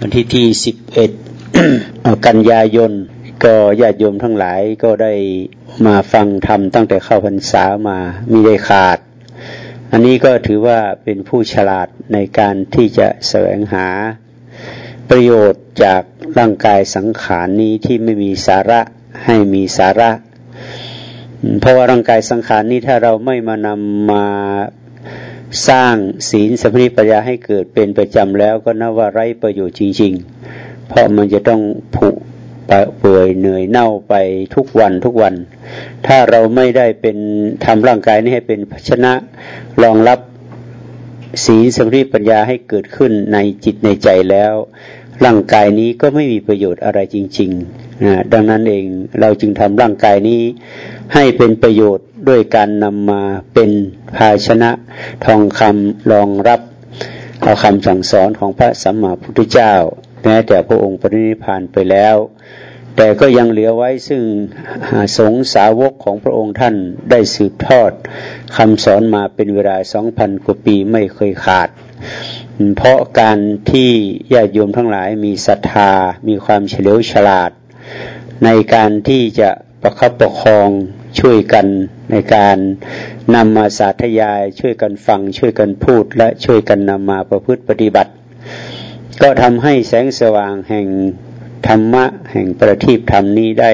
วันที่ที่สิบเอ็ดกันยายน ก็ญาติโยมทั้งหลายก็ได้มาฟังธรรมตั้งแต่เข้าพรรษามามีได้ขาด อันนี้ก็ถือว่าเป็นผู้ฉลาดในการที่จะแสวงหาประโยชน์จากร่างกายสังขารนี้ที่ไม่มีสาระให้มีสาระ เพราะว่าร่างกายสังขารนี้ถ้าเราไม่มานำมา สร้างศีลสัมผัปัญญาให้เกิดเป็นประจำแล้วก็นับว่าไร้ประโยชน์จริง ๆ เพราะมันจะต้องผุเปื่อยเหนื่อยเน่าไปทุกวันทุกวัน ถ้าเราไม่ได้เป็นทำร่างกายนี้ให้เป็นภาชนะรองรับศีลสมาธิปัญญาให้เกิดขึ้นในจิตในใจแล้ว ร่างกายนี้ก็ไม่มีประโยชน์อะไรจริงๆนะดังนั้นเองเราจึงทำร่างกายนี้ให้เป็นประโยชน์ด้วยการนำมาเป็นภาชนะทองคำรองรับเอาคำสั่งสอนของพระสัมมาพุทธเจ้าแม้แต่พระองค์ปรินิพานไปแล้ว แต่ก็ยังเหลือไว้ซึ่งสงสาวกของพระองค์ท่านได้สืบทอดคำสอนมาเป็นเวลาสองพันกว่าปีไม่เคยขาด เพราะการที่ญาติโยมทั้งหลายมีศรัทธา มีความเฉลียวฉลาด ในการที่จะประคับประคองช่วยกันในการนำมาสาธยาย ช่วยกันฟัง ช่วยกันพูด และช่วยกันนำมาประพฤติปฏิบัติ ก็ทำให้แสงสว่างแห่งธรรมะ แห่งประทีปธรรมนี้ได้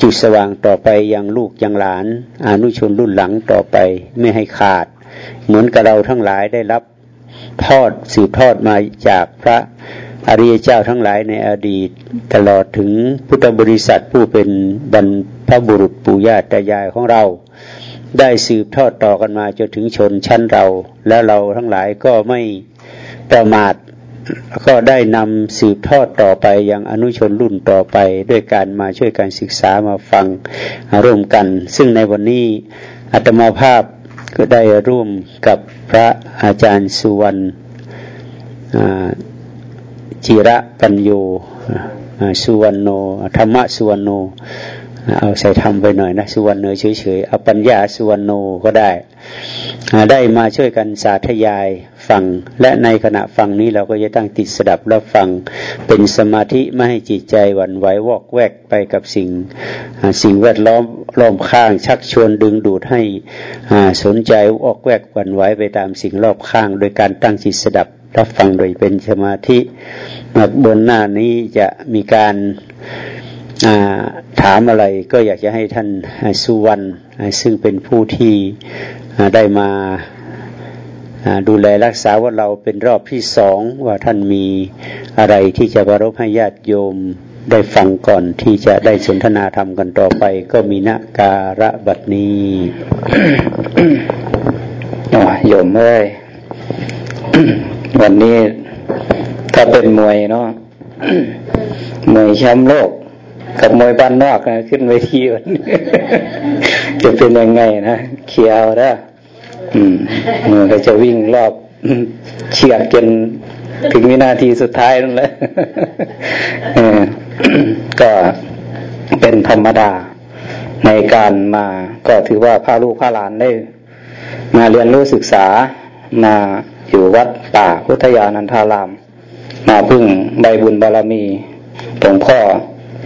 จุดสว่างต่อไปยังลูกยังหลาน อนุชนรุ่นหลังต่อไปไม่ให้ขาด เหมือนกับเราทั้งหลายได้รับ ทอดสืบทอดมาจากพระอริยเจ้าทั้งหลายในอดีต ตลอดถึงพุทธบริษัทผู้เป็นบรรพบุรุษปู่ย่าตายายของเรา ได้สืบทอดต่อกันมาจนถึงชนชั้นเรา แล้วเราทั้งหลายก็ไม่ประมาทก็ได้นำสืบทอดต่อไปยังอนุชนรุ่นต่อไป ด้วยการมาช่วยการศึกษามาฟังร่วมกัน ซึ่งในวันนี้อาตมาภาพ ก็ได้ร่วมกับพระอาจารย์สุวรรณจิระปัญโยสุวรรณโนธรรมะสุวรรณโนเอาใส่ธรรมไปหน่อยนะสุวรรณเฉยๆเอาปัญญาสุวรรณโนก็ได้ได้มาช่วยกันสาธยาย ฟัง และในขณะฟังนี้เราก็จะตั้งติดสดับแล้วฟัง เป็นสมาธิไม่ให้จิตใจหวั่นไหววอกแวกไปกับสิ่งสิ่งแวดล้อมล้อมข้าง ชักชวนดึงดูดให้สนใจวอกแวกหวั่นไหวไปตามสิ่งรอบข้าง โดยการตั้งจิตสดับรับฟังโดยเป็นสมาธิบนหน้านี้จะมีการถามอะไรก็อยากจะให้ท่านสุวรรณซึ่งเป็นผู้ที่ได้มา ดูแลรักษาว่าเราเป็นรอบที่สองว่าท่านมีอะไรที่จะบรบให้ญาติโยมได้ฟังก่อนที่จะได้สนทนาธรรมกันต่อไป ก็มีนาการะบัดนี้โยมเอ้ยวันนี้ถ้าเป็นมวยเนาะมวยแชมป์โลก กับมวยบ้านนอกนะขึ้นเวทีวันจะเป็นยังไงนะเขียวนะ มมันก็จะวิ่งรอบเฉียดจนถึงวินาทีสุดท้ายนั่นแหละก็เป็นธรรมดาในการมาก็ถือว่าพาลูกพาหลานได้ มาเรียนรู้ศึกษามาอยู่วัดป่าพุทธยานันทาราม มาพึ่งใบบุญบารมีหลวงพ่อ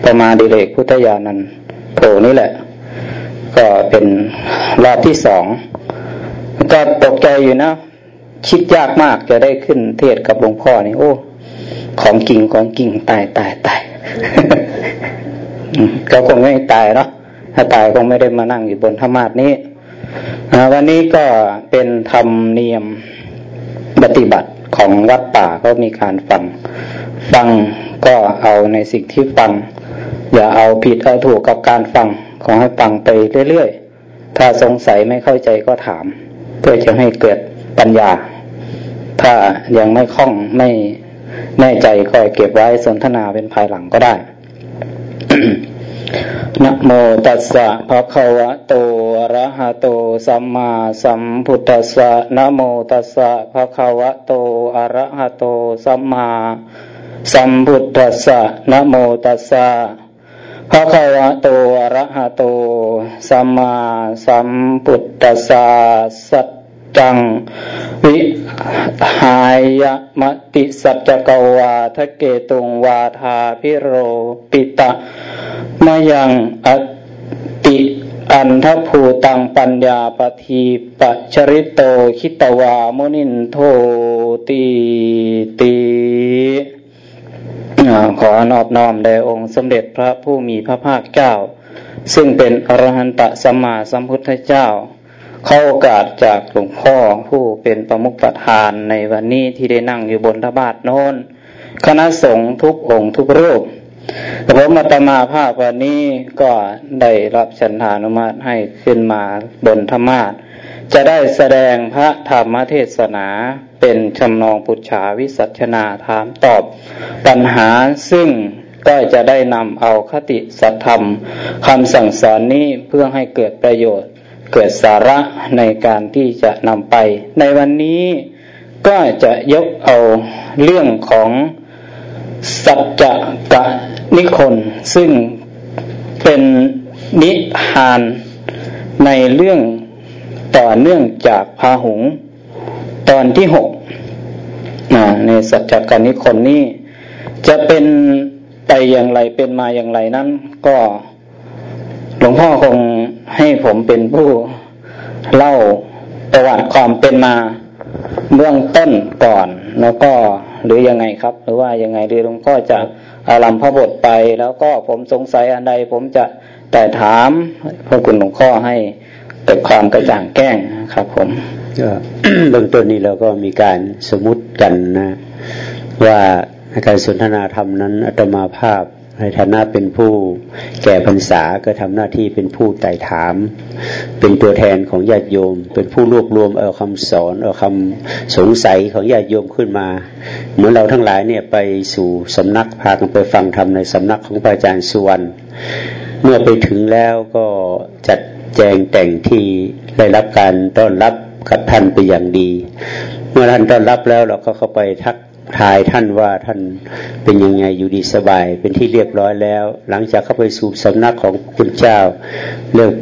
ประมาดิเลกพุทธยานันโถนี่แหละ ก็เป็นรอบที่สอง ก็ตกใจอยู่นะ คิดยากมากจะได้ขึ้นเทศกับหลวงพ่อนี่โอ้ ของกิ่งของกิ่งตายตายตายก็คงไม่ตายเนาะถ้าตายคงไม่ได้มานั่งอยู่บนธรรมาทนี้วันนี้ก็เป็นธรรมเนียมปฏิบัติของวัดป่าก็มีการฟัง ฟังก็เอาในสิ่งที่ฟัง อย่าเอาผิดเอาถูกกับการฟัง ขอให้ฟังไปเรื่อยๆ ถ้าสงสัยไม่เข้าใจก็ถาม เพื่อจะให้เกิดปัญญา ถ้ายังไม่คล่องไม่แน่ใจก็เก็บไว้สนทนาเป็นภายหลังก็ได้นะโมตัสสะภะคะวะโตอะระหะโตสัมมาสัมพุทธัสสะนะโมตัสสะภะคะวะโตอะระหะโตสัมมาสัมพุทธัสสะนะโมตัสสะ ภะคะวะโตอะระหะโตสัมมาสัมพุทธัสสะสัทธจัง วิหายมติสัจกวาทะเกตุงวาทาพิโรปิตะมยังอติอันทภูตังปัญญาปทีปัจริโตคิตวามุนินโทตีตี ขอนอบน้อมแด่องค์สมเด็จพระผู้มีพระภาคเจ้า ซึ่งเป็นอรหันตสัมมาสัมพุทธเจ้า เข้าโอกาสจากหลวงพ่อผู้เป็นประมุขประธานในวันนี้ที่ได้นั่งอยู่บนทบาทโน้น คณะสงฆ์ทุกองค์ทุกรูปผมมาตมาภาพวันนี้ก็ได้รับฉันทานุมาตให้ขึ้นมาบนธรรมาทจะได้แสดงพระธรรมเทศนา เป็นชำนองปุจฉาวิสัชนาถามตอบ ปัญหาซึ่งก็จะได้นำเอาคติสัตธรรมคำสั่งสอนนี้เพื่อให้เกิดประโยชน์ เกิดสาระในการที่จะนำไป ในวันนี้ก็จะยกเอาเรื่องของสัจจกะนิคนซึ่งเป็นนิทานในเรื่องต่อเนื่องจากพาหุง ตอนที่หก ในสัจจการนิคนนี้จะเป็นไปอย่างไรเป็นมาอย่างไรนั้น ก็หลวงพ่อคงให้ผมเป็นผู้เล่าประวัติความเป็นมาเบื้องต้นก่อน แล้วก็หรือยังไงครับ หรือว่ายังไงหรือหลวงพ่อจะอารัมพบทไป แล้วก็ผมสงสัยอันใด ผมจะแต่ถามพระคุณหลวงพ่อให้เกิดความกระจ่างแก้งครับผม เบื้องต้นนี้เราก็มีการสมมติกันนะ ว่าการสนทนาธรรมนั้นอาตมาภาพในฐานะเป็นผู้แก่พรรษาก็ทำหน้าที่เป็นผู้ไต่ถาม เป็นตัวแทนของญาติโยม เป็นผู้รวบรวมเอาคำสอนเอาคำสงสัยของญาติโยมขึ้นมา เหมือนเราทั้งหลายเนี่ยไปสู่สำนักพากันไปฟังธรรมในสำนักของพระอาจารย์สุวรรณเมื่อไปถึงแล้วก็จัดแจงแต่งที่ได้รับการต้อนรับ กับท่านไปอย่างดี เมื่อท่านต้อนรับแล้วเราก็เข้าไปทักทายท่านว่าท่านเป็นยังไงอยู่ดีสบาย เป็นที่เรียบร้อยแล้ว หลังจากเข้าไปสู่สำนักของคุณเจ้าเรียก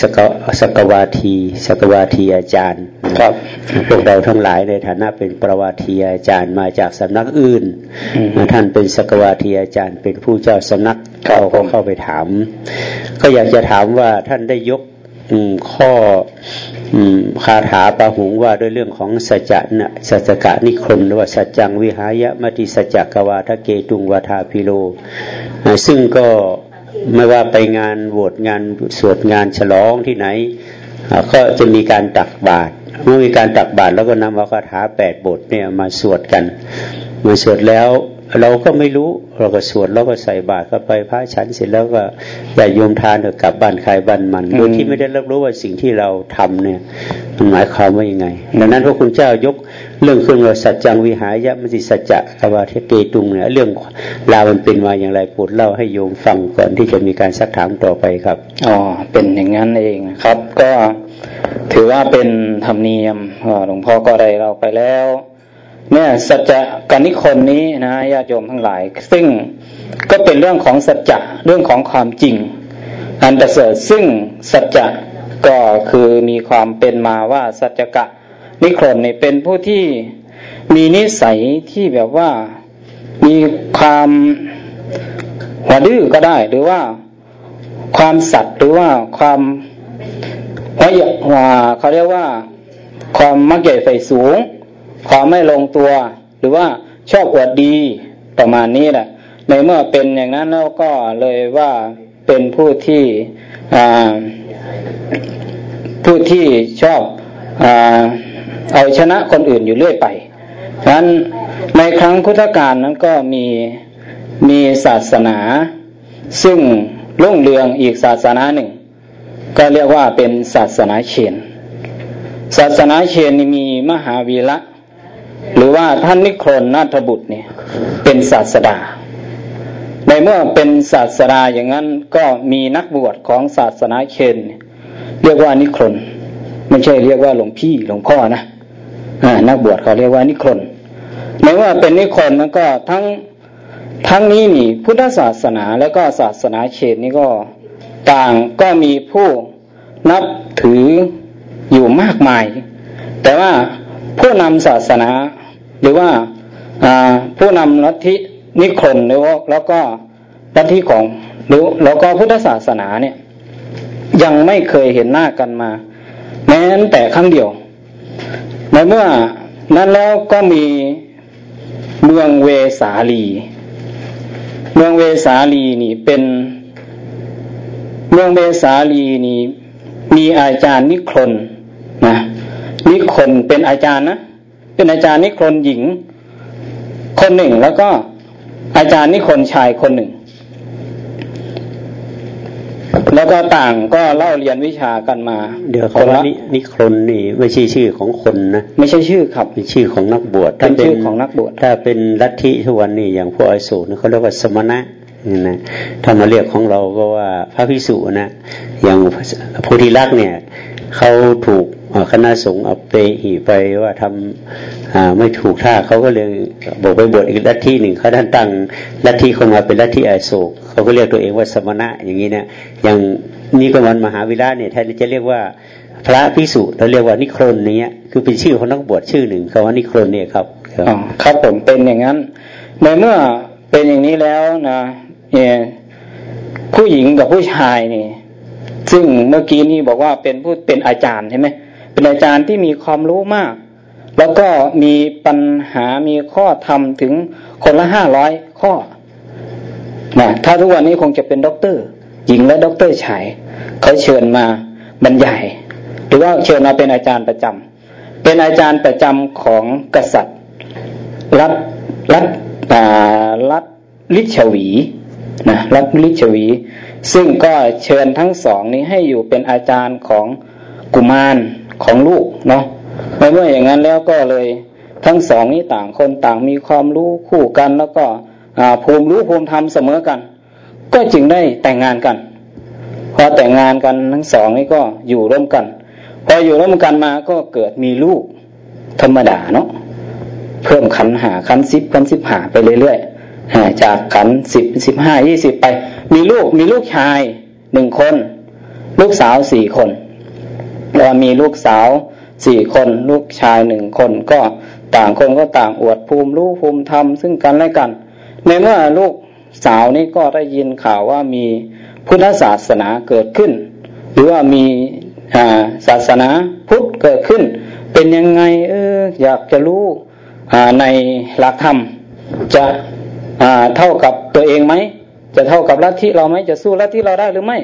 สกสกวาทีสกวาทีอาจารย์ครับพวกเราทั้งหลายในฐานะเป็นประวาทีอาจารย์มาจากสำนักอื่นท่านเป็นสกวาทีอาจารย์ เป็นผู้เจ้าสำนักเขาก็เข้าไปถาม ก็อยากจะถามว่าท่านได้ยกข้อ คาถาปะหงว่าด้วยเรื่องของสัจจนะสัจกะนิครนหรือว่าสัจจังวิหายะมติสัจจกวาทะเกตุงวาทาพิโล ซึ่งก็ไม่ว่าไปงานโหวตงานสวดงานฉลองที่ไหน ก็จะมีการตักบาตรเมื่อมีการตักบาตรแล้วก็นำเอาคาถาแปดบทเนี่ยมาสวดกันมาสวดแล้ว เราก็ไม่รู้เราก็สวดเราก็ใส่บาตรเข้าไปพระฉันเสร็จแล้วก็อย่าโยมทานกลับบ้านใครบ้านมันโดยที่ไม่ได้รับรู้ว่าสิ่งที่เราทำเนี่ยมันหมายความว่ายังไง ดังนั้นพระคุณเจ้ายกเรื่องขึ้นว่าสัจจังวิหายะมสิสัจจะอวาเทเกตุงเนี่ยเรื่องราวมันเป็นมาอย่างไรปวดเล่าให้โยมฟังก่อนที่จะมีการสักถามต่อไปครับอ๋อเป็นอย่างนั้นเองครับ ก็ถือว่าเป็นธรรมเนียมหลวงพ่อก็ได้เราไปแล้ว เนี่ยสัจจะกนิคนนี้นะญาติโยมทั้งหลาย ซึ่งก็เป็นเรื่องของสัจจะเรื่องของความจริง อันประเสริฐซึ่งสัจจะก็คือมีความเป็นมาว่าสัจกะนิครนเนี่ยเป็นผู้ที่มีนิสัยที่แบบว่ามีความหัวดื้อก็ได้ หรือว่าความสัตย์หรือว่าความว่าเขาเรียกว่าความมักใหญ่ไฟสูง ความไม่ลงตัว หรือว่าชอบอวดดีประมาณนี้แหละในเมื่อเป็นอย่างนั้นแล้วก็เลยว่าเป็นผู้ที่ผู้ที่ชอบอเอาชนะคนอื่นอยู่เรื่อยไปฉะนั้นในครั้งพุทธกาลนั้นก็มีมีศาสนา ซึ่งรุ่งเรืองอีกศาสนาหนึ่ง ก็เรียกว่าเป็นศาสนาเชนศาสนาเชนมีมหาวีระ หรือว่าท่านนิครนนาถบุตรเนี่ยเป็นศาสดา ในเมื่อเป็นศาสดาอย่างนั้นก็มีนักบวชของศาสนาเคนเรียกว่านิครนไม่ใช่เรียกว่าหลวงพี่หลวงพ่อนะนักบวชเขาเรียกว่านิครนในเมื่อเป็นนิครนนั้นก็ทั้งทั้งนี้นี่พุทธศาสนาแล้วก็ศาสนาเชนนี่ก็ต่างก็มีผู้นับถืออยู่มากมาย แต่ว่า ผู้นำศาสนา หรือว่าผู้นำลัทธินิครนหรือว่าแล้วก็ลัทธิของหรือแล้วก็พุทธศาสนาเนี่ย ยังไม่เคยเห็นหน้ากันมา แม้แต่ครั้งเดียวในเมื่อนั้นแล้วก็มีเมืองเวสาลี เมืองเวสาลีนี่เป็นเมืองเวสาลีนี่มีอาจารย์นิครนนะ นิครนเป็นอาจารย์นะเป็นอาจารย์นิครนหญิง คนหนึ่งแล้วก็อาจารย์นิครนชายคนหนึ่ง แล้วก็ต่างก็เล่าเรียนวิชากันมา เดี๋ยวเขาว่านิครนนี่ไม่ใช่ชื่อของคนนะไม่ใช่ชื่อครับเป็นชื่อของนักบวชเป็นชื่อของนักบวชถ้าเป็นลัทธิทุกวันนี้อย่างพวกไอสูเขาเรียกว่าสมณะนี่นะถ้ามาเรียกของเราก็ว่าพระพิสุนะอย่างโพธิลักษ์เนี่ย เขาถูกคณะสงฆ์เอาเปหีไปว่าทำไม่ถูกท่าเขาก็เลยบอกไปบวชอีกลัทธิหนึ่งเขาท่านตั้งลัทธิเข้ามาเป็นลัทธิไอโศกเขาก็เรียกตัวเองว่าสมณะอย่างนี้เนี่ยอย่างนี่ก็วันมหาวิราชเนี่ยแทนจะเรียกว่าพระพิสุเราเรียกว่านิครนเนี้ยคือเป็นชื่อของนักบวชชื่อหนึ่งคำว่านิครนเนี่ยครับอ๋อครับผมเป็นอย่างนั้น ในเมื่อเป็นอย่างนี้แล้วนะเนี่ยผู้หญิงกับผู้ชายนี่ ซึ่งเมื่อกี้นี่บอกว่าเป็นผู้เป็นอาจารย์ใช่ไหมเป็นอาจารย์ที่มีความรู้มาก แล้วก็มีปัญหามีข้อธรรมถึงคนละห้าร้อยข้อนะถ้าทุกวันนี้คงจะเป็นด็อกเตอร์หญิงและด็อกเตอร์ชายเขาเชิญมาบรรยายหรือว่าเชิญมาเป็นอาจารย์ประจำเป็นอาจารย์ประจำของกษัตริย์ รัฐรัฐรัฐลิชวีนะรัฐลิชวี ซึ่งก็เชิญทั้งสองนี้ให้อยู่เป็นอาจารย์ของกุมารของลูกเนาะเมื่ออย่างนั้นแล้วก็เลยทั้งสองนี้ต่างคนต่างมีความรู้คู่กัน แล้วก็ภูมิรู้ภูมิธรรมเสมอกัน ก็จึงได้แต่งงานกัน พอแต่งงานกันทั้งสองนี้ก็อยู่ร่วมกัน พออยู่ร่วมกันมาก็เกิดมีลูกธรรมดาเนาะเพิ่มขันหาขันสิบขันสิบหาไปเรื่อยๆจากขันสิบสิบห้ายี่สิบไป มีลูกมีลูกชายหนึ่งคน ลูกสาวสี่คนแล้วมีลูกสาวสี่คน ลูกชายหนึ่งคนก็ต่างคนก็ต่างอวดภูมิรู้ภูมิธรรมซึ่งกันและกัน ในเมื่อลูกสาวนี้ก็ได้ยินข่าวว่ามีพุทธศาสนาเกิดขึ้น หรือว่ามีศาสนาพุทธเกิดขึ้น เป็นยังไงเอออยากจะรู้ในหลักธรรมจะเท่ากับตัวเองไหม จะเท่ากับลัทธิเราไหมจะสู้ลัทธิเราได้หรือไม่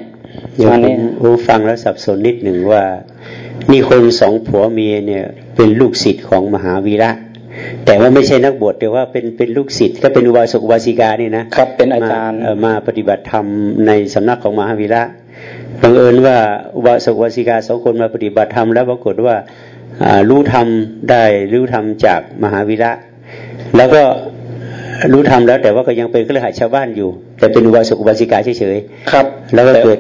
อันนี้รู้ฟังแล้วสับสนนิดหนึ่งว่านี่คนสองผัวเมียเนี่ย เป็นลูกศิษย์ของมหาวีระแต่ว่าไม่ใช่นักบวชแต่ว่าเป็นเป็นลูกศิษย์ก็เป็นอุบาสกอุบาสิกานี่นะครับเป็นอาจารย์มาปฏิบัติธรรมในสำนักของมหาวีระบังเอิญว่าอุบาสกอุบาสิกาสองคนมาปฏิบัติธรรมแล้วปรากฏว่ารู้ธรรมได้รู้ธรรมจากมหาวีระแล้วก็รู้ธรรมแล้วแต่ว่าก็ยังเป็นเครือข่ายชาวบ้านอยู่ แต่เป็นอุบาสกอุบาสิกาเฉยๆครับ แล้วก็เกิด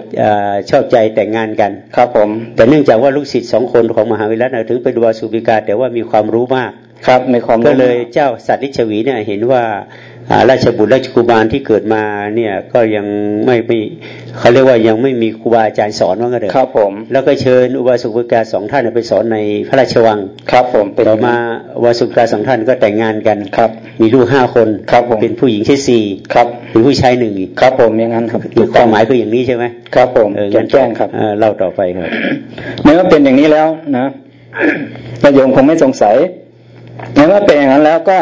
ชอบใจแต่งงานกันครับผม แต่เนื่องจากว่าลูกศิษย์สองคนของมหาวิทยาลัยถึงเป็นอุบาสกอุบาสิกาแต่ว่ามีความรู้มากครับในความก็เลยเจ้าสัตว์ลิชวีเนี่ยเห็นว่า ราชบุตรราชกุมารที่เกิดมาเนี่ยก็ยังไม่ไม่เขาเรียกว่ายังไม่มีครูบาอาจารย์สอนว่างั้นเถอะครับผม แล้วก็เชิญอุบาสกอุบาสิกาสองท่านไปสอนในพระราชวัง ครับผมต่อมาอุบาสกอุบาสิกาสองท่านก็แต่งงานกันครับ มีลูกห้าคนครับผมเป็นผู้หญิงแค่สี่ครับเป็นผู้ชายหนึ่งครับผมอย่างนั้นครับความหมายคืออย่างนี้ใช่ไหมครับผมเออแจ้งครับเล่าต่อไปครับเมื่อเป็นอย่างนี้แล้วนะโยมคงไม่สงสัยในเมื่อเป็นอย่างนั้นแล้วก็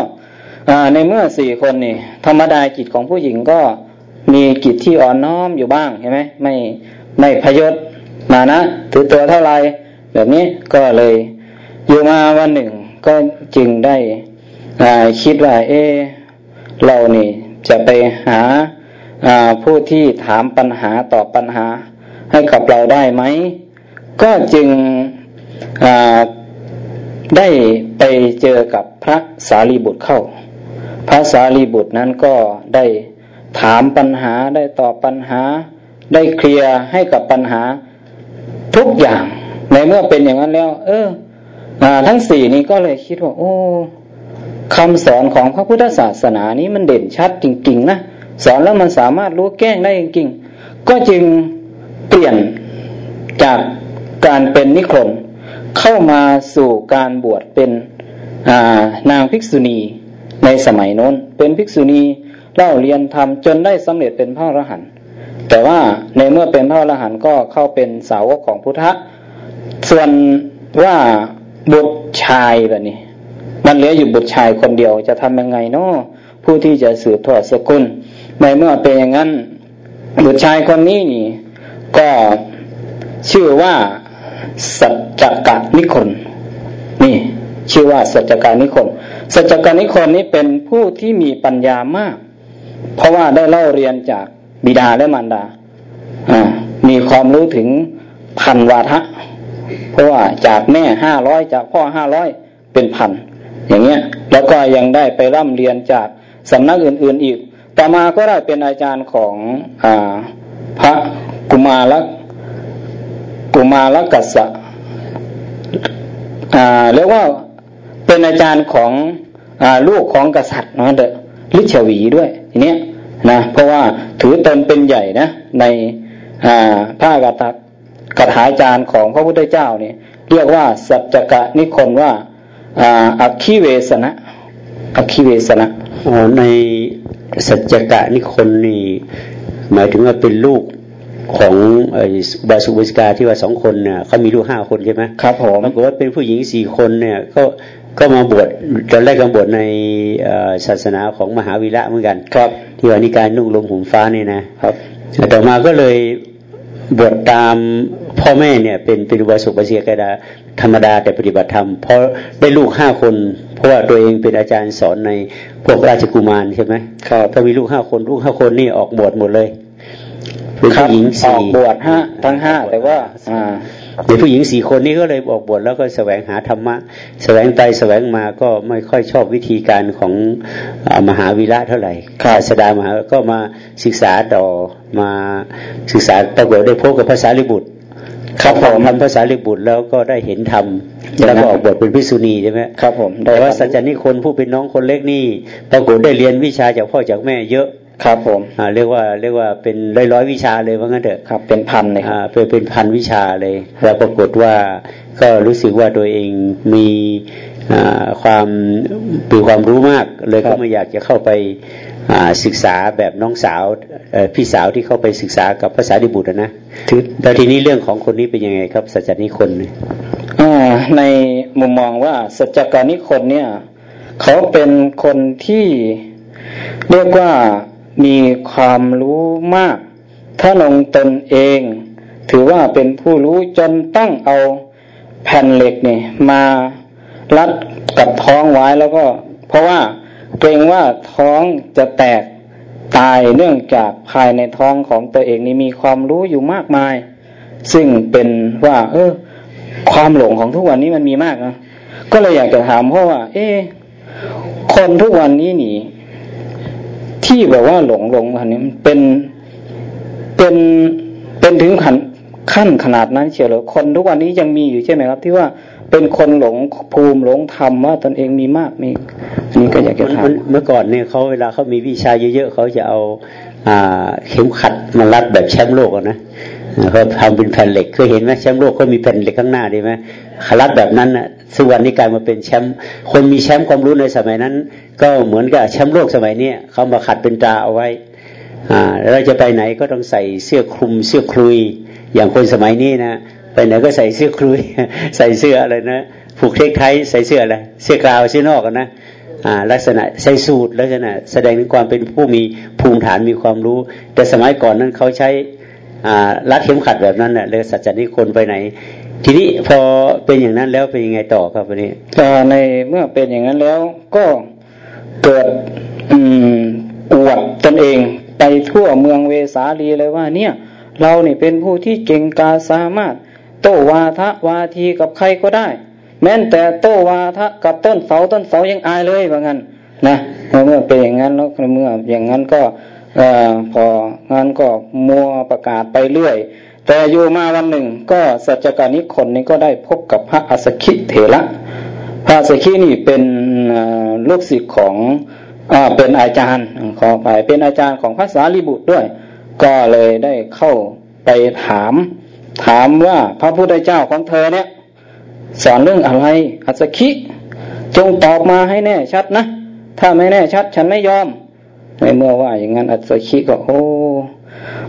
ในเมื่อสี่คนนี่ธรรมดากิจของผู้หญิงก็มีกิจที่อ่อนน้อมอยู่บ้างใช่ไหมไม่ไม่พยศมานะถือตัวเท่าไรแบบนี้ก็เลยอยู่มาวันหนึ่งก็จึงได้คิดว่าเออเรานี่จะไปหาผู้ที่ถามปัญหาตอบปัญหาให้กับเราได้ไหม ก็จึงได้ไปเจอกับพระสารีบุตรเข้า พระสารีบุตรนั้นก็ได้ถามปัญหาได้ตอบปัญหา ได้เคลียร์ให้กับปัญหาทุกอย่าง ในเมื่อเป็นอย่างนั้นแล้วเอออทั้งสี่นี้ก็เลยคิดว่า โอ้คำสอนของพระพุทธศาสนานี้มันเด่นชัดจริง ๆ นะสอนแล้วมันสามารถรู้แก้งได้จริงๆ ก็จึงเปลี่ยนจากการเป็นนิครนเข้ามาสู่การบวชเป็นนางภิกษุณี ในสมัยโน้น เป็นภิกษุณีเล่าเรียนทำจนได้สำเร็จเป็นพระอรหันต์แต่ว่าในเมื่อเป็นพระอรหันต์ก็เข้าเป็นสาวกของพุทธะส่วนว่าบุตรชายแบบนี้ มันเหลืออยู่บุตรชายคนเดียวจะทำยังไงเนาะผู้ที่จะสืบทอดสกุล ในเมื่อเป็นอย่างนั้น บุตรชายคนนี้นี่ ก็ชื่อว่าสัจจกะนิคนนี่ ชื่อว่าสัจจกานิคน สัจกานิคนนี้เป็นผู้ที่มีปัญญามาก เพราะว่าได้เล่าเรียนจากบิดาและมารดาอ่ามีความรู้ถึงพันวาทะ เพราะว่าจากแม่ห้าร้อยจากพ่อห้าร้อยเป็นพันอย่างเงี้ย แล้วก็ยังได้ไปร่ำเรียนจากสำนักอื่น ๆอีก ต่อมาก็ได้เป็นอาจารย์ของอพระกุมารกุมารกัสสะเรียกว่า เป็นอาจารย์ของอลูกของกษัตริย์นะเดลิชวีด้วยทีนี้นะเพราะว่าถือตนเป็นใหญ่นะในพระกถากถาจารย์ของพระพุทธเจ้าเนี่ยเรียกว่าสัจจกะนิคนว่าอักขิเวสนะอักขิเวสนะในสัจจกะนิคนนี่หมายถึงว่าเป็นลูกของบาสุบิสกาที่ว่าสองคนเนี่ยเขามีลูกห้าคนใช่ไหมครับผมปรากฏว่าเป็นผู้หญิงสี่คนเนี่ยก็ ก็มาบวชตอนแรกก็บวชในศาสนาของมหาวิระเหมือนกัน ครับ ที่ว่านิการนุ่งลมหุ่มฟ้านี่นะครับต่อมาก็เลยบวชตามพ่อแม่เนี่ยเป็นเป็นอุบาสกบาเสียกดาธรรมดาแต่ปฏิบัติธรรมเพราะได้ลูกห้าคน เพราะว่าตัวเองเป็นอาจารย์สอนในพวกราชกุมารใช่ไหมครับถ้ามีลูกห้าคนลูกห้าคนนี่ออกบวชหมดเลยเป็นผู้หญิงสี่บวชห้าทั้งห้าแต่ว่าอ่า เด็กผู้หญิงสี่คนนี้ก็เลยออกบวชแล้วก็แสวงหาธรรมะ แสวงไปแสวงมาก็ไม่ค่อยชอบวิธีการของมหาวิระเท่าไหร่ข้าสดามหาก็มาศึกษาต่อมาศึกษาปรากฏได้พบกับภาษาลิบุตรครับผมทำภาษาลิบุตรแล้วก็ได้เห็นธรรมแล้วก็ออกบทเป็นพิษุณีใช่ไหมครับผมแต่ว่าสัจจานิคนผู้เป็นน้องคนเล็กนี่ปรากฏได้เรียนวิชาจากพ่อจากแม่เยอะ ครับผมอ่าเรียกว่าเรียกว่าเป็นร้อยร้อยวิชาเลยว่างั้นเถอะครับ เป็นพันเลยอ่าเป็นเป็นพันวิชาเลย แล้วปรากฏว่าก็รู้สึกว่าตัวเองมีความปีความรู้มากเลยก็ไม่อยากจะเข้าไปศึกษาแบบน้องสาวพี่สาวที่เข้าไปศึกษากับภาษาดิบุตรนะแล้วทีนี้เรื่องของคนนี้เป็นยังไงครับ สัจจานิคนในมุมมองว่าสัจจการนิคนเนี่ยเขาเป็นคนที่เรียกว่า มีความรู้มากถ้าลงตนเอง ถือว่าเป็นผู้รู้จนต้องเอาแผ่นเหล็กนี่มารัดกับท้องไว้แล้วก็ เพราะว่าเกรงว่าท้องจะแตกตายเนื่องจากภายในท้องของตัวเองนี่มีความรู้อยู่มากมาย ซึ่งเป็นว่า เออ ความหลงของทุกวันนี้มันมีมากนะก็เลยอยากจะถามเพราะว่า เออคนทุกวันนี้หนี ที่แบบว่าหลงหลงขันนี้เป็นเป็นเป็นถึงขั้นขั้นขนาดนั้นเชียวหรือคนทุกวันนี้ยังมีอยู่ใช่ไหมครับ ที่ว่าเป็นคนหลงภูมิหลงธรรมว่าตนเองมีมากมีนี่ก็อยากจะถามเมื่อก่อนเนี่ยเขาเวลาเขามีวิชาเยอะๆเขาจะเอา อ่า เข็มขัดมารัดแบบแชมป์โลกนะ เขาทำเป็นแผ่นเหล็กเคยเห็นไหมแชมป์โลกเขามีแผ่นเหล็กข้างหน้าดีไหมขลัดแบบนั้นน่ะสุวรรณนี้กลายมาเป็นแชมป์คนมีแชมป์ความรู้ในสมัยนั้น ก็เหมือนกับแชมป์โลกสมัยเนี้ยเขามาขัดเป็นตาเอาไว้อ่าเราจะไปไหนก็ต้องใส่เสื้อคลุมเสื้อคลุย อย่างคนสมัยนี้นะไปไหนก็ใส่เสื้อคลุย ใส่เสื้ออะไรนะผูกเทคไทใส่เสื้ออะไรเสื้อกาวเสื้อนอกนะลักษณะใส่สูตรลักษณะแสดงถึงความเป็นผู้มีภูมิฐานมีความรู้ แต่สมัยก่อนนั้นเขาใช้ รัดเข็มขัดแบบนั้นเน่ะเลยสัจจนิคนไปไหน ทีนี้พอเป็นอย่างนั้นแล้วเป็นยังไงต่อครับวันนี้ในเมื่อเป็นอย่างนั้นแล้วก็เกิดอืมอวดตนเองไปทั่วเมืองเวสาลีเลยว่า เนี่ย เราเนี่เป็นผู้ที่เก่งกาสามารถ โตวาทะวาทีกับใครก็ได้ แม้แต่โตวาทะกับต้นเสาต้นเสายังอายเลยว่างั้นนะเมื่อเป็นอย่างนั้นแล้วเมื่ออย่างนั้นก็ อพองานก็มัวประกาศไปเรื่อย แต่อยู่มาวันหนึ่ง ก็สัจการนิคนนี้ก็ได้พบกับพระอัสคิเถระพระอัสคินี่เป็นลูกศิษย์ของอเป็นอาจารย์ขอไปเป็นอาจารย์ของพระสารีบุตรด้วย ก็เลยได้เข้าไปถาม ถามว่าพระพุทธเจ้าของเธอเนี่ยสอนเรื่องอะไรอัศคิ จงตอบมาให้แน่ชัดนะ ถ้าไม่แน่ชัดฉันไม่ยอม ในเมื่อว่าอย่างนั้นอัศชิก็โอ้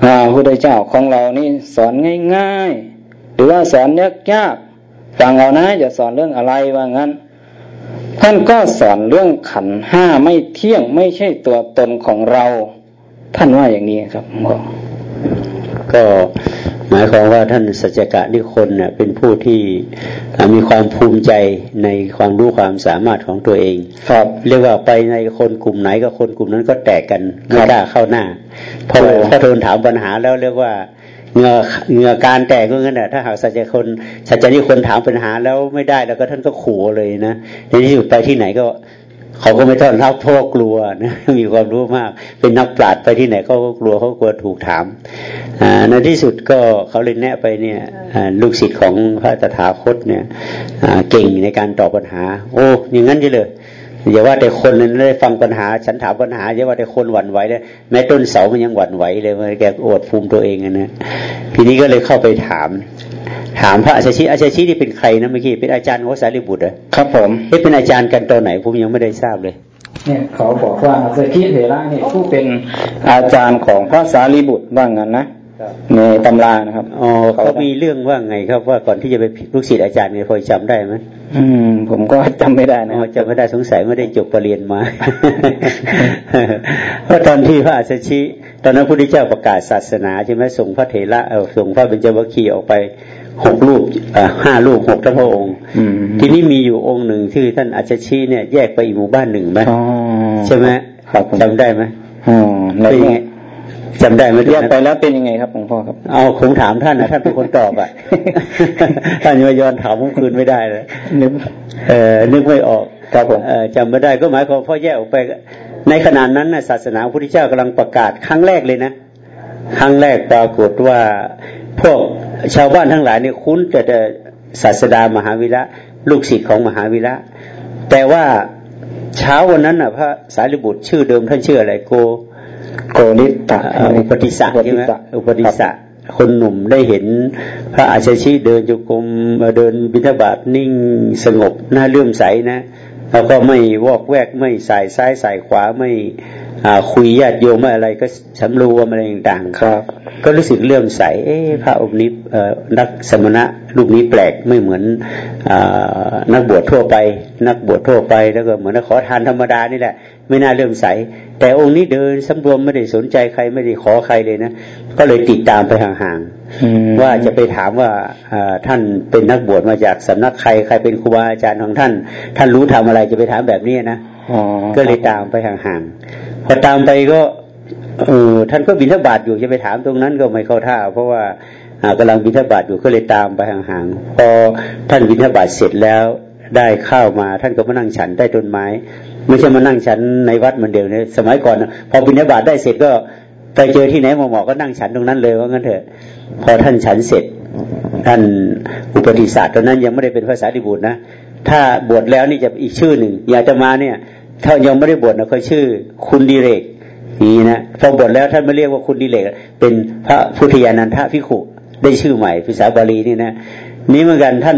พระพุทธเจ้าของเรานี่สอนง่ายๆ หรือว่าสอนยากยากฟังเอานะจะสอนเรื่องอะไรว่างั้น ท่านก็สอนเรื่องขันห้าไม่เที่ยงไม่ใช่ตัวตนของเรา ท่านว่าอย่างนี้ครับก็ หมายความว่าท่านสัจกะนิคนเน่ยเป็นผู้ที่มีความภูมิใจในความรู้ความสามารถของตัวเอง ครับ เรียกว่าไปในคนกลุ่มไหนก็คนกลุ่มนั้นก็แตกกันไม่กล้าเข้าหน้าพอพอโดนถามปัญหาแล้วเรียกว่าเงือเงือการแตกก็งั้นแหละถ้าหากสัจคนสัจนิคนถามปัญหาแล้วไม่ได้แล้วก็ท่านก็ขู่เลยนะในที่สุดไปที่ไหนก็ เขาก็ไม่ต้อนรับเพราะกลัวนะมีความรู้มาก เป็นนักปราชญ์ไปที่ไหนเขาก็กลัวเขากลัวถูกถามในที่สุดก็เขาเลยแนะไปเนี่ยลูกศิษย์ของพระตถาคตเนี่ยเก่งในการตอบปัญหา โอ้อย่างนั้นเลยอย่าว่าแต่คนนั้นได้ฟังปัญหา ฉันถามปัญหาอย่าว่าแต่คนหวั่นไหวเลยแม้ต้นเสามันยังหวั่นไหวเลยมันแกอดภูมิตัวเองนะทีนี้ก็เลยเข้าไปถาม ถามพระอาชาชิอาชาชินี่เป็นใครนะเมื่อกี้เป็นอาจารย์ของสารีบุตรเหรอครับผมเป็นอาจารย์กันตอนไหนผมยังไม่ได้ทราบเลยเนี่ยเขาบอกว่าอาชาชิเถระนี่ผู้เป็นอาจารย์ของพระสารีบุตรว่างั้นนะในตำรานะครับอ๋อเขามีเรื่องว่าไงครับว่าก่อนที่จะไปลูกศิษย์อาจารย์เนี่ยพอจำได้ไหมอืม ผมก็จำไม่ได้นะจำไม่ได้สงสัยไม่ได้จบปรริญญามาเพราะตอนที่พระอาชชิตอนนั้นพระพุทธเจ้าประกาศศาสนาใช่ไหมส่งพระเถระเออส่งพระเบญจวัคคีย์ออกไป หกลูกห้าลูกหกท่านพระองค์ทีนี้มีอยู่องค์หนึ่งที่ท่านอาจารย์ชี้เนี่ยแยกไปอีกหมู่บ้านหนึ่งไหมใช่ไหมจำได้ไหมอ๋อเป็นยังไงจำได้ไหมแยกไปแล้วเป็นยังไงครับหลวงพ่อครับ เอาคงถามท่านนะท่านเป็นคนตอบอะท่านยย้อนถามผมคืนไม่ได้เลยนึกเออนึกไม่ออกครับผมจำไม่ได้ก็หมายความพ่อแยกออกไป ในขณะนั้นนะศาสนาพระพุทธเจ้ากำลังประกาศครั้งแรกเลยนะ ครั้งแรกปรากฏว่าพวกชาวบ้านทั้งหลายเนี่ยคุ้นแต่แต่ศาสดามหาวิระลูกศิษย์ของมหาวิระแต่ว่าเช้าวันนั้นน่ะ พระสารีบุตรชื่อเดิมท่านชื่ออะไรโก โกนิตะอุปติสะใช่ไหมอุปติสะคนหนุ่มได้เห็นพระอาชชีเดินจุกรมเดินบิณฑบาตนิ่งสงบน่าเลื่อมใสนะแล้วก็ไม่วอกแวกไม่สายซ้ายสายขวาไม่ คุยญาติโยมอะไรก็สำรวมอะไรต่างๆครับก็รู้สึกเลื่อมใส เอ๊พระองค์นี้นักสมณะรูปนี้แปลกไม่เหมือนอนักบวชทั่วไป นักบวชทั่วไปแล้วก็เหมือนนักขอทานธรรมดานี่แหละ ไม่น่าเลื่อมใส แต่องค์นี้เดินสำรวมไม่ได้สนใจใครไม่ได้ขอใครเลยนะก็เลยติดตามไปห่างๆว่าจะไปถามว่าท่านเป็นนักบวชมาจากสำนักใครใครเป็นครูบาอาจารย์ของท่าน ท่านรู้ทำอะไรจะไปถามแบบนี้นะก็เลยตามไปห่างๆ พอตามไปก็เออท่านก็บินทบาทอยู่จะไปถามตรงนั้นก็ไม่เข้าท่า เพราะว่ากำลังบินทบาทอยู่ก็เลยตามไปห่างๆพอท่านบินทบาทเสร็จแล้วได้ข้าวมา ท่านก็มานั่งฉันใต้ต้นไม้ ไม่ใช่มานั่งฉันในวัดเหมือนเดิมเนี่ยสมัยก่อนพอบินทบาทได้เสร็จก็ไปเจอที่ไหนหมอหมอก็นั่งฉันตรงนั้นเลยว่างั้นเถอะ พอท่านฉันเสร็จ ท่านอุปติศาสตร์ตอนนั้นยังไม่ได้เป็นภาษาดิบุตรนะถ้าบวชแล้วนี่จะอีกชื่อหนึ่งอยากจะมาเนี่ย ถ้ายังไม่ได้บวชนะเขาชื่อ คุณดีเรกนี้นะพอบทแล้วท่านไม่เรียกว่าคุณดิเลกเป็นพระพุทธญาณันทพิขุได้ชื่อใหม่ภาษาบาลีนี่นะนี้เหมือนกันท่าน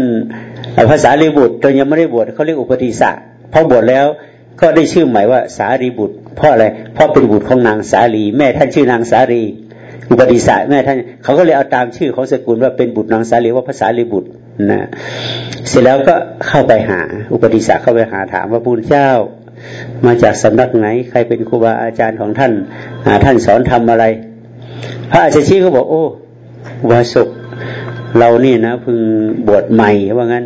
ภาษาลีบุตรตอนยังไม่ได้บวชเขาเรียกอุปติสะพอบวชแล้วก็ได้ชื่อใหม่ว่าสารีบุตร เพราะอะไรเพราะเป็นบุตรของนางสาลีแม่ท่านชื่อนางสาลีอุปติสะแม่ท่านเขาก็เลยเอาตามชื่อของสกุลว่าเป็นบุตรนางสาลีว่าภาษาลีบุตรนะเสร็จแล้วก็เข้าไปหา อุปติสะเข้าไปหาถามว่าพุทธเจ้า มาจากสำนักไหน ใครเป็นครูบาอาจารย์ของท่านท่านสอนทำอะไร พระอาจารย์ชี้ก็บอก โอ้วาสุกเรานี่นะพึงบวชใหม่ว่างั้น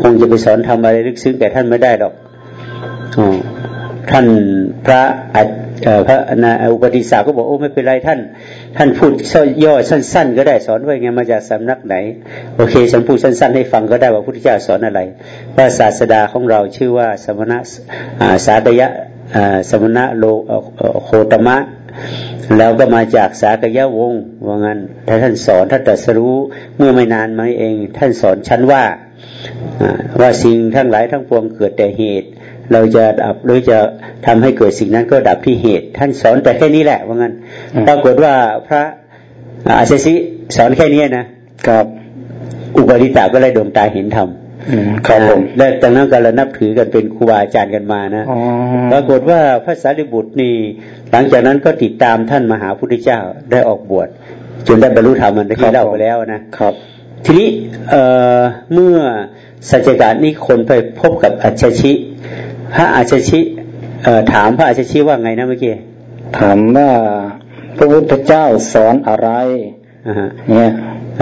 คงจะไปสอนทำอะไรลึกซึ้งแก่ท่านไม่ได้หรอกอท่านพระพระนาอุปติสาก็บอกโอ้ไม่เป็นไรท่าน ท่านพูดย่อสั้น ๆ ก็ได้สอนไว้ไงมาจากสำนักไหน โอเค ฉันพูดสั้น ๆ ให้ฟังก็ได้ว่าพุทธเจ้าสอนอะไรว่าศาสดาของเราชื่อว่าสมณะสาตยะสมณะโลโคตมะ แล้วก็มาจากสากยะวงว่างั้นถ้าท่านสอนท่านตรัสรู้เมื่อไม่นานมาเอง ท่านสอนชั้นว่าว่าสิ่งทั้งหลายทั้งปวงเกิดแต่เหตุ เราจะดับหรือจะทำให้เกิดสิ่งนั้นก็ดับที่เหตุ ท่านสอนแต่แค่นี้แหละว่างั้นปรากฏว่าพระอาเซซิสอนแค่นี้นะกับอุปริตาก็เลยดวงตาเห็นธรรมครับผมและจากนั้นก็เรานับถือกันเป็นครูบาอาจารย์กันมานะปรากฏว่าพระสารีบุตรนี่ หลังจากนั้นก็ติดตามท่านมหาพุทธเจ้าได้ออกบวชจนได้บรรลุธรรมมันที่เล่าไปแล้วนะครับ ทีนี้เเมื่อสัจการนี้คนไปพบกับอัจฉริ พระอัจฉริถามพระอัจฉริว่าไงนะเมื่อกี้ถามว่าพระพุทธเจ้าสอนอะไรเนี่ย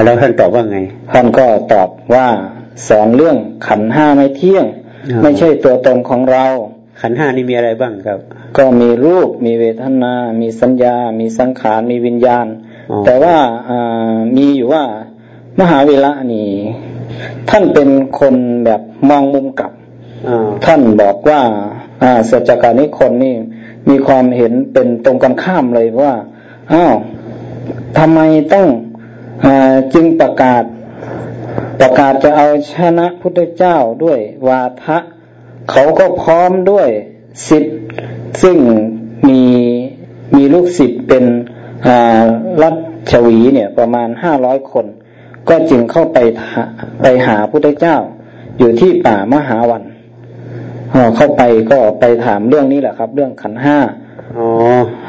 แล้วท่านตอบว่าไง ท่านก็ตอบว่าสอนเรื่องขันห้าไม่เที่ยง ไม่ใช่ตัวตนของเรา ขันห้านี่มีอะไรบ้างครับ ก็มีรูปมีเวทนา มีสัญญา มีสังขารมีวิญญาณ แต่ว่ามีอยู่ว่ามหาวิระนี่ ท่านเป็นคนแบบมองมุมกลับ ท่านบอกว่าเสัจการนิคนนี่มีความเห็นเป็นตรงกันข้ามเลยว่าอ้าวทำไมต้องอจึงประกาศ ประกาศจะเอาชนะพุทธเจ้าด้วยวาทะ เขาก็พร้อมด้วยสิทธิ์ซึ่งมีมีลูกศิษย์เป็นรัชวีเนี่ยประมาณห้าร้อยคน ก็จึงเข้าไปไปหาพุทธเจ้าอยู่ที่ป่ามหาวัน เข้าไปก็ไปถามเรื่องนี้แหละครับ เรื่องขันห้าอ๋อ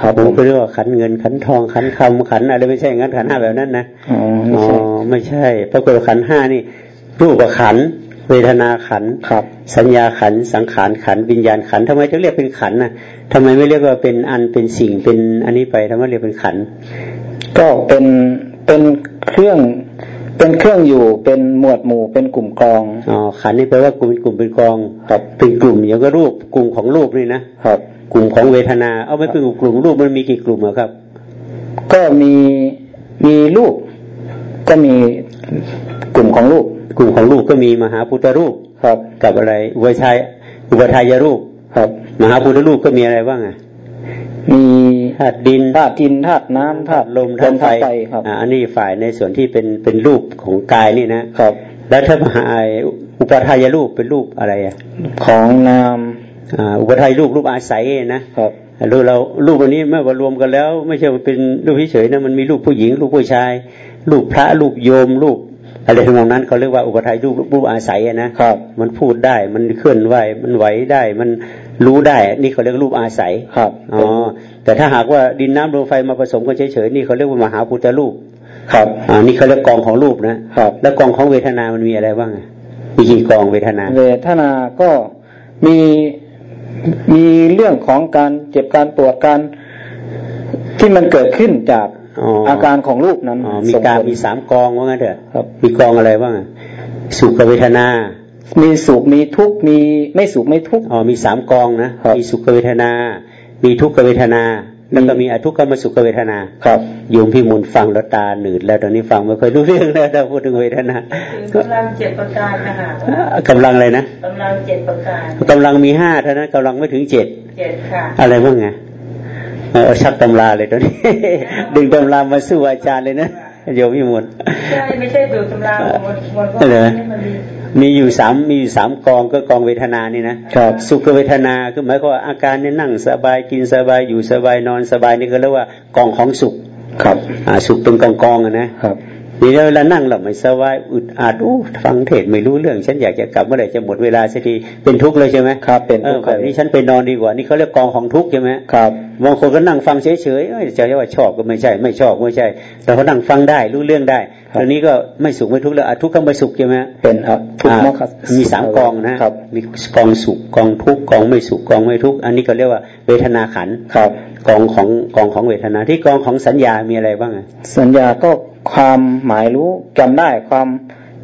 ครับผมก็เรียกว่าขันเงินขันทองขันคำขันอะไรไม่ใช่งั้นขันห้าแบบนั้นนะอ๋อไม่ใช่ปรากฏขันห้านี่รูปขันเวทนาขันครับ สัญญาขันสังขารขันวิญญาณขันทำไมถึงเรียกเป็นขันนะทำไมไม่เรียกว่าเป็นอันเป็นสิ่งเป็นอันนี้ไปทำไมเรียกเป็นขัน ก็เป็นเป็นเครื่อง เป็นเครื่องอยู่เป็นหมวดหมู่เป็นกลุ่มกองอ๋อขันนี่แปลว่ากลุ่มเป็นกลุ่มเป็นกองครับเป็นกลุ่มอย่างก็รูปกลุ่มของรูปนี่นะครับ กลุ่มของเวทนา เอาไม่เป็นกลุ่มรูปมันมีกี่กลุ่มครับ ก็มีมีรูป ก็มีกลุ่มของรูป กลุ่มของรูปก็มีมหาพุทธรูปครับ กับอะไรอุปชัยอุปทายรูปครับ มหาพุทธรูปก็มีอะไรบ้างอะมี ธาตุดินธาตุดินธาตุน้ำธาตุลมธาตุไฟครับอันนี้ฝ่ายในส่วนที่เป็นเป็นรูปของกายนี่นะครับ แล้วถ้ามหาอุปทายรูปเป็นรูปอะไรอะของนามอุปทายรูปรูปอาศัยนะครับรูปเรารูปอันนี้เมื่อรวมกันแล้ว ไม่ใช่ว่าเป็นรูปเฉยๆนะมันมีรูปผู้หญิงรูปผู้ชาย รูปพระรูปโยมรูปอะไรทั้งนั้นเขาเรียกว่าอุปทายรูปรูปอาศัยนะครับ มันพูดได้มันเคลื่อนไหวมันไหวได้มัน รู้ได้ นี่เขาเรียกรูปอาศัย ครับ อ๋อ แต่ถ้าหากว่าดินน้ำลมไฟมาผสมกันเฉยๆ นี่เขาเรียกว่ามหาพุทธรูป ครับ อ่า นี่เขาเรียกกองของรูปนะ ครับ แล้วกองของเวทนา มันมีอะไรบ้าง มีกี่กองเวทนา เวทนา ก็มี มีเรื่องของการเจ็บการปวดการที่มันเกิดขึ้นจากอาการของรูปนั้น มีการมีสามกองว่างั้นเถอะครับมีกองอะไรบ้าง สุขเวทนา มีสุขมีทุกข์มีไม่สุขไม่ทุกข์อ๋อมีสามกองนะมีสุขเวทนา มีทุกขเวทนาแล้วก็มีอทุกขมสุขเวทนา ครับโยมพี่มุนฟังแล้วตาหนืดแล้วตอนนี้ฟังไม่ค่อยรู้เรื่องแล้วถ้าพูดถึงเวทนากำลังเจ็ดประการนะคะกำลังอะไรนะกำลังเจ็ดประการกำลังมีห้าเท่านั้นกำลังไม่ถึงเจ็ดเจ็ดค่ะ อะไรบ้างไงเออชักตำราเลยตอนนี้ ดึงตำรามาสู้อาจารย์เลยนะโยมพี่มุนใช่ไม่ใช่ดูตำราหมดหมดก็มันมี อยู่สามมีอยู่สามกองก็กองเวทนานี่นะครับสุขเวทนาคือหมายความว่าอาการนี่นั่งสบายกินสบายอยู่สบายนอนสบายนี่ก็เรียกว่ากองของสุขครับอ่าสุขเป็นกองกองนะครับนี่เวลานั่งหลับไม่สบายอึดอัดอู้ฟังเทศไม่รู้เรื่อง ฉันอยากจะกลับเมื่อไหร่จะหมดเวลาสักทีเป็นทุกข์เลยใช่ไหมครับเป็นทุกข์แบบนี้ฉันไปนอนดีกว่านี่เขาเรียกกองของทุกข์ใช่ไหมครับบางคนก็นั่งฟังเฉยๆจะเรียกว่าชอบก็ไม่ใช่ ไม่ชอบไม่ใช่ แต่เขานั่งฟังได้รู้เรื่องได้ตอนนี้ก็ไม่สุขไม่ทุกข์แล้วทุกข์ก็ไม่สุขใช่ไหมเป็นทุกข์มีสามกองนะครับมีกองสุขกองทุกข์กองไม่สุขกองไม่ทุกข์อันนี้ก็เรียกว่าเวทนาขันครับกองของกองของเวทนาที่กองของสัญญามีอะไรบ้างสัญญาก็ความหมายรู้จำได้ความ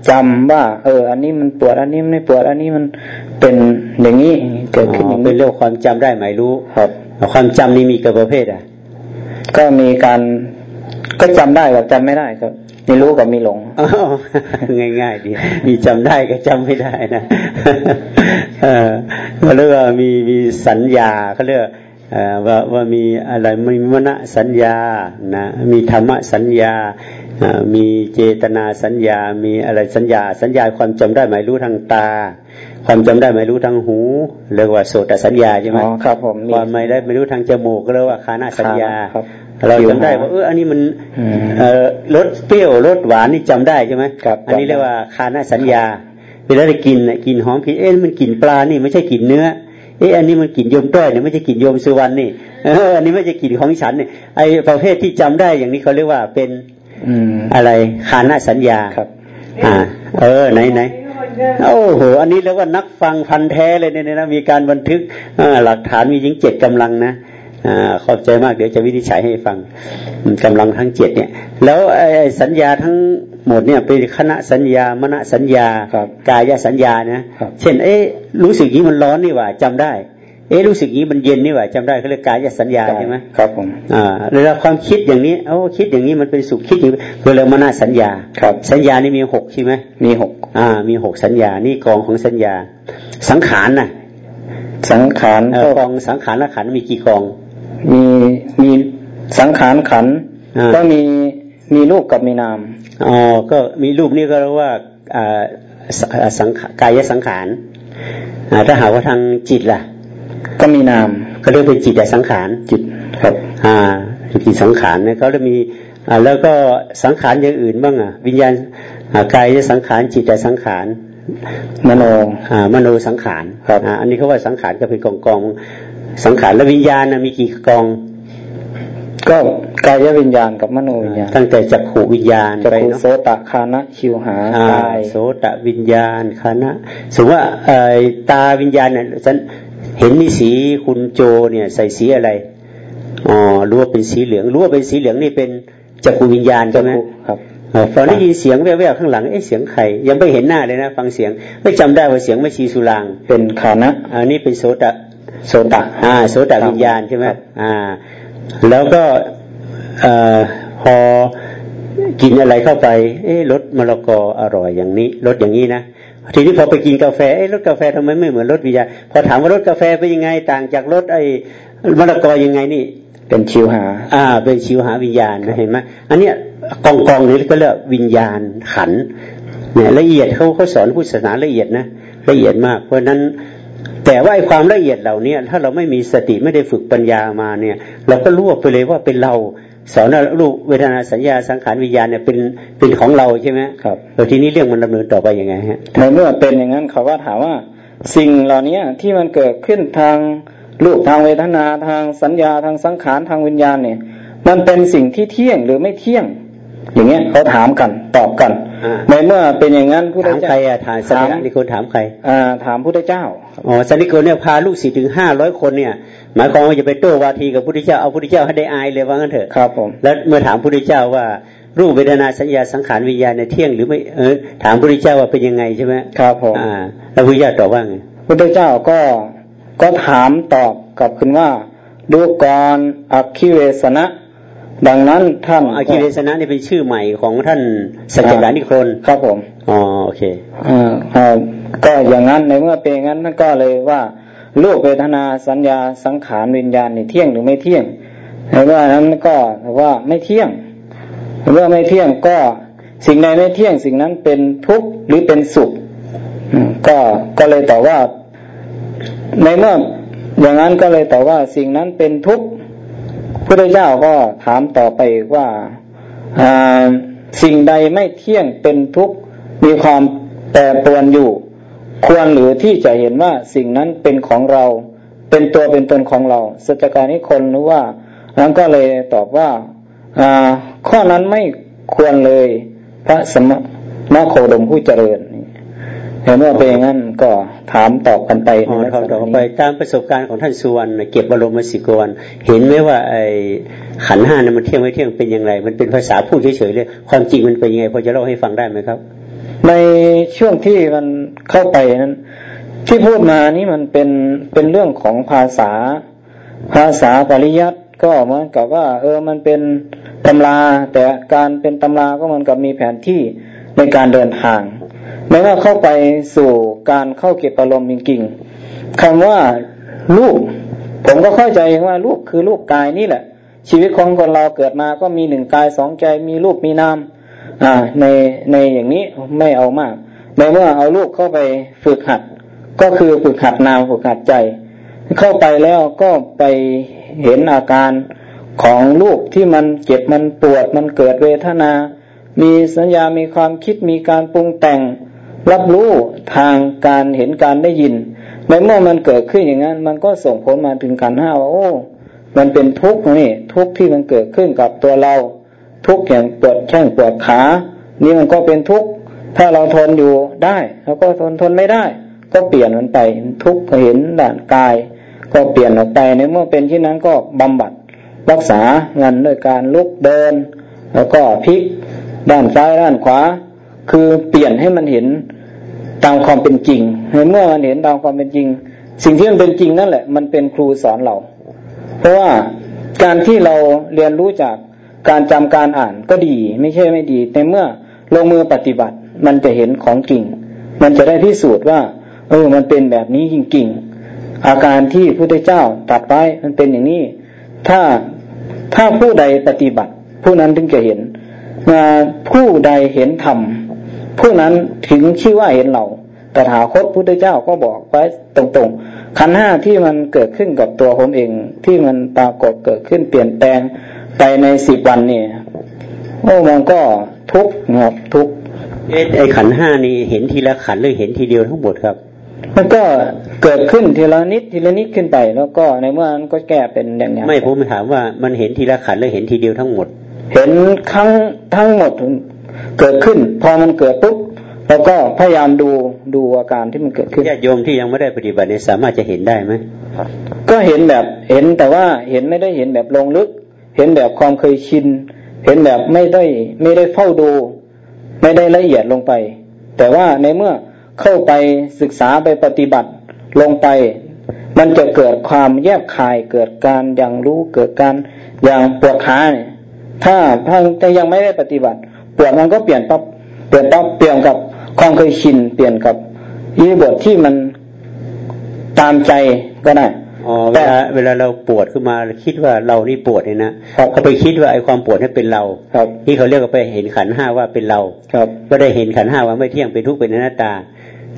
จำว่า เออ อันนี้มันปวดอันนี้ไม่ปวดอันนี้มันเป็นอย่างนี้เกิดขึ้นเป็นเรื่องความจำได้หมายรู้ครับความจำนี้มีกี่ประเภทอะก็มีการก็จำได้กับจำไม่ได้ครับ มีรู้กับมีหลงง่ายๆดีมีจำได้กับจำไม่ได้นะเออเขาเรียกว่ามีมีสัญญาเขาเรียกว่าว่ามีอะไรมีมณสัญญานะมีธรรมสัญญา มีเจตนาสัญญา มีอะไรสัญญา สัญญาความจำได้หมายรู้ทางตา ความจำได้หมายรู้ทางหูเรียกว่าโสตสัญญาใช่ไหมอ๋อครับผมความไม่ได้ไม่รู้ทางจมูกก็เรียกว่าคานาสัญญา เราจำได้ว่าเอออันนี้มันรสเปรี้ยวรสหวานนี่จำได้ใช่ไหมครับ อันนี้เรียกว่าคานาสัญญาเวลาได้กินน่ะกินหอมผิดเอ๊ะมันกลิ่นปลานี่ไม่ใช่กลิ่นเนื้อเอ๊ะอันนี้มันกลิ่นโยมต้อยเนี่ยไม่ใช่กลิ่นโยมสุวรรณนี่เอออันนี้ไม่ใช่กลิ่นของฉันเนี่ยไอ้ประเภทที่จำได้อย่างนี้เขาเรียกว่าเป็นอืมอะไรคานาสัญญาครับ อ่า เออไหนไหนโอ้โหอันนี้แล้วว่านักฟังพันธุ์แท้เลยเนี่ยนะมีการบันทึกอ่าหลักฐานมีถึงเจ็ดกำลังนะอ่า ขอบใจมากเดี๋ยวจะวินิจฉัยให้ฟังอืมกำลังทั้งเจ็ดเนี่ย แล้วไอ้สัญญาทั้งหมดเนี่ยเป็นคณะสัญญามณสัญญาครับกายสัญญานะครับเช่น เอ๊ะรู้สึกนี้มันร้อนนี่หว่าจำได้ เอ๊ะรู้สึกนี้มันเย็นนี่หว่าจำได้เขาเรียกกายสัญญาใช่ไหมครับผมอ่าเวลาความคิดอย่างนี้โอ้คิดอย่างนี้มันเป็นสุขคิดอย่างนี้เรียกมณสัญญาครับสัญญานี่มีหกใช่ไหมมีหกอ่ามีหกสัญญานี่กองของสัญญา สังขารน่ะสังขารเอ่ก็อกองสังขารและขันธ์มีกี่กอง มีมีสังขารขันธ์อ่าก็มีมีรูปกับมีนามอ๋อก็มีรูปนี่ก็เรียกว่าอ่าสอ่าสังขกายสังขารอ่าถ้าหากว่าทางจิตล่ะ ก็มีนามก็เรียกเป็นจิตสังขารจิตครับอ่าจิตสังขารเนี่ยเขาจะมีอ่าแล้วก็สังขารอย่างอื่นบ้างอะวิญญาณอ่ากายสังขารจิตสังขารมโนอ่ามโนสังขารครับอ่าอันนี้เขาว่าสังขารก็เป็นกองกองๆ สังขารและวิญญาณนะมีกี่กอง ก็กายวิญญาณกับมโนวิญญาณ ตั้งแต่จักขูวิญญาณจะไปคูเนาะโสตคานะชิวหาอ่ากายโสตวิญญาณคณะสมมติว่าเอ่อตาวิญญาณเนี่ยฉันเห็นนี่สีคุณโจเนี่ยใส่สีอะไรอ๋อรู้ว่าเป็นสีเหลืองรู้ว่าเป็นสีเหลืองนี่เป็นจักขูวิญญาณจะใช่ไหมคูครับเออพอได้ยินเสียงแว่วๆข้างหลังเอ๊ะเสียงใครยังไม่เห็นหน้าเลยนะ ฟังเสียงไม่จำได้ว่าเสียงไม่ชีสุรางเป็นคานะอันนี้เป็นโสต โสตะอ่าโสตวิญญาณใช่ไหมครับอ่า แล้วก็เอ่อพอกินอะไรเข้าไป เอ๊ะรสมะละกออร่อยอย่างนี้รสอย่างนี้นะทีนี้พอไปกินกาแฟเอ๊ะรสกาแฟทำไมไม่เหมือนรสวิญญาณพอถามว่ารสกาแฟเป็นยังไงต่างจากรสไอ้มะละกอยังไงนี่เป็นชิวหา อ่า เป็นชิวหาวิญญาณนะเห็นไหมอันเนี้ยกองกองนี้ก็เรียกวิญญาณขันธ์เนี่ยละเอียดเขาเขาสอนพุทธศาสนาละเอียดนะละเอียดมาก เพราะฉะนั้น แต่ว่าไอ้ความละเอียดเหล่านี้ถ้าเราไม่มีสติไม่ได้ฝึกปัญญามาเนี่ย เราก็รวบไปเลยว่าเป็นเราสอนว่ารูปเวทนาสัญญาสังขารวิญญาณเนี่ยเป็นเป็นของเราใช่ไหมครับแล้วทีนี้เรื่องมันดำเนินต่อไปยังไงฮะในเมื่อเป็นอย่างนั้นเขาว่าถามว่า สิ่งเหล่านี้ที่มันเกิดขึ้นทางรูปทางเวทนาทางสัญญาทางสังขารทางวิญญาณเนี่ย มันเป็นสิ่งที่เที่ยงหรือไม่เที่ยง อย่างเงี้ยเขาถามกันตอบกันอ่าในเมื่อเป็นอย่างนั้นพุทธถามเจ้าใครอะถามสัญญานิโคนถามใครอ่าถามพุทธเจ้าอ๋อสันนิโกเนี่ยพาลูกศิษย์ถึงห้าร้อยคนเนี่ยหมายความว่าจะไปโต้วาทีกับพระพุทธเจ้าเอาพระพุทธเจ้าให้ได้อายเลยว่างั้นเถอะครับผมแล้วเมื่อถามพระพุทธเจ้าว่ารูปเวทนาสัญญาสังขารวิญญาณเนี่ยเที่ยงหรือไม่เออถามพระพุทธเจ้าว่าเป็นยังไงใช่ไหมครับผมอ่าแล้วพระพุทธเจ้าตอบว่าไงพุทธเจ้าก็ก็ถามตอบกลับขึ้นว่าดูก่อนอคิเวสนะ ดังนั้นท่านอาคิเวสนะนี่เป็นชื่อใหม่ของท่านสัจจการนิโครนครับผมอ๋อโอเคอ่าอ่าก็อย่างนั้นในเมื่อเป็นอย่างนั้นท่านก็เลยว่ารูปเวทนาสัญญาสังขารวิญญาณนี่เที่ยงหรือไม่เที่ยงในว่านั้นก็ว่าไม่เที่ยงเมื่อไม่เที่ยงก็สิ่งใดไม่เที่ยงสิ่งนั้นเป็นทุกข์หรือเป็นสุขอืมก็ก็เลยตอบว่า ในเมื่ออย่างนั้นก็เลยตอบว่าสิ่งนั้นเป็นทุกข์ พระเจ้าก็ถามต่อไปว่าสิ่งใดไม่เที่ยงเป็นทุกข์มีความแปรปรวนอยู่ ควรหรือที่จะเห็นว่าสิ่งนั้นเป็นของเรา เป็นตัวเป็นตนของเราสัจการนิคนรู้ว่านั้นก็เลยตอบว่าอ่าข้อนั้นไม่ควรเลยพระสมณโคดมผู้เจริญ เห็นว่าเป็นอย่างนั้นก็ถามตอบกันไปอ๋อในลักครับษณะต่อนี้ไปตามประสบการณ์ของท่านสุวรรณน่ะเก็บอารมณ์มาสิกวันเห็นไหมว่าไอ้ขันธ์ห้านั้นมันเที่ยงไม่เที่ยงเป็นอย่างไร มันเป็นภาษาพูดเฉยๆเลยความจริงมันเป็นยังไงพอจะเล่าให้ฟังได้ไหมครับ ในช่วงที่มันเข้าไปนั้น ที่พูดมานี่มันเป็นเป็นเรื่องของภาษา ภาษาปริยัติก็เหมือนกับว่า เออมันเป็นตำรา แต่การเป็นตำราก็เหมือนกับมีแผนที่ในการเดินทาง ไม่ว่าเข้าไปสู่การเข้าเก็บอารมณ์จริงๆคำว่ารูปผมก็เข้าใจว่ารูปคือรูปกายนี่แหละ ชีวิตของคนเราเกิดมาก็มีหนึ่งกายสองใจมีรูปมีนามอ่าในในอย่างนี้ไม่เอามากในเมื่อเอารูปเข้าไปฝึกหัด ก็คือฝึกหัดนามฝึกหัดใจ เข้าไปแล้วก็ไปเห็นอาการของลูกที่มันเจ็บมันปวดมันเกิดเวทนา มีสัญญา มีความคิด มีการปรุงแต่ง รับรู้ทางการเห็นการได้ยิน ในเมื่อมันเกิดขึ้นอย่างนั้น มันก็ส่งผลมาถึงการห้าว่าโอ้มันเป็นทุกข์นี่ทุกข์ที่มันเกิดขึ้นกับตัวเรา ทุกข์อย่างปวดแข้งปวดขา นี่มันก็เป็นทุกข์ถ้าเราทนอยู่ได้เราก็ทนทนไม่ได้ ก็เปลี่ยนมันไปทุกข์เห็นด่านกาย ก็เปลี่ยนออกไปในเมื่อเป็นที่นั้นก็บำบัดรักษางานด้วยการลุกเดิน แล้วก็พลิกด้านซ้ายด้านขวา คือเปลี่ยนให้มันเห็นตามความเป็นจริงเมื่อมันเห็นตามความเป็นจริง สิ่งที่มันเป็นจริงนั่นแหละ มันเป็นครูสอนเรา เพราะว่าการที่เราเรียนรู้จากการจำการอ่านก็ดี ไม่ใช่ไม่ดีแต่เมื่อลงมือปฏิบัติมันจะเห็นของจริง มันจะได้พิสูจน์ว่า เออ มันเป็นแบบนี้จริงๆ อาการที่พระพุทธเจ้าตัดไว้มันเป็นอย่างนี้ ถ้าถ้าผู้ใดปฏิบัติ ผู้นั้นถึงจะเห็นผู้ใดเห็นธรรม ผู้นั้นถึงชื่อว่าเห็นเราแต่ถาคตพุทธเจ้าก็บอกไว้ตรงๆ ขันห้าที่มันเกิดขึ้นกับตัวผมเอง ที่มันปรากฏเกิดขึ้นเปลี่ยนแปลงไปในสิบวันนี่โอ้มันก็ทุกข์นะครับทุกข์เอไอขันห้านี่เห็นทีละขันหรือเห็นทีเดียวทั้งหมดครับ มันก็เกิดขึ้นทีละนิดทีละนิดขึ้นไป แล้วก็ในเมื่อนั้นก็แก้เป็นอย่างนี้ไม่ผมถามว่ามันเห็นทีละขันหรือเห็นทีเดียวทั้งหมด เห็นครั้งทั้งหมด เกิดขึ้น พอมันเกิดปุ๊บแล้วก็พยายามดูดูอาการที่มันเกิดขึ้นญาติโยมที่ยังไม่ได้ปฏิบัติเนี่ยสามารถจะเห็นได้ไหมก็เห็นแบบเห็นแต่ว่าเห็นไม่ได้เห็นแบบลงลึก เห็นแบบความเคยชิน เห็นแบบไม่ได้ไม่ได้เฝ้าดู ไม่ได้ละเอียดลงไป แต่ว่าในเมื่อเข้าไปศึกษาไปปฏิบัติลงไป มันจะเกิดความแยบคายเกิดการอย่างรู้เกิดการอย่างปวดขาเนี่ยถ้าถ้ายังไม่ได้ปฏิบัติ ปวดมันก็เปลี่ยนปั๊บเปลี่ยนปั๊บเปลี่ยนกับความเคยชินเปลี่ยนกับยีบทที่มันตามใจก็ได้อ๋อเวลาเวลาเราปวดขึ้นมาคิดว่าเรานี่ปวดเนี่ยนะเขาไปคิดว่าไอ้ความปวดนี่เป็นเราครับที่เขาเรียกว่าไปเห็นขันห้าว่าเป็นเราครับก็ได้เห็นขันห้าว่าไม่เที่ยงเป็นทุกข์เป็นหน้าตา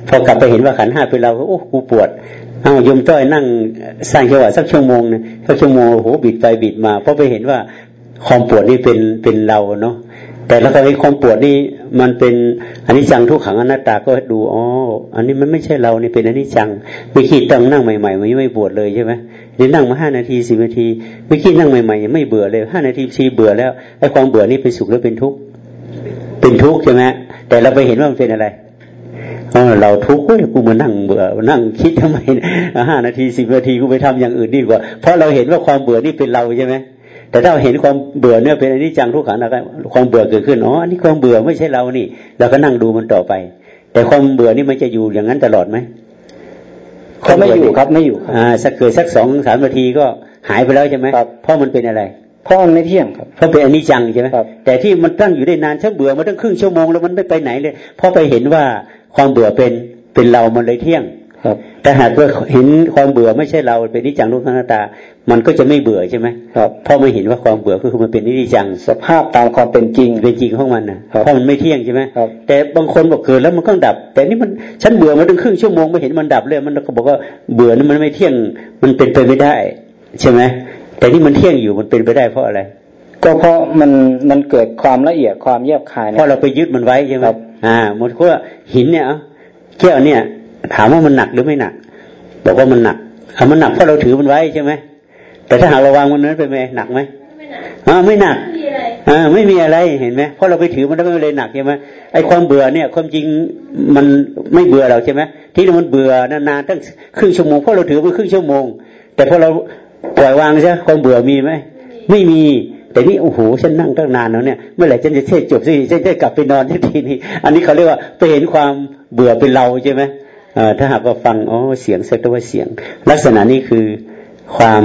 พอกลับไปเห็นว่าขันห้าเป็นเราก็โอ้กูปวดเอายมต้อยนั่งสร้างจังหวะสักชั่วโมงนะสักชั่วโมงโอ้โหบิดไปบิดมา เพราะไปเห็นว่าความปวดนี่เป็นเป็นเราเนาะ แต่แล้วก็ไอ้ความปวดนี่มันเป็นอันนี้จังทุกขังอนัตตาก็ดูอ๋ออันนี้มันไม่ใช่เรานี่เป็นอันนี้จังไม่คิดตั้งนั่งใหม่ๆมันไม่ปวดเลยใช่ไหมนี่นั่งมาห้านาทีสิบนาทีไม่คิดนั่งใหม่ๆยังไม่เบื่อเลยห้านาทีชีเบื่อแล้วไอ้ความเบื่อนี่เป็นสุขหรือเป็นทุกข์เป็นทุกข์ใช่ไหมแต่เราไปเห็นว่ามันเป็นอะไรเราทุกข์เลยกูมานั่งเบื่อนั่งคิดทำไมห้านาทีสิบนาทีกูไปทำอย่างอื่นดีกว่า เพราะเราเห็นว่าความเบื่อนี่เป็นเราใช่ไหม แต่ถ้าเห็นความเบื่อเนี่ยเป็นอนิจจังทุกขังนะความเบื่อเกิดขึ้นอ๋ออันนี้ความเบื่อไม่ใช่เรานี่เราก็นั่งดูมันต่อไป แต่ความเบื่อนี่มันจะอยู่อย่างนั้นตลอดไหมเขาไม่อยู่ครับไม่อยู่อ่าสักเกิดสักสองสามนาทีก็หายไปแล้วใช่ไหมครับเพราะมันเป็นอะไรเพราะมันไม่เที่ยงครับเพราะเป็นอนิจจังใช่ไหมครับแต่ที่มันตั้งอยู่ได้นานชักเบื่อมาตั้งครึ่งชั่วโมงแล้วมันไม่ไปไหนเลยเพราะไปเห็นว่าความเบื่อเป็นเป็นเรามันเลยเที่ยงครับ แต่หากว่าเห็นความเบื่อไม่ใช่เราเป็นนิจังรูปนาตา มันก็จะไม่เบื่อใช่ไหมครับเพราะไม่เห็นว่าความเบื่อก็คือมันเป็นนิจังสภาพตามความเป็นจริงเป็นจริงของมันนะเพราะมันไม่เที่ยงใช่ไหมครับแต่บางคนบอกเกิดแล้วมันก็ดับ แต่นี่มันฉันเบื่อมาตั้งครึ่งชั่วโมงไม่เห็นมันดับเลยมันก็บอกว่าเบื่อนี่มันไม่เที่ยงมันเป็นไปไม่ได้ ใช่ไหมแต่นี่มันเที่ยงอยู่มันเป็นไปได้เพราะอะไร ก็เพราะมันมันเกิดความละเอียดความแยบคายเพราะเราไปยึดมันไว้ใช่ไหมอ่าหมดว่าหินเนี่ยแก้วเนี่ย ถามว่ามันหนักหรือไม่หนัก บอกว่ามันหนักคำมันหนักเพราะเราถือมันไว้ใช่ไหมแต่ถ้าหากเราวางมันนั้นไปไหมหนักไหมอ่าไม่หนักอ่าไม่มีอะไรเห็นไหมเพราะเราไปถือมันไม่เลยหนักใช่ไหมไอ้ความเบื่อเนี่ย ความจริงมันไม่เบื่อเราใช่ไหมที่มันเบื่อนานๆตั้งครึ่งชั่วโมงเพราะเราถือมันครึ่งชั่วโมง แต่พอเราปล่อยวางใช่ความเบื่อมีไหมไม่มีแต่นี่โอ้โหฉันนั่งตั้งนานแล้วเนี่ยเมื่อไหร่ฉันจะเทศจบสิฉันจะกลับไปนอนที่ทีนี้อันนี้เขาเรียกว่าไปเห็นความเบื่อเป็นเราใช่ไหม ถ้าหากว่าฟังอ๋อเสียงสักตัวเสียง ลักษณะนี้คือความ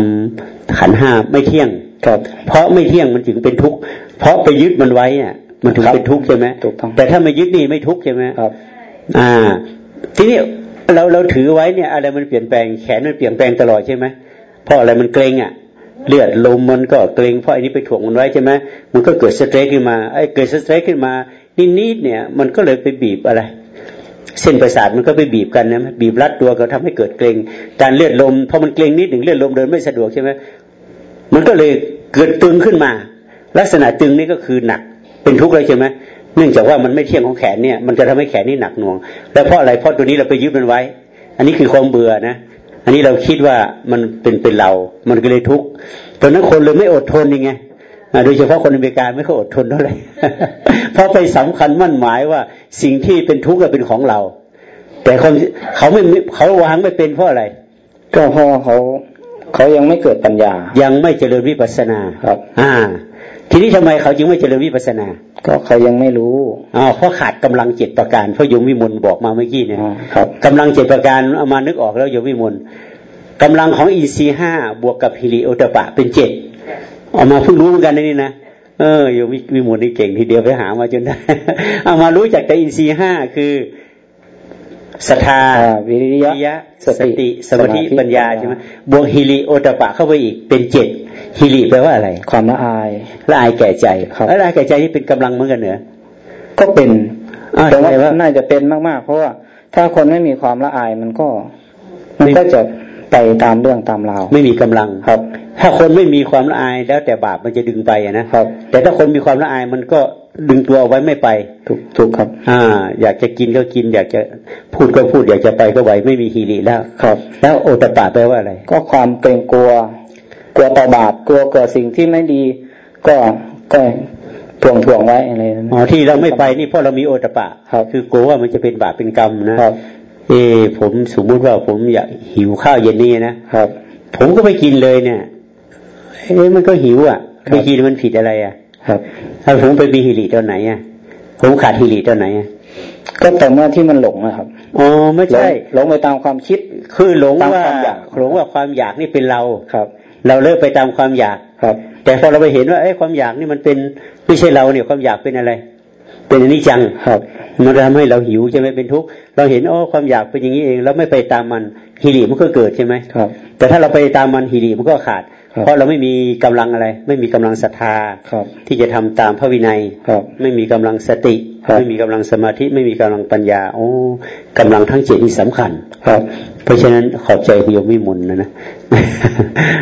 ขันห้าไม่เที่ยงครับเพราะไม่เที่ยงมันถึงเป็นทุกข์เพราะไปยึดมันไว้อะ มันถึงเป็นทุกข์ใช่ไหมถูกต้องแต่ถ้าไม่ยึดนี่ไม่ทุกข์ใช่ไหมครับ อ่า ทีนี้เราเราถือไว้เนี่ย อะไรมันเปลี่ยนแปลงแขนมันเปลี่ยนแปลงตลอดใช่ไหมเพราะอะไรมันเกรงอะเลือดลมมันก็เกรงเพราะอันนี้ไปถ่วงมันไว้ใช่ไหมมันก็เกิดสเตรสขึ้นมาไอ้เกิดสเตรสขึ้นมานิดๆเนี่ย มันก็เลยไปบีบอะไร เส้นประสาทมันก็ไปบีบกันนะบีบรัดตัวก็ทำให้เกิดเกรงการเลือดลมพอมันเกรงนิดหนึ่งเลือดลมเดินไม่สะดวกใช่ไหมมันก็เลยเกิดตึงขึ้นมา ลักษณะตึงนี่ก็คือหนักเป็นทุกข์เลยใช่ไหมเนื่องจากว่ามันไม่เที่ยงของแขนเนี่ยมันจะทำให้แขนนี่หนักหน่วง แล้วเพราะอะไรเพราะตัวนี้เราไปยึดมันไว้ อันนี้คือความเบื่อนะอันนี้เราคิดว่ามันเป็นเป็นเรา มันก็เลยทุกข์ตอนนั้นคนเลยไม่อดทนยังไง โดยเฉพาะคนอเมริกาไม่ค่อยอดทนเท่าไหร่เพราะไปสำคัญมั่นหมายว่าสิ่งที่เป็นทุกข์เป็นของเรา แต่คนเขาไม่เขาวางไม่เป็นเพราะอะไร ก็เพราะเขาเขายังไม่เกิดปัญญา ยังไม่เจริญวิปัสนาครับ อ่า ทีนี้ทำไมเขาจึงไม่เจริญวิปัสนา ก็เขายังไม่รู้อ๋อเพราะขาดกำลังเจ็ดประการเพราะยมวิมลบอกมาเมื่อกี้เนี่ยครับกำลังเจ็ดประการเอามานึกออกแล้วยมวิมลกำลังของอีซีห้าบวกกับฮิริโอตปะเป็นเจ็ด เอามาเพิ่งรู้เหมือนกันนี่นะเออโยมวิมลนี่เก่งทีเดียวไปหามาจนได้ เอามารู้จากแต่อินทรีห้าคือศรัทธาวิริยะสติสมาธิปัญญาใช่ไหมบวกฮิริโอตปะเข้าไปอีกเป็นเจ็ดฮิริแปลว่าอะไร ความละอายละอายแก่ใจแล้วละอายแก่ใจนี่เป็นกำลังเหมือนกันเหรอก็เป็นแต่ว่าน่าจะเป็นมากๆ เพราะว่าถ้าคนไม่มีความละอายมันก็ มันก็จะไปตามเรื่องตามราวไม่มีกำลังครับถ้าคนไม่มีความละอายแล้วแต่บาปมันจะดึงไปนะครับ แต่ถ้าคนมีความละอายมันก็ดึงตัวเอาไว้ไม่ไปถูกถูกครับ อ่า อยากจะกินก็กิน อยากจะพูดก็พูด อยากจะไปก็ไปไม่มีฮีริแล้วครับ แล้วโอตปาแปลว่าอะไร ก็ความเกรงกลัว กลัวต่อบาปกลัวเกิดสิ่งที่ไม่ดี ก็ก็ถ่วงถ่วงไว้อะไรอ๋อที่เราไม่ไปนี่เพราะเรามีโอตปะครับคือกลัวว่ามันจะเป็นบาปเป็นกรรมนะครับเออผมสมมุติว่าผมอยากหิวข้าวเย็นนี้นะครับ ผมก็ไม่กินเลยเนี่ย เอ้มันก็หิวอะไม่กินมันผิดอะไรอะ ครับถ้าผมไปมีฮิริตอนไหนอะ ผมขาดฮิริตอนไหนอะก็แต่เมื่อที่มันหลงนะครับอ๋อไม่ใช่หลงไปตามความคิด คือหลงว่าหลงว่าความอยากนี่เป็นเราครับ เราเลิกไปตามความอยากครับ แต่พอเราไปเห็นว่าไอ้ความอยากนี่มันเป็นไม่ใช่เราเนี่ยความอยากเป็นอะไร เป็นอนิจจังครับ มันทำให้เราหิวใช่ไหมเป็นทุกข์เราเห็นอ๋อความอยากเป็นอย่างนี้เอง แล้วไม่ไปตามมันฮิริมันก็เกิดใช่ไหมครับ แต่ถ้าเราไปตามมันฮิริมันก็ขาด เพราะเราไม่มีกำลังอะไร ไม่มีกำลังศรัทธาที่จะทำตามพระวินัยไม่มีกำลังสติ ไม่มีกำลังสมาธิไม่มีกำลังปัญญา โอ้กำลังทั้งเจ็ดนี่สำคัญครับ เพราะฉะนั้นขอบใจคุณโยมวิมุลนะนะ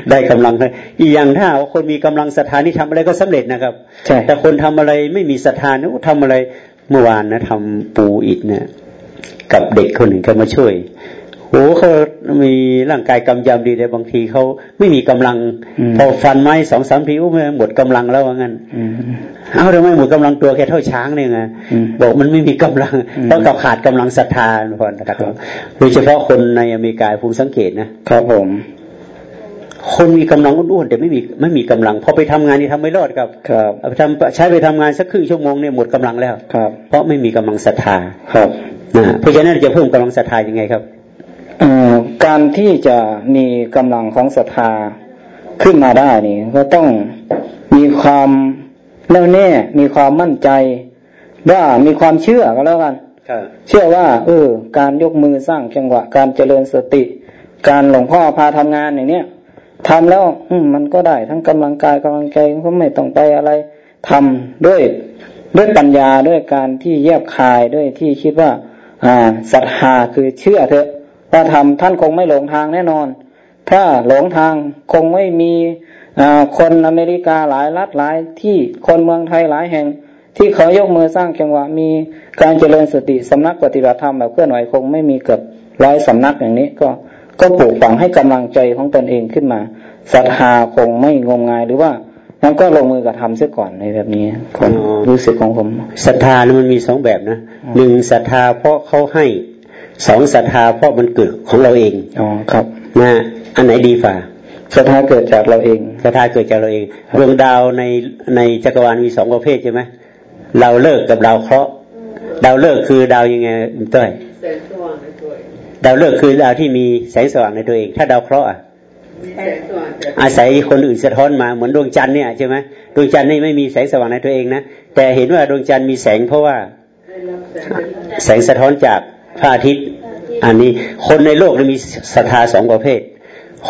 ได้กำลังเลยอีกอย่างถ้าคนมีกำลังศรัทธานี่ทำอะไรก็สำเร็จนะครับใช่แต่คนทำอะไรไม่มีศรัทธานี่ทำอะไรเมื่อวานนะทำปูอิดเนี่ย กับเด็กคนหนึ่งก็มาช่วยโอ้เขา มีร่างกายกำยำดีแต่บางทีเขาไม่มีกำลังพอฟันไม้สองสามทีโอ้ไม่หมดกำลังแล้วว่างั้นเอาทำไมหมดกำลังตัวแค่เท่าช้างเนี่ยไงบอกมันไม่มีกำลังเพราะกับขาดกำลังศรัทธาพอนะครับโดยเฉพาะคนในอเมริกาผมสังเกตนะครับผมคนมีกำลังอ้วนๆแต่ไม่มีไม่มีกำลังพอไปทำงานนี่ทำไม่รอดครับครับทำใช้ไปทำงานสักครึ่งชั่วโมงเนี่ยหมดกำลังแล้วครับ เพราะไม่มีกำลังศรัทธาครับนะเพราะฉะนั้นจะเพิ่มกำลังศรัทธายังไงครับ การที่จะมีกำลังของศรัทธาขึ้นมาได้นี่ก็ต้องมีความแน่วแน่ มีความมั่นใจ ว่ามีความเชื่อก็แล้วกันเชื่อว่า เออ การยกมือสร้างจังหวะ การเจริญสติ การหลวงพ่อพาทำงานอย่างเนี้ยทำแล้ว อืมันก็ได้ทั้งกำลังกายกำลังใจก็ไม่ต้องไปอะไรทำด้วยด้วยปัญญาด้วยการที่แยบคายด้วยที่คิดว่า อ่าศรัทธาคือเชื่อเถอะ ว่าทำท่านคงไม่หลงทางแน่นอน ถ้าหลงทางคงไม่มีคนอเมริกาหลายรัฐหลายที่คนเมืองไทยหลายแห่ง ที่เขายกมือสร้างจังหวะมีการเจริญสติสำนักปฏิบัติธรรมแบบเคลื่อนไหวคงไม่มีเกือบร้อยสำนักอย่างนี้ก็ก็ปลูกฝังให้กำลังใจของตนเองขึ้นมาศรัทธาคงไม่งมงายหรือว่านั้นก็ลงมือกระทำเสียก่อนในแบบนี้ผมรู้สึกของผมศรัทธามันมีสองแบบนะหนึ่งศรัทธาเพราะเขาให้ สองศรัทธาเพราะมันเกิดของเราเองอ๋อครับนะอันไหนดีฝ่าศรัทธาเกิดจากเราเองศรัทธาเกิดจากเราเองดวงดาวในในจักรวาลมีสองประเภทใช่ไหมเราเลิกกับดาวเคราะห์ดาวเลิกคือดาวยังไงต้อยดาวเลิกคือดาวที่มีแสงสว่างในตัวเอง ถ้าดาวเคราะห์อะอาศัยคนอื่นสะท้อนมาเหมือนดวงจันทร์เนี่ยใช่ไหมดวงจันทร์นี่ไม่มีแสงสว่างในตัวเองนะแต่เห็นว่าดวงจันทร์มีแสงเพราะว่าแสงสะท้อนจาก พระอาทิตย์ อันนี้คนในโลกมีศรัทธาสองประเภท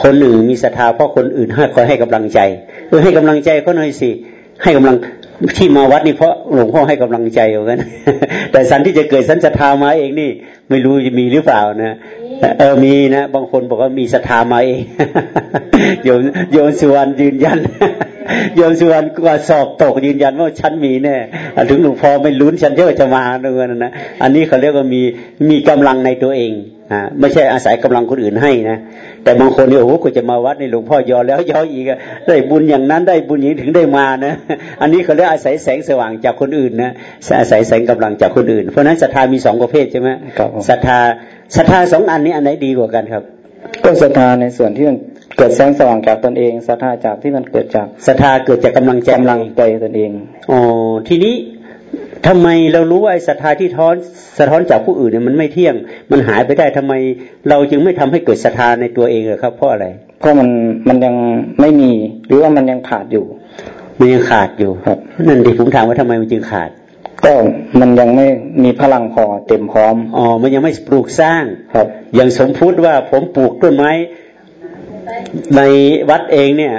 คนหนึ่งมีศรัทธาเพราะคนอื่นให้คอยให้กำลังใจเออให้กำลังใจเขาหน่อยสิให้กำลังที่มาวัดนี่เพราะหลวงพ่อให้กำลังใจเหมือนกันแต่สันที่จะเกิดสันศรัทธามาเองนี่ ไม่รู้จะมีหรือเปล่านะเออมีนะ บางคนบอกว่ามีศรัทธามาเองโยมโยมสุวรรณยืนยัน โยมสุวรรณก็สอบตกยืนยันว่าฉันมีแน่ถึงหลวงพ่อไม่ลุ้นฉันเยอะจะมาด้วยนะ อันนี้เขาเรียกว่ามีมีกำลังในตัวเองอ่าไม่ใช่อาศัยกำลังคนอื่นให้นะ แต่บางคนเนี่ยโอ้โหกูจะมาวัดในหลวงพ่อยอแล้วยออีกได้บุญอย่างนั้นได้บุญอย่างถึงได้มานะ อันนี้เขาเรียกอาศัยแสงสว่างจากคนอื่นนะอาศัยแสงกำลังจากคนอื่น เพราะนั้นศรัทธามีสองประเภทใช่ไหมศรัทธาศรัทธาสองอันนี้อันไหนดีกว่ากันครับก็ศรัทธาในส่วนที่มัน เกิดแสงสว่างจากตนเองศรัทธาจากที่มันเกิดจากศรัทธาเกิดจากกำลังใจกำลังใจตนเองอ๋อทีนี้ทำไมเรารู้ว่าไอ้ศรัทธาที่ท้อนสะท้อนจากผู้อื่นเนี่ยมันไม่เที่ยง มันหายไปได้ทำไมเราจึงไม่ทำให้เกิดศรัทธาในตัวเองอะครับ เพราะอะไรเพราะมันมันยังไม่มีหรือว่ามันยังขาดอยู่ มันยังขาดอยู่ครับนั่นดิผมถามว่าทำไมมันจึงขาด ก็มันยังไม่มีพลังพอเต็มพร้อมอ๋อมันยังไม่ปลูกสร้างครับ อย่างสมพุติว่าผมปลูกต้นไม้ ในวัดเองเนี่ย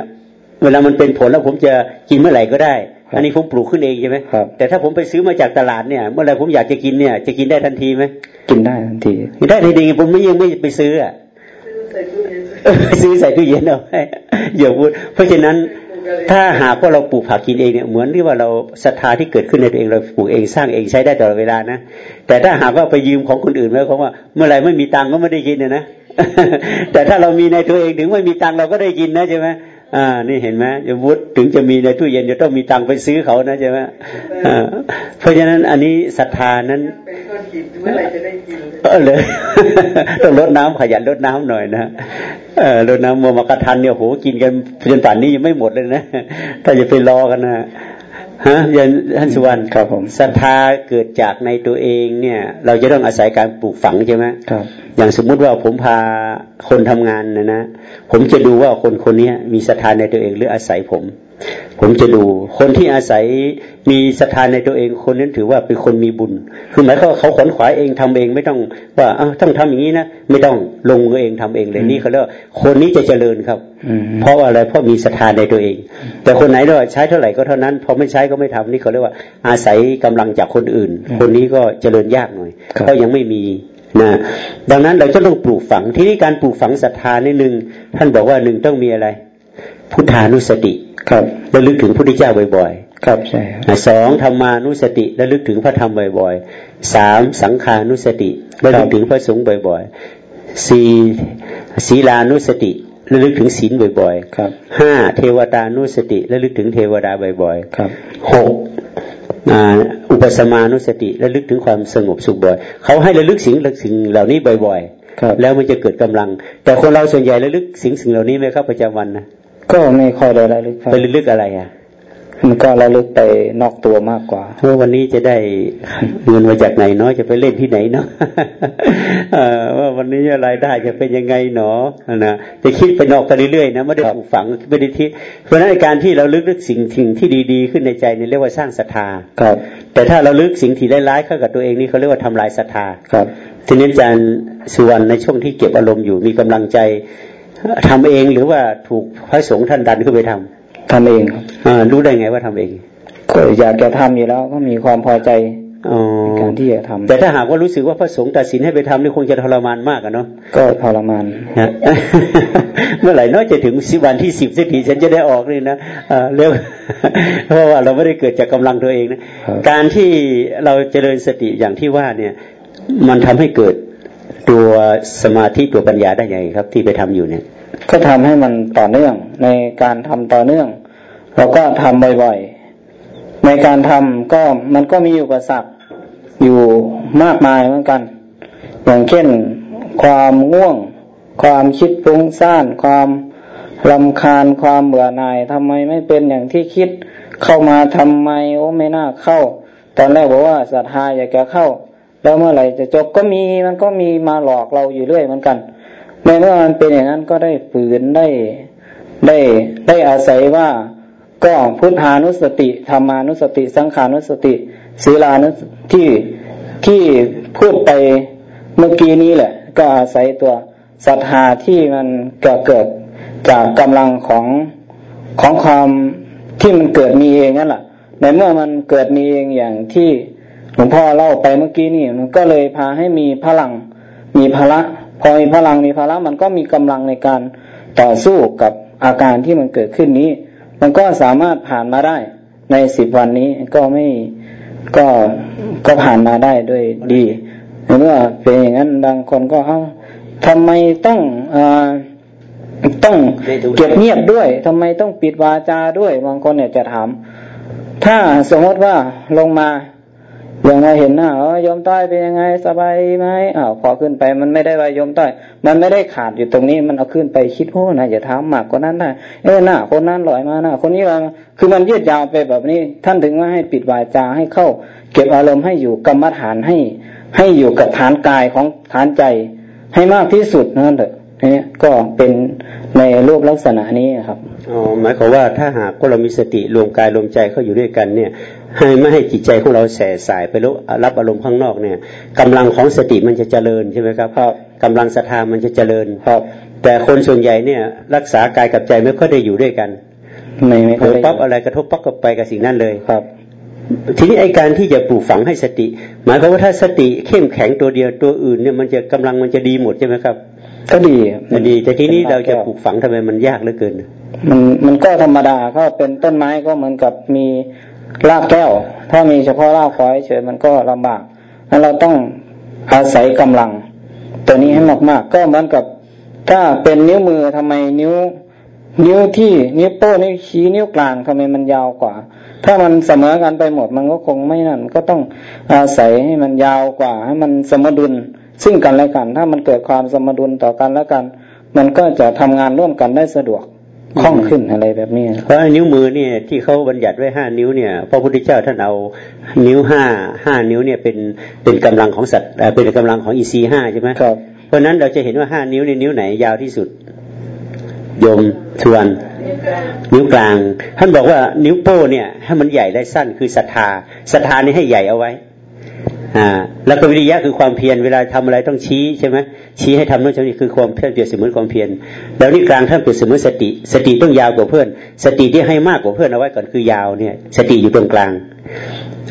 เวลามันเป็นผลแล้วผมจะกินเมื่อไหร่ก็ได้ อันนี้ผมปลูกขึ้นเองใช่ไหมครับแต่ถ้าผมไปซื้อมาจากตลาดเนี่ย เมื่อไรผมอยากจะกินเนี่ย จะกินได้ทันทีไหมกินได้ทันทีได้ทันทีผมไม่ยังไม่ไปซื้ออะซื้อใส่ตู้เย็นเอาอย่าพูดเพราะฉะนั้นถ้าหากว่าเราปลูกผักกินเองเนี่ยเหมือนที่ว่าเราศรัทธาที่เกิดขึ้นในตัวเองเราปลูกเองสร้างเองใช้ได้ตลอดเวลานะแต่ถ้าหากว่าไปยืมของคนอื่นแล้วเขาว่า เมื่อไรไม่มีตังก็ไม่ได้กินเนี่ยนะ แต่ถ้าเรามีในตัวเองถึงไม่มีตังเราก็ได้กินนะใช่ไหมอ่า นี่เห็นไหมยมุดถึงจะมีในตู้เย็นจะต้องมีตังไปซื้อเขานะใช่ไหมอ่าเพราะฉะนั้นอันนี้ศรัทธานั้นเมื่อไรจะได้กินเออเลยต้องลดน้ำขยันลดน้ำหน่อยนะเออลดน้ำมัวมากระทันเนี่ยโหกินกันจนป่านนี้ยังไม่หมดเลยนะถ้าจะไปรอกันนะ ฮะยันท่านสุวรรณครับผมศรัทธาเกิดจากในตัวเองเนี่ย เราจะต้องอาศัยการปลูกฝังใช่ไหมครับ อย่างสมมุติว่าผมพาคนทำงานนะนะผมจะดูว่าคนคนนี้มีศรัทธาในตัวเองหรืออาศัยผม ผมจะดูคนที่อาศัยมีศรัทธาในตัวเองคนนั้นถือว่าเป็นคนมีบุญ คือหมายความเขาขนขวายเองทำเองไม่ต้องว่าอ้าต้องทำอย่างนี้นะไม่ต้องลงมือเองทำเองเลยนี่เขาเรียกคนนี้จะเจริญครับเพราะอะไรเพราะมีศรัทธาในตัวเอง แต่คนไหนเราใช้เท่าไหร่ก็เท่านั้นพอไม่ใช้ก็ไม่ทำนี่เขาเรียกว่าอาศัยกำลังจากคนอื่น คนนี้ก็เจริญยากหน่อยเพราะยังไม่มีนะดังนั้นเราจะต้องปลูกฝังที่นี่การปลูกฝังศรัทธาในหนึ่งท่านบอกว่าหนึ่งต้องมีอะไร พุทธานุสติครับระลึกถึงพระพุทธเจ้าบ่อยๆ ครับใช่สองธรรมานุสติระลึกถึงพระธรรมบ่อยๆสามสังขานุสติระลึกถึงพระสงฆ์บ่อยๆสี่ศีลานุสติระลึกถึงศีลบ่อยๆ ครับห้าเทวตานุสติระลึกถึงเทวดาบ่อยๆ ครับหกอุปสมานุสติระลึกถึงความสงบสุขบ่อย เขาให้ระลึกสิ่งสิ่งเหล่านี้บ่อยๆ แล้วมันจะเกิดกำลัง แต่คนเราส่วนใหญ่ระลึกสิ่งสิ่งเหล่านี้ไหมครับประจำวันนะ ก็ไม่ค่อยได้ระลึกไประลึกอะไรอะ มันก็ระลึกไปนอกตัวมากกว่าเพราะวันนี้จะได้เงินมาจากไหนเนาะจะไปเล่นที่ไหนเนาะว่าวันนี้รายได้จะเป็นยังไงเนาะนะจะคิดไปนอกไปเรื่อยๆนะไม่ได้ปลูกฝังไม่ได้ที่เพราะนั้นการที่เราลึกลึกสิ่งสิ่งที่ดีๆ ขึ้นในใจนี่เรียกว่าสร้างศรัทธาครับ แต่ถ้าเราลึกสิ่งที่ร้ายๆเข้ากับตัวเองนี่เขาเรียกว่าทำลายศรัทธาครับทีนี้อาจารย์สุวรรณในช่วงที่เก็บอารมณ์อยู่มีกำลังใจ ทำเองหรือว่าถูกพระสงฆ์ท่านดันขึ้นไปทำทำเองครับรู้ได้ไงว่าทำเอง ก็อยากจะทำอยู่แล้วก็มีความพอใจในการที่จะทำแต่ถ้าหากว่ารู้สึกว่าพระสงฆ์ตัดสินให้ไปทำนี่คงจะทรมานมากอะเนาะก็ทรมานนะเมื่อไหร่น้อยจะถึงสิวันที่สิบสิทีฉันจะได้ออกเลยนะเร็วเพราะว่าเราไม่ได้เกิดจากกำลังตัวเองนะการที่เราเจริญสติอย่างที่ว่าเนี่ย มันทำให้เกิด ตัวสมาธิตัวปัญญาได้ไงครับ ที่ไปทำอยู่เนี่ย ก็ทำให้มันต่อเนื่อง ในการทำต่อเนื่อง เราก็ทำบ่อยๆ ในการทำก็มันก็มีอุปสรรคอยู่มากมายเหมือนกัน อย่างเช่น ความง่วง ความคิดฟุ้งซ่าน ความลำคาญความเบื่อหน่ายทำไมไม่เป็นอย่างที่คิดเข้ามาทำไมโอ้ไม่น่าเข้า ตอนแรกบอกว่าศรัทธาอยากจะเข้า แล้วเมื่อไหร่จะจบก็มีมันก็มีมาหลอกเราอยู่เรื่อยเหมือนกันในเมื่อมันเป็นอย่างนั้นก็ได้ฝืนได้ได้ได้อาศัยว่าก็พุทธานุสติธรรมานุสติสังขานุสติศีลานุที่ที่พูดไปเมื่อกี้นี้แหละ ก็อาศัยตัวศรัทธาที่มันเกิดเกิดจากกำลังของของความที่มันเกิดมีเองนั่นแหละในเมื่อมันเกิดมีเองอย่างที่ ลวงพ่อเล่าไปเมื่อกี้นี่มันก็เลยพาให้มีพลัง มีพละ พอมีพลังมีพละมันก็มีกำลังในการต่อสู้กับอาการที่มันเกิดขึ้นนี้ มันก็สามารถผ่านมาได้ในสิบวันนี้ก็ไม่ก็ก็ผ่านมาได้ด้วยดีเมื่อเป็นอย่างนั้นบางคนก็เอ้าทำไมต้องอต้องเก็บเงียบด้วยทำไมต้องปิดวาจาด้วยบางคนเนี่ยจะถาม ถ้าสมมติว่าลงมา ย่างเรเห็นหน้าเออยมต้อยเป็นยังไงสบายไหมอ้าวพอขึ้นไปมันไม่ได้ว่ายมต้อย มันไม่ได้ขาดอยู่ตรงนี้ มันเอาขึ้นไปคิดโอ้นะอย่าถามมากกว่านั้นได้เออหน้าคนนั้นลอยมาหน้าคนนี้ลอยมาคือมันยืดยาวไปแบบนี้ ท่านถึงว่าให้ปิดวาจาให้เข้า เก็บอารมณ์ให้อยู่กรรมฐานให้ ให้อยู่กับฐานกายของฐานใจ ให้มากที่สุดนั่นเถอะนี่ก็เป็นในรูปลักษณะนี้ครับอ๋อหมายความว่าถ้าหากว่าเรามีสติรวมกายรวมใจเข้าอยู่ด้วยกันเนี่ย ให้ไม่ให้จิตใจของเราแสสายไปรับรับอารมณ์ข้างนอกเนี่ยกำลังของสติมันจะเจริญใช่ไหมครับครับกำลังศรัทธามันจะเจริญครับแต่คนส่วนใหญ่เนี่ยรักษากายกับใจไม่ค่อยได้อยู่ด้วยกันไม่ไม่ค่อยปั๊บอะไรกระทบปั๊บกับไปกับสิ่งนั้นเลยครับทีนี้ไอการที่จะปลูกฝังให้สติ หมายความว่าถ้าสติเข้มแข็งตัวเดียวตัวอื่นเนี่ยมันจะกำลังมันจะดีหมดใช่ไหมครับ ก็ดีมันดี แต่ทีนี้เราจะปลูกฝังทำไมมันยากเหลือเกิน มันมันก็ธรรมดาก็เป็นต้นไม้ก็เหมือนกับมี รากแก้ว ถ้ามีเฉพาะรากฝอยเฉยมันก็ลำบากแล้วเราต้องอาศัยกำลัง ตัวนี้ให้มากๆ ก็เหมือนกับ ถ้าเป็นนิ้วมือทำไมนิ้ว นิ้วที่นิ้วโป้นิ้วชี้นิ้วกลางทำไมมันยาวกว่า ถ้ามันเสมอกันไปหมดมันก็คงไม่นั่น ก็ต้องอาศัยให้มันยาวกว่าให้มันสมดุลซึ่งกันและกัน ถ้ามันเกิดความสมดุลต่อกันและกัน มันก็จะทำงานร่วมกันได้สะดวก คล่องขึ้นอะไรแบบนี้ เพราะนิ้วมือเนี่ยที่เขาบัญญัติไว้ห้านิ้วเนี่ยพระพุทธเจ้าท่านเอานิ้วห้าห้านิ้วเนี่ยเป็นเป็นกำลังของสัตว์เป็นกำลังของอีซีห้าใช่ไหมครับเพราะนั้นเราจะเห็นว่าห้านิ้วในนิ้วไหนยาวที่สุดโยมทวนนิ้วกลาง ท่านบอกว่านิ้วโป้เนี่ยให้มันใหญ่ได้สั้นคือศรัทธาศรัทธานี่ให้ใหญ่เอาไว้ อ่าแล้วก็วิริยะคือความเพียรเวลาทำอะไรต้องชี้ใช่ไหมชี้ให้ทำนู่นทำนี่คือความเพียรเปรียบเสมือนความเพียรแล้วนี่กลางท่านเปรียบเสมือนสติ สติต้องยาวกว่าเพื่อน สติที่ให้มากกว่าเพื่อนเอาไว้ก่อนคือยาวเนี่ย สติอยู่ตรงกลาง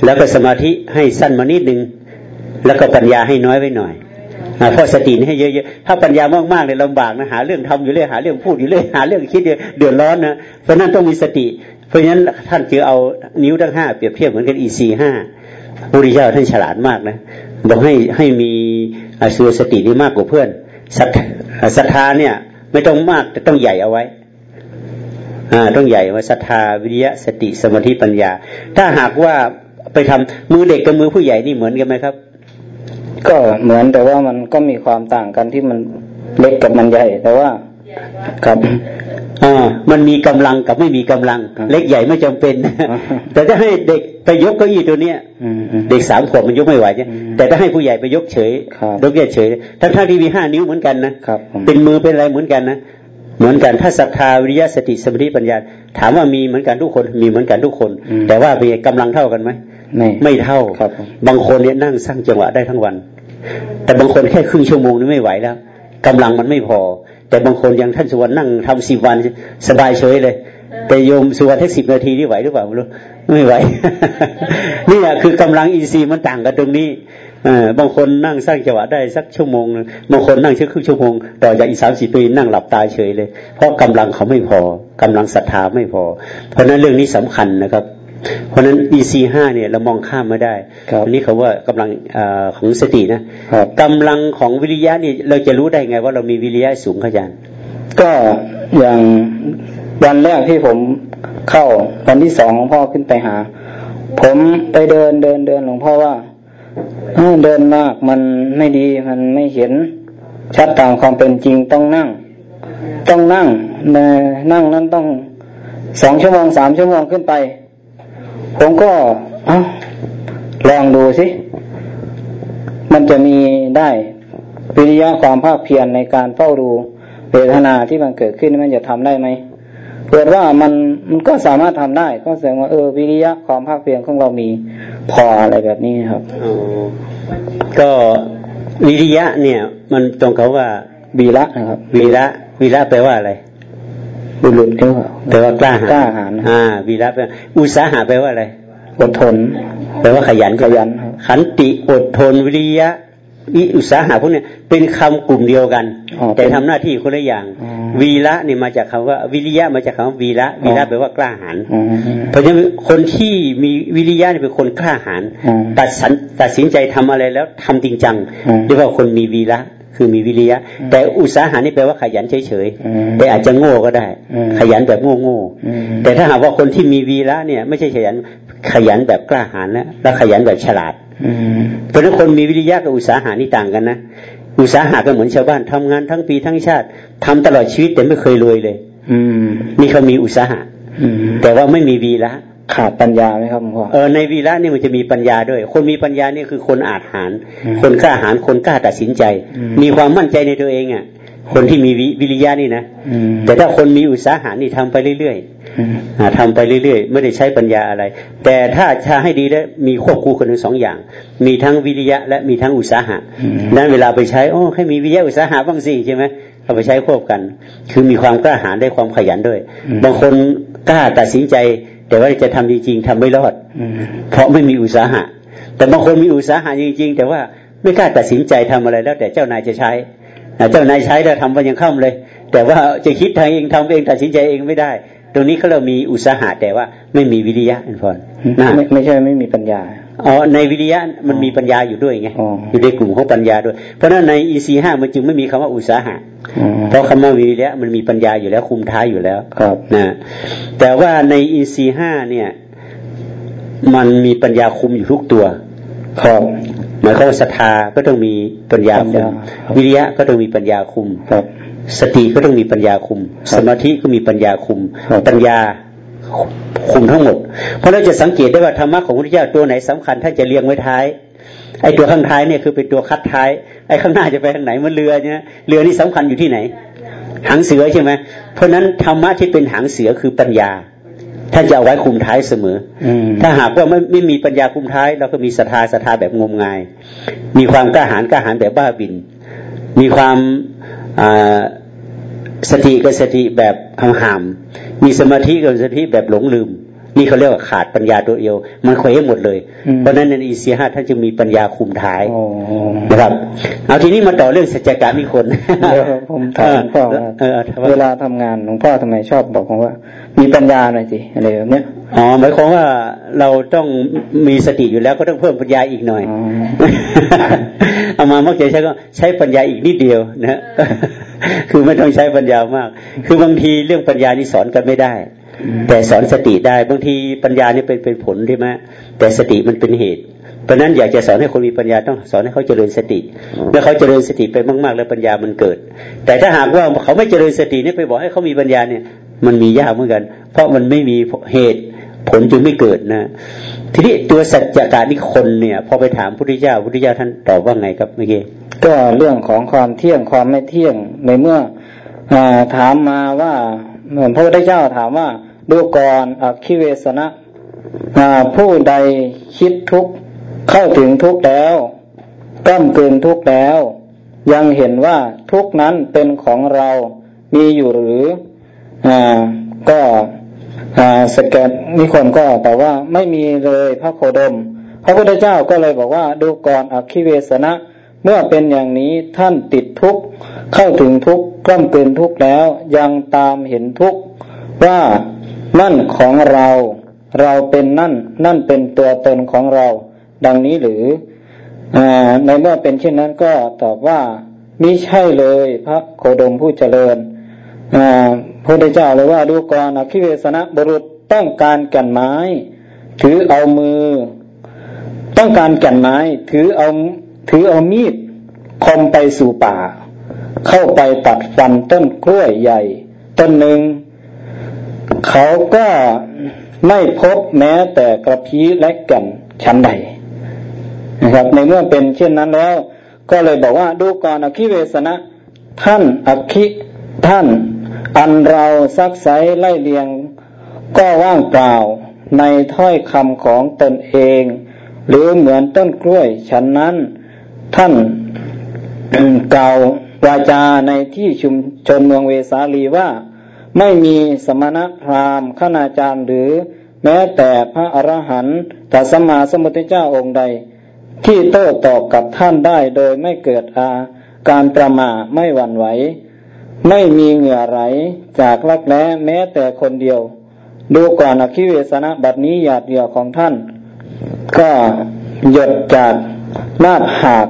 แล้วก็สมาธิให้สั้นมานิดนึงแล้วก็ปัญญาให้น้อยไว้หน่อยเพราะสติให้เยอะๆ ถ้าปัญญามากๆเนี่ยลำบากนะหาเรื่องทำอยู่เรื่อยหาเรื่องพูดอยู่เรื่อยหาเรื่องคิดเดือดร้อนนะเพราะนั้นต้องมีสติ เพราะฉะนั้นท่านจึงเอานิ้วทั้งห้าเปรียบเทียบเหมือนกันอีซีห้า พระพุทธเจ้าท่านฉลาดมากนะบอกให้ให้มีอสุสตินี่มากกว่าเพื่อนศรัทธาเนี่ย ไม่ต้องมากแต่ต้องใหญ่เอาไว้ต้องใหญ่ว่าศรัทธาวิริยะสติสมาธิปัญญา ถ้าหากว่าไปทำมือเด็กกับมือผู้ใหญ่นี่เหมือนกันไหมครับ ก็เหมือนแต่ว่ามันก็มีความต่างกันที่มันเล็กกับมันใหญ่ แต่ว่าครับ อ่ามันมีกำลังกับไม่มีกำลัง เล็กใหญ่ไม่จำเป็น แต่ถ้าให้เด็กไปยกเก้าอี้ตัวเนี้ยเด็กสามขวบมันยกไม่ไหวเนี่ยแต่ถ้าให้ผู้ใหญ่ไปยกเฉยยกเฉยทั้งทั้งที่มีห้านิ้วเหมือนกันนะเป็นมือเป็นอะไรเหมือนกันนะเหมือนกันถ้าศรัทธาวิริยะสติสมาธิปัญญา ถามว่ามีเหมือนกันทุกคนมีเหมือนกันทุกคน แต่ว่ามีกำลังเท่ากันไหมไม่ไม่เท่าครับ บางคนเนี่ยนั่งสร้างจังหวะได้ทั้งวัน แต่บางคนแค่ครึ่งชั่วโมงนี่ไม่ไหวแล้วกำลังมันไม่พอ แต่บางคนยังท่านสุวรรณนั่งทำสิบวันสบายเฉยเลย แต่โยมสุวรรณแค่สิบนาทีนี่ไหวหรือเปล่าไม่รู้ไม่ไหวนี่แหละคือกำลังอินทรีย์มันต่างกันตรงนี้บางคนนั่งสร้างจังหวะได้สักชั่วโมงบางคนนั่งชั่วครึ่งชั่วโมงต่อจากอีกสามสิบปีนั่งหลับตาเฉยเลย เพราะกำลังเขาไม่พอกำลังศรัทธาไม่พอ เพราะนั้นเรื่องนี้สำคัญนะครับ เพราะฉะนั้น EC ห้าเนี่ยเรามองข้ามไม่ได้อันนี้เขาว่ากำลังอของสตินะกำลังของวิริยะนี่เราจะรู้ได้ไง ว่าเรามีวิริยะสูงขยันก็อย่างวันแรกที่ผมเข้าวันที่สองของพ่อขึ้นไปหา ผมไปเดินเดินเดินหลวงพ่อว่าเดินมากมันไม่ดีมันไม่เห็นชัดตามความเป็นจริงต้องนั่ง ต้องนั่งนั่งนั้นต้องสองชั่วโมงสามชั่วโมงขึ้นไป ผมก็เอาลองดูสิ มันจะมีได้วิริยะความภาคเพียรในการเฝ้าดูเวทนาที่มันเกิดขึ้นมันจะทำได้ไหมเกิดว่ามันมันก็สามารถทำได้ ก็แสดงว่าเออวิริยะความภาคเพียรของเรามีพออะไรแบบนี้ครับก็วิริยะเนี่ย มันตรงเขาว่าวีระนะครับวีระวีระแปลว่าอะไร บุรุษก็แปลว่ากล้าหาญกล้าหาญอ่าวีระแปลอุตสาหะแปลว่าอะไร อดทน แปลว่าขยันขยัน ขันติอดทนวิริยะอุตสาหะพวกนี้เป็นคำกลุ่มเดียวกัน แต่ทำหน้าที่คนละอย่าง วีระเนี่ยมาจากคำว่า วิริยะมาจากคำว่าวีระวีระแปลว่ากล้าหาญเพราะฉะนั้นคนที่มีวิริยะเนี่ยเป็นคนกล้าหาญตัดสินตัดสินใจทำอะไรแล้วทำจริงจังเรียกว่าคนมีวีระ คือมีวิริยะ แต่อุตสาหะนี่แปลว่าขยันเฉยๆแต่อาจจะโง่ก็ได้ ขยันแบบโง่ๆแต่ถ้าหากว่าคนที่มีวีระเนี่ย ไม่ใช่ขยันขยันแบบกล้าหาญแล้วแล้วขยันแบบฉลาดเพราะฉะนั้นคนมีวิริยะกับอุตสาหะนี่ต่างกันนะอุตสาหะก็เหมือนชาวบ้านทำงานทั้งปีทั้งชาติทำตลอดชีวิตแต่ไม่เคยรวยเลย อืนี่เขามีอุตสาหะแต่ว่าไม่มีวีระ ขาดปัญญาไหมครับพ่อเออในวีระนี่มันจะมีปัญญาด้วย คนมีปัญญานี่คือคนอาจหาร คนกล้าหารคนกล้าตัดสินใจ มีความมั่นใจในตัวเองอะ คนที่มีวิริยะนี่นะแต่ถ้าคนมีอุตสาหะนี่ทำไปเรื่อยๆทำไปเรื่อยๆ ไม่ได้ใช้ปัญญาอะไร แต่ถ้าชาให้ดีได้มีควบคู่กันทั้งสองอย่าง มีทั้งวิริยะ และมีทั้งอุตสาหะนั้นเวลาไปใช้โอ้ให้มีวิริยะอุตสาหะบ้างสิใช่ไหมเอาไปใช้ควบกัน คือมีความกล้าหาญได้ความขยันด้วย บางคนกล้าตัดสินใจ แต่ว่าจะทำจริงๆทำไม่รอดเพราะไม่มีอุตสาหะ แต่บางคนมีอุตสาหะจริง ๆ แต่ว่าไม่กล้าตัดสินใจทำอะไรแล้ว แต่เจ้านายจะใช้เจ้านายใช้แล้วทำวันยังเข้าเลย แต่ว่าจะคิดทางเองทำเองตัดสินใจเองไม่ได้ ตรงนี้เขาเรามีอุตสาหะแต่ว่าไม่มีวิริยะอันพรไม่ไม่ใช่ไม่มีปัญญา อ๋อในวิริยะมันมีปัญญาอยู่ด้วยไงอยู่ในกลุ่มของปัญญาด้วย เพราะนั้นในอินทรีย์ห้ามันจึงไม่มีคำว่าอุตสาหะเพราะคำว่าวิริยะมันมีปัญญาอยู่แล้วคุมท้ายอยู่แล้วครับนะแต่ว่าในอินทรีย์ห้าเนี่ย มันมีปัญญาคุมอยู่ทุกตัว ครับหมายความว่าศรัทธาก็ต้องมีปัญญาคุม วิริยะก็ต้องมีปัญญาคุมครับสติก็ต้องมีปัญญาคุม สมาธิก็มีปัญญาคุม ปัญญา คุมทั้งหมด เพราะเราจะสังเกตได้ว่าธรรมะของพระพุทธเจ้าตัวไหนสำคัญท่านจะเรียงไว้ท้ายไอ้ตัวข้างท้ายเนี่ยคือเป็นตัวคัดท้ายไอ้ข้างหน้าจะไปทางไหนมันเรือเนี่ยเรือนี่สำคัญอยู่ที่ไหน หางเสือใช่ไหมเพราะนั้นธรรมะที่เป็นหางเสือคือปัญญาท่านจะเอาไว้คุมท้ายเสมอถ้าหากว่าไม่ไม่มีปัญญาคุมท้าย เราก็มีศรัทธาศรัทธาแบบงมงาย มีความกล้าหาญกล้าหาญแบบบ้าบิน มีความสติกับสติแบบหาม มีสมาธิกับสมาธิแบบหลงลืม นี่เขาเรียกว่าขาดปัญญาตัวเดียว มันเคว้หมดเลย เพราะนั้นในอีซีห้าท่านจึงมีปัญญาคุมท้ายนะครับ เอาทีนี้มาต่อเรื่องสัจการนิคนผมถามพ่อเวลาทำงานหลวงพ่อทำไมชอบบอกผมว่า มีปัญญาหน่อยสิอะไรแบบนี้อ๋อหมายความว่าเราต้องมีสติอยู่แล้วก็ต้องเพิ่มปัญญาอีกหน่อย เอามามักจะใช้ก็ใช้ปัญญาอีกนิดเดียวนะคือไม่ต้องใช้ปัญญามาก คือบางทีเรื่องปัญญานี่สอนกันไม่ได้ แต่สอนสติได้บางทีปัญญานี่เป็นเป็นผลใช่ไหมแต่สติมันเป็นเหตุเพราะนั้นอยากจะสอนให้คนมีปัญญาต้องสอนให้เขาเจริญสติเมื่อเขาเจริญสติไปมาก ๆ แล้วปัญญามันเกิด แต่ถ้าหากว่าเขาไม่เจริญสตินี่ไปบอกให้เขามีปัญญาเนี่ย มันมียากเหมือนกัน เพราะมันไม่มีเหตุผลจึงไม่เกิดนะ ทีนี้ตัวสัจจการนิคนเนี่ย พอไปถามพุทธเจ้าพุทธเจ้าท่านตอบว่าไงครับเมื่อกี้ก็เรื่องของความเที่ยงความไม่เที่ยงในเมื่ออถามมาว่าเหมือนพระพุทธเจ้าถามว่าดูก่อนอคิเวสนะผู้ใดคิดทุกเข้าถึงทุกแล้วก้มเกินทุกแล้ว ยังเห็นว่าทุกนั้นเป็นของเรามีอยู่หรืออก็ สแกนนิคนก็แต่ว่าไม่มีเลยพระโคดม พระพุทธเจ้าก็เลยบอกว่าดูก่อนอคิเวสนะเมื่อเป็นอย่างนี้ท่านติดทุกข์เข้าถึงทุกข์กล้ำเกินทุกข์แล้ว ยังตามเห็นทุกข์ว่านั่นของเรา เราเป็นนั่น นั่นเป็นตัวตนของเรา ดังนี้หรืออในเมื่อเป็นเช่นนั้นก็ตอบว่ามิใช่เลยพระโคดมผู้เจริญ พระพุทธเจ้าเลยว่าดูก่อนอคิเวสนะบุรุษต้องการแก่นไม้ ถือเอามือ ต้องการแก่นไม้ ถือเอาถือเอามีดคมไปสู่ป่า เข้าไปตัดฟันต้นกล้วยใหญ่ ต้นหนึ่ง เขาก็ไม่พบแม้แต่กระพี้และแก่นชั้นใดนะครับ ในเมื่อเป็นเช่นนั้นแล้ว ก็เลยบอกว่าดูก่อนอคิเวสนะ ท่านอคิท่าน อันเราซักไซไล่เลียง ก็ว่างเปล่าในถ้อยคำของตนเอง หรือเหมือนต้นกล้วยฉันนั้น ท่านกล่าววาจาในที่ชุมชนเมืองเวสาลีว่า ไม่มีสมณพราหมณ์ขณาจารย์หรือแม้แต่พระอรหันต์แต่สมมาสมุทธเจ้าองค์ใด ที่โต้ตอบกับท่านได้โดยไม่เกิดอาการประมาไม่หวั่นไหว ไม่มีเหงื่อไหลจากลักแร้แม้แต่คนเดียว ดูก่อนอคิเวสนะบัดนี้หยาดเหยื่อของท่าน ก็หยดจากหน้าผาก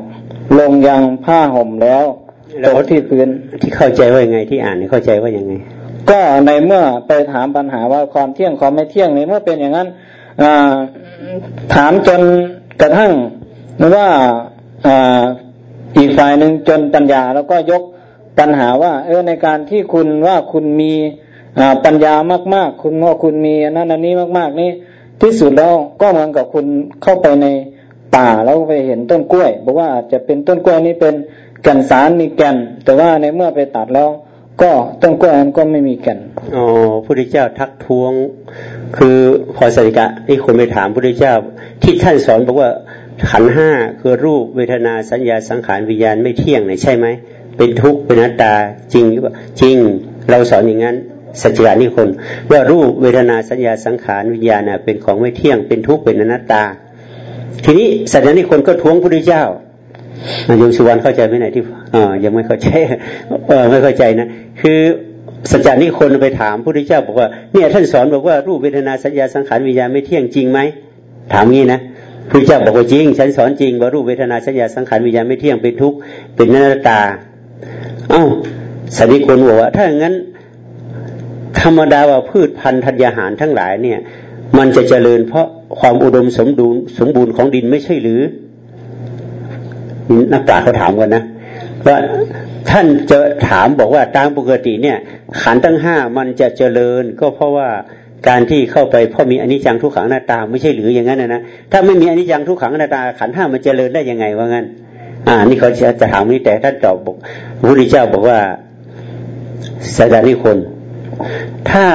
ลงยังผ้าห่มแล้วตกที่พื้นที่เข้าใจว่ายังไงที่อ่านเข้าใจว่ายังไง ก็ในเมื่อไปถามปัญหาว่าความเที่ยงความไม่เที่ยงในเมื่อเป็นอย่างนั้นถามจนกระทั่งว่าอีกฝ่ายหนึ่งจนปัญญาแล้วก็ยก ปัญหาว่า เออในการที่คุณว่าคุณมีปัญญามาก ๆ คุณว่าคุณมีนั้นอันนี้มาก ๆ นี่ที่สุดแล้วก็เหมือนกับคุณเข้าไปในป่าแล้วไปเห็นต้นกล้วยบอกว่าอาจจะเป็นต้นกล้วยนี้เป็นแก่นสารมีแก่น แต่ว่าในเมื่อไปตัดแล้ว ก็ต้นกล้วยนั้นก็ไม่มีแก่นอ๋อพระพุทธเจ้าทักท้วง คือพอสริกะที่คนไปถามพระพุทธเจ้า ที่ท่านสอนบอกว่าขันห้าคือรูปเวทนาสัญญาสังขารวิญญาณไม่เที่ยงเนี่ยใช่ไหม เป็นทุกข์เป็นนัตตาจริงหรือเปล่าจริง เราสอนอย่างนั้นสัจจานิคนว่ารูปเวทนาสัญญาสังขารวิญญาณเป็นของไม่เที่ยงเป็นทุกข์เป็นอนัตตา ทีนี้สัจจานิคนก็ท้วงพระพุทธเจ้าโยมสุวรรณเข้าใจไหมไหนที่อ่ายังไม่เข้าใจเออไม่เข้าใจนะคือสัจจานิคนไปถามพระพุทธเจ้าบอกว่าเนี่ยท่านสอนบอกว่ารูปเวทนาสัญญาสังขารวิญญาณไม่เที่ยงจริงไหมถามงี้นะพระเจ้าบอกว่าจริง ฉันสอนจริงว่ารูปเวทนาสัญญาสังขารวิญญาณไม่เที่ยงเป็นทุกข์เป็นนัตตา อ้าสันนิคนบอกว่า ถ้าอย่างนั้น ธรรมดาว่าพืชพันธุ์ธัญญาหารทั้งหลายเนี่ย มันจะเจริญเพราะความอุดมสมบูรณ์สมบูรณ์ของดินไม่ใช่หรือ นักปราชญ์เขาถามกันนะว่าท่านจะถามบอกว่าตามปกติเนี่ย ขันตั้งห้ามันจะเจริญ ก็เพราะว่าการที่เข้าไปเพราะมีอนิจจังทุกขังหน้าตา ไม่ใช่หรืออย่างนั้นนะนะถ้าไม่มีอนิจจังทุกขังหน้าตา ขันห้ามันเจริญได้ยังไงว่างั้น อ่า นี่เขาจะจะถามนี้แต่ท่านตอบบอกพระพุทธเจ้าบอกว่าสดานิคน ถ้า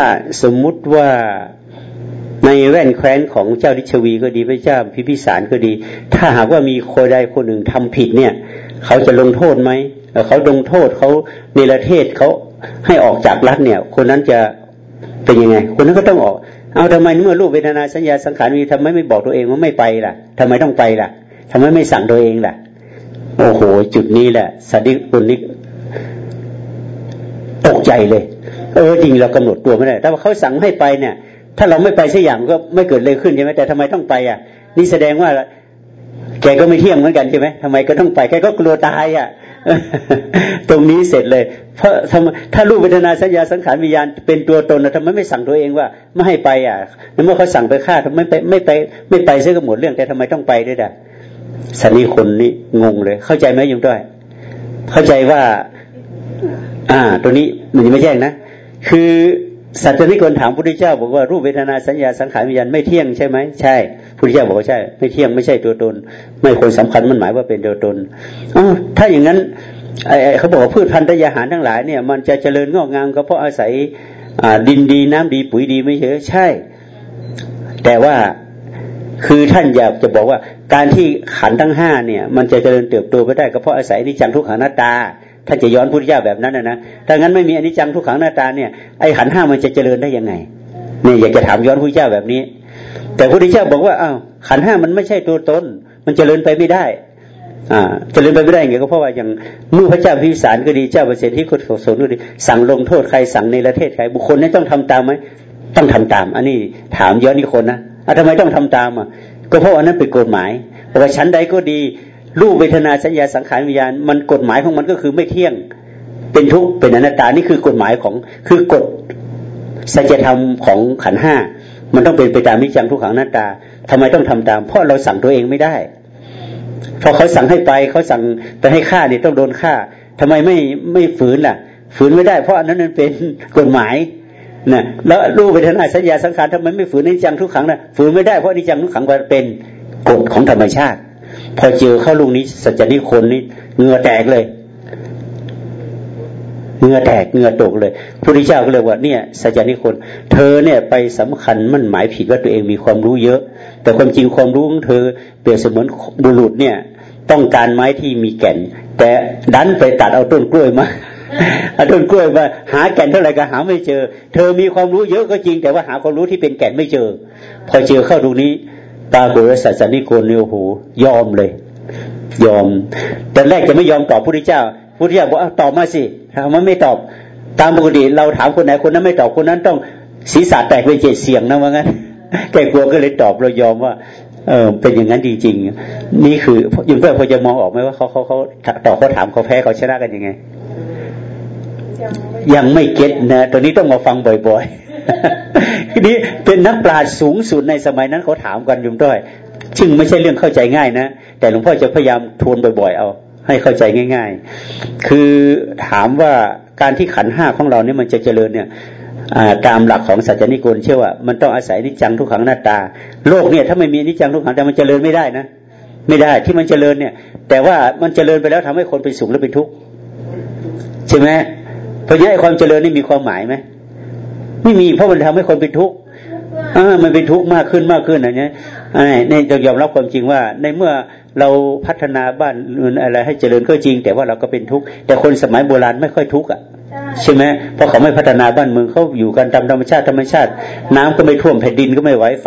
สมมุติว่าในแว่นแคว้นของเจ้าดิชวีก็ดีพระเจ้าพิพิสารก็ดี ถ้าหากว่ามีคนใดคนหนึ่งทำผิดเนี่ย เขาจะลงโทษไหมเขาลงโทษเขาในประเทศเขาให้ออกจากรัฐเนี่ย คนนั้นจะเป็นยังไง คนนั้นก็ต้องออก เอาทำไมเมื่อรูปเวทนาสัญญาสังขารมีทำไมไม่บอกตัวเองว่าไม่ไปล่ะทำไมต้องไปล่ะทำไมไม่สั่งตัวเองล่ะ โอ้โห จุดนี้แหละสดิคนนี้ตกใจเลย เออจริงเรากำหนดตัวไม่ได้แต่ว่าเขาสั่งให้ไปเนี่ย ถ้าเราไม่ไปสักอย่างก็ไม่เกิดเลยขึ้นใช่ไหมแต่ทำไมต้องไปอะ นี่แสดงว่าแกก็ไม่เที่ยงเหมือนกันใช่ไหมทำไมก็ต้องไปแกก็กลัวตายอะ ตรงนี้เสร็จเลย เพราะทำถ้ารูปเวทนาสัญญาสังขารวิญญาณเป็นตัวตนนะทำไมไม่สั่งตัวเองว่าไม่ให้ไปอะเมื่อเขาสั่งไปฆ่าทำไมไปไม่ไปไม่ไปเสียก็หมดเรื่องแต่ทำไมต้องไปด้วยด่ะ สันนิคนนี้งงเลย เข้าใจไหมยุ่งด้วย เข้าใจว่า อ่า ตัวนี้มันยังไม่แจ้งนะ คือสัตว์นิคนถามพระพุทธเจ้า บอกว่ารูปเวทนาสัญญาสังขารวิญญาณไม่เที่ยงใช่ไหมใช่พระพุทธเจ้าบอกว่าใช่ ไม่เที่ยงไม่ใช่ตัวตน ไม่ควรสำคัญมันหมายว่าเป็นตัวตนอ๋อถ้าอย่างนั้นไอ้เขาบอกว่าพืชพันธุ์ทยาหารทั้งหลายเนี่ย มันจะเจริญงอกงามก็เพราะอาศัยดินดีน้ำดีปุ๋ยดีไม่ใช่ใช่ แต่ว่า คือท่านอยากจะบอกว่าการที่ขันทั้งห้าเนี่ย มันจะเจริญเติบโตไปได้ก็เพราะอาศัยนิจังทุกขังหน้าตาถ้านจะย้อนพุทธเจ้าแบบนั้นนะนะถ้างั้นไม่มีอนิจจังทุกขังหน้าตาเนี่ยไอ้ขันห้ามันจะเจริญได้ยังไงเนี่ยอยากจะถามย้อนพุทธเจ้าแบบนี้ แต่พุทธเจ้าบอกว่าอ้าวขันห้ามันไม่ใช่ตัวตน มันเจริญไปไม่ได้ อ่าเจริญไปไม่ได้ไงก็เพราะว่าอย่างเมื่อพระเจ้าพิสารก็ดีเจ้าประเสริฐที่ขุดสนก็ดี สั่งลงโทษใครสั่งในประเทศใครบุคคลนี้ต้องทำตามไหมต้องทำตาม อันนี้ถามย้อนนี่คนนะ อะทำไมต้องทำตามอะก็เพราะอันนั้นเป็นกฎหมายบอกว่าชั้นใดก็ดีรูปเวทนาสัญญาสังขารวิญญาณมันกฎหมายของมันก็คือไม่เที่ยงเป็นทุกข์เป็นอนัตตานี่คือกฎหมายของคือกฎสัจธรรมของขันห้ามันต้องเป็นไปตามมิจังทุกขังอนัตตาทำไมต้องทำตาม เพราะเราสั่งตัวเองไม่ได้ พอเขาสั่งให้ไปเขาสั่งไปให้ฆ่าเนี่ยต้องโดนฆ่าทำไมไม่ไม่ฝืนล่ะ ฝืนไม่ได้ เพราะอันนั้นมันเป็นกฎหมาย นะแล้วรูปเวทนาสัญญาสังขารทำไมไม่ฝืนนิจังทุกขังนะฝืนไม่ได้เพราะนิจังทุกขังเป็นกฎของธรรมชาติ พอเจอเข้าลุงนี้สัจจนิคนนี้เงือแตกเลยเงือแตกเงือตกเลยพระพุทธเจ้าก็เลยว่าเนี่ยสัจจนิคน เธอเนี่ยไปสำคัญมั่นหมายผิดว่าตัวเองมีความรู้เยอะ แต่ความจริงความรู้ของเธอเปรียบเสมือนบุรุษเนี่ยต้องการไม้ที่มีแก่น แต่ดันไปตัดเอาต้นกล้วยมา อาต้นกล้วยมาหาแก่นเท่าไหร่ก็หาไม่เจอ เธอมีความรู้เยอะก็จริง แต่ว่าหาความรู้ที่เป็นแก่นไม่เจอ พอเจอเข้าตรงนี้ปรากฏว่าสัจนิโกนเนี่ยโอ้โหยอมเลย ยอมแต่แรกจะไม่ยอมตอบพระพุทธเจ้าพระพุทธเจ้าบอกตอบมาสิทำไมไม่ตอบตามปกติเราถามคนไหนคนนั้นไม่ตอบคนนั้นต้องศีรษะแตกเป็นเจ็ดเสียงนะว่างั้นแกกลัวก็เลยตอบเรายอมว่า เออเป็นอย่างนั้นจริง ๆ นี่คือยุ่งเพื่อพอจะมองออกไหมว่าเขาเขาเขาตอบเขาถามเขาแพ้เขาชนะกันยังไง ยังไม่เก็ตนะตัวนี้ต้องมาฟังบ่อยๆทีนี้เป็นนักปราชญ์สูงสุดในสมัยนั้นเขาถามกันยุ่งด้วยซึ่งไม่ใช่เรื่องเข้าใจง่ายนะ แต่หลวงพ่อจะพยายามทวนบ่อย ๆ เอา ให้เข้าใจง่าย ๆ คือถามว่าการที่ขันห้าของเราเนี่ยมันจะเจริญเนี่ยตามหลักของสัจจนิกรเชื่อว่ามันต้องอาศัยนิจังทุกขังหน้าตา โลกเนี่ยถ้าไม่มีนิจังทุกขังแต่มันเจริญไม่ได้นะ ไม่ได้ที่มันเจริญเนี่ย แต่ว่ามันเจริญไปแล้วทำให้คนเป็นสุขและเป็นทุกข์ใช่ไหม เพราะฉะนั้นความเจริญนี่มีความหมายไหมไม่มีเพราะมันทำให้คนเป็นทุกข์อ่ามันเป็นทุกข์มากขึ้นมากขึ้นอะไรเงี้ยนี่จะยอมรับความจริงว่า ในเมื่อเราพัฒนาบ้านเรือนอะไร ให้เจริญก็จริง แต่ว่าเราก็เป็นทุกข์แต่คนสมัยโบราณไม่ค่อยทุกข์อะใช่ไหมเพราะเขาไม่พัฒนาบ้านเมืองเขาอยู่กันตามธรรมชาติธรรมชาติ น้ำก็ไม่ท่วมแผ่นดินก็ไม่ไหวไฟ